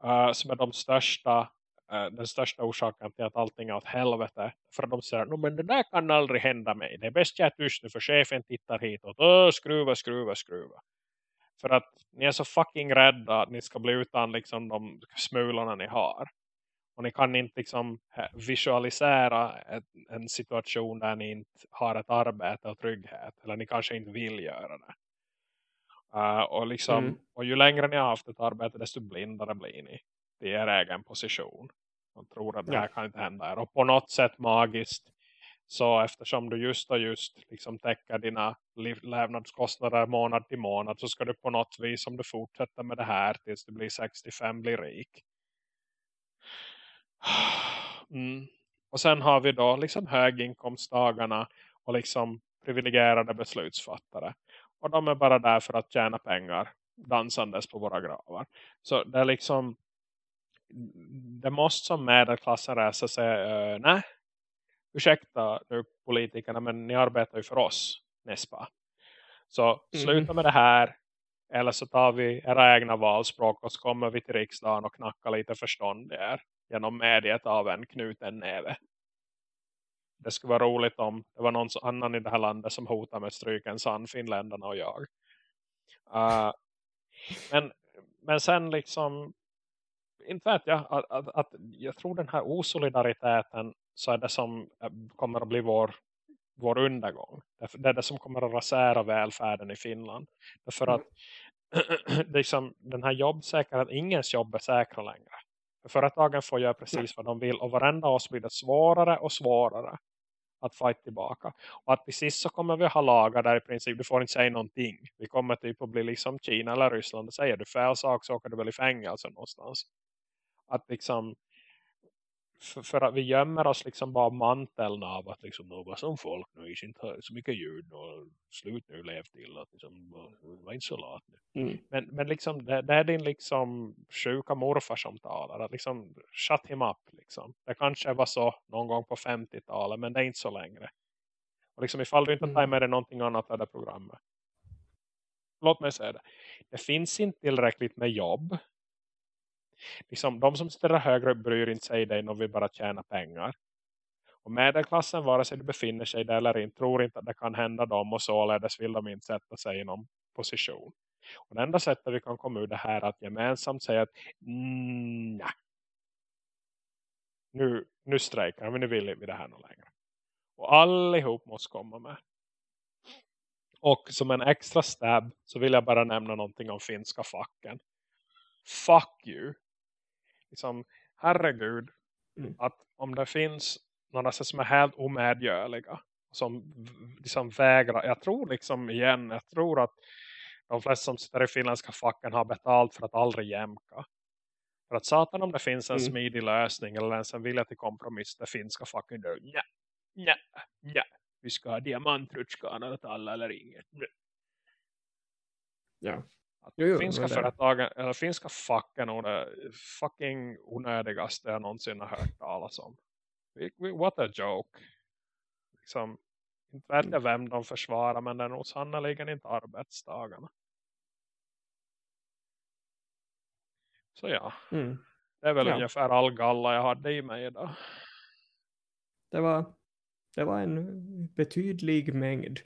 Uh, som är de största den största orsaken till att allting är åt helvete. För de säger, no, men det där kan aldrig hända mig. Det är bäst jag är tyst nu för chefen tittar hitåt. Åh, skruva, skruva, skruva. För att ni är så fucking rädda att ni ska bli utan liksom de smulorna ni har. Och ni kan inte liksom visualisera ett, en situation där ni inte har ett arbete och trygghet. Eller ni kanske inte vill göra det. Uh, och, liksom, mm. och ju längre ni har haft ett arbete desto blindare blir ni till er egen position. Man tror att det här kan inte hända. Och på något sätt magiskt så eftersom du just och just liksom täcker dina levnadskostnader månad till månad så ska du på något vis om du fortsätter med det här tills du blir 65 blir rik. Mm. Och sen har vi då liksom höginkomsttagarna och liksom privilegierade beslutsfattare. Och de är bara där för att tjäna pengar dansandes på våra gravar. Så det är liksom det måste som medelklassen resa sig, uh, nej, ursäkta nu politikerna men ni arbetar ju för oss, Nespa. Så mm. sluta med det här eller så tar vi era egna valspråk och så kommer vi till riksdagen och knackar lite förstånd er genom mediet av en knuten näve. det skulle vara roligt om det var någon annan i det här landet som hotar med stryken sann finländarna och jag. Uh, men, men sen liksom inte vet jag att, att, att, jag tror den här osolidariteten så är det som eh, kommer att bli vår, vår undergång. Det är det som kommer att rasera välfärden i Finland. Därför mm. att liksom, den här jobbsäkerheten, ingens jobb är säkra längre. För företagen får göra precis vad de vill och varenda oss blir det svårare och svårare att fight tillbaka. Och att precis så kommer vi ha lagar där i princip du får inte säga någonting. Vi kommer typ att bli liksom Kina eller Ryssland och säger du fel sak så åker du väl i fängelse någonstans. Att liksom för, för, att vi gömmer oss liksom bara manteln av att liksom något som folk nu inte har så mycket ljud och slut nu lev till att liksom, var inte så lat nu. Mm. Men, men liksom det, det, är din liksom sjuka morfar som talar att liksom shut him up liksom. Det kanske var så någon gång på 50-talet men det är inte så längre. Och liksom ifall du inte mm. tar med dig någonting annat av det programmet. Låt mig säga det. Det finns inte tillräckligt med jobb liksom, de som ställer högre bryr inte sig dig om vi bara tjänar pengar. Och medelklassen, vare sig du befinner sig där eller inte, tror inte att det kan hända dem och således vill de inte sätta sig i någon position. Och det enda sättet vi kan komma ur det här är att gemensamt säga att mm, nu, nu strejkar vi, nu vill vi det här något längre. Och allihop måste komma med. Och som en extra stab så vill jag bara nämna någonting om finska facken. Fuck you liksom, herregud, mm. att om det finns några som är helt omedgörliga som liksom vägrar, jag tror liksom igen, jag tror att de flesta som sitter i finländska facken har betalt för att aldrig jämka. För att satan om det finns en mm. smidig lösning eller ens en vilja till kompromiss det finska facken då, nej, nej, nej, vi ska ha diamantrutschkan åt alla eller inget. Ja. Att jo, jo, finska företagen, eller finska facken är det fucking onödigaste jag någonsin har hört talas om. What a joke. Liksom, inte vet jag vem de försvarar men det är nog sannoliken inte arbetsdagarna. Så ja. Mm. Det är väl ja. ungefär all galla jag hade i mig idag. Det var, det var en betydlig mängd.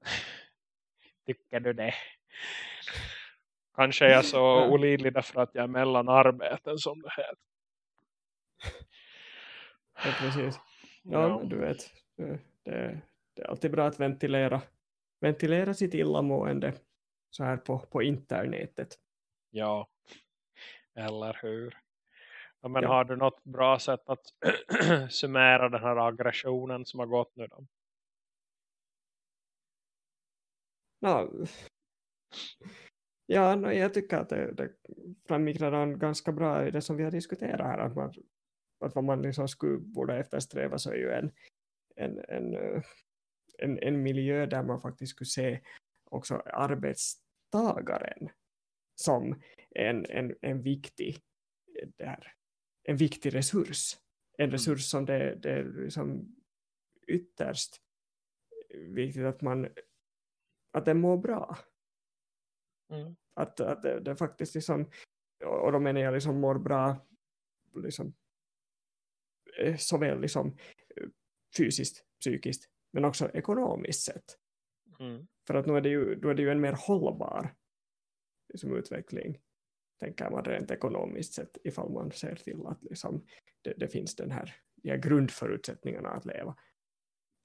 Tycker du det? Kanske är jag så olidlig därför att jag är mellan arbeten som det heter. Ja, precis. Ja, ja. du vet. Det, det, är alltid bra att ventilera, ventilera sitt illamående så här på, på internetet. Ja, eller hur? Ja, men ja. har du något bra sätt att summera den här aggressionen som har gått nu då? Ja, Ja, no, jag tycker att det, det framgick redan ganska bra i det som vi har diskuterat här. Att, man, att vad man liksom skulle borde eftersträva så är ju en, en, en, eh, en, en miljö där man faktiskt skulle se också arbetstagaren som en, en, en, viktig, där, en viktig resurs. En mm. resurs som det, det är liksom ytterst viktigt att man att den mår bra. Mm. Att, att det, det faktiskt liksom, och då menar jag liksom mår bra liksom, eh, såväl liksom eh, fysiskt, psykiskt men också ekonomiskt sett. Mm. För att nu är, det ju, då är det ju en mer hållbar liksom, utveckling tänker man rent ekonomiskt sett ifall man ser till att liksom, det, det finns den här, de här grundförutsättningarna att leva.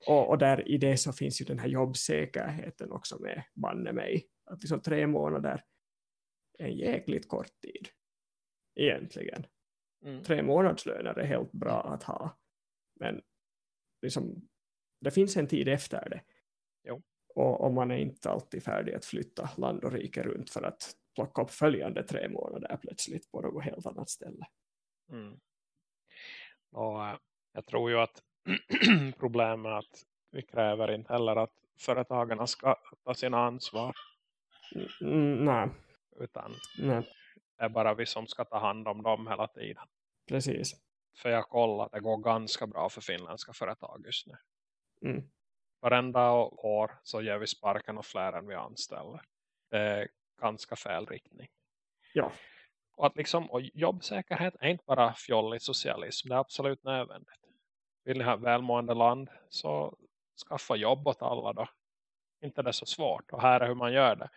Och, och, där i det så finns ju den här jobbsäkerheten också med banne mig att liksom tre månader är en jäkligt kort tid egentligen. Mm. Tre månadslöner är helt bra att ha. Men liksom, det finns en tid efter det. Jo. Och, och man är inte alltid färdig att flytta land och rike runt för att plocka upp följande tre månader plötsligt på något helt annat ställe. Mm. Och äh, jag tror ju att problemet är att vi kräver inte heller att företagarna ska ta sina ansvar. Mm, nej. Utan nej. det är bara vi som ska ta hand om dem hela tiden. Precis. För jag kollar att det går ganska bra för finländska företag just nu. Mm. Varenda år så ger vi sparken och fler än vi anställer. Det är ganska fel riktning. Ja. Och att liksom, och jobbsäkerhet är inte bara fjollig socialism. Det är absolut nödvändigt. vill ni ha välmående land så skaffa jobb åt alla då. Inte det är så svårt. Och här är hur man gör det.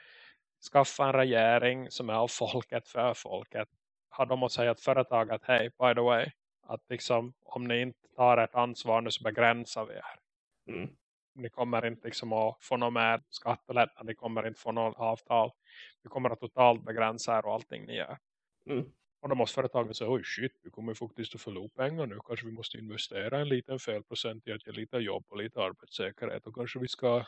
Skaffa en regering som är av folket för folket. Har de att säga ett företag att hej, by the way. Att liksom, om ni inte tar ett ansvar nu så begränsar vi er. Mm. Ni kommer inte liksom att få något mer skattelättnad. Ni kommer inte få något avtal. Vi kommer att totalt begränsa er och allting ni gör. Mm. Och då måste företagen säga, oj shit, vi kommer faktiskt att förlora pengar nu. Kanske vi måste investera en liten felprocent i att ge lite jobb och lite arbetssäkerhet. Och kanske vi ska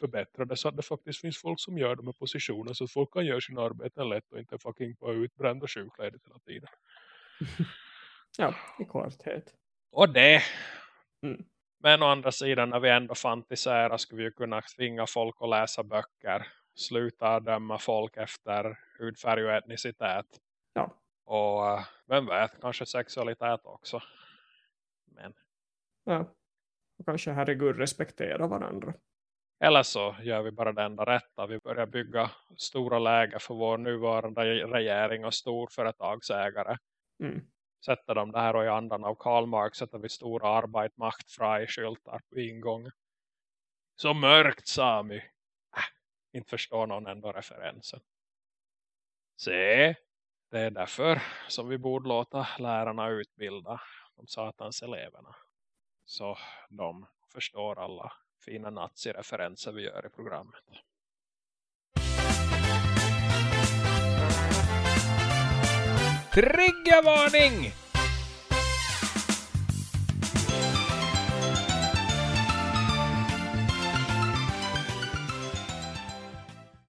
förbättra det så att det faktiskt finns folk som gör de här positionerna. Så att folk kan göra sin arbete lätt och inte fucking på utbrända sjukledigt hela tiden. Ja, i korthet. Och det. Mm. Men å andra sidan när vi ändå fantiserar skulle vi ju kunna tvinga folk att läsa böcker. Sluta döma folk efter hudfärg och etnicitet. Och eh, vem vet, kanske sexualitet också. Men. ja. Och kanske herregud respektera varandra. Eller så gör vi bara det enda rätta. Vi börjar bygga stora läger för vår nuvarande regering och storföretagsägare. Mm. Sätter de det här och i andan av Karl Marx sätter vi stora arbet, makt, fraj, skyltar på ingång. Så mörkt Sami. Äh, inte förstår någon ändå referensen. Se, det är därför som vi borde låta lärarna utbilda de satans eleverna. Så de förstår alla fina nazireferenser vi gör i programmet. Triggervarning!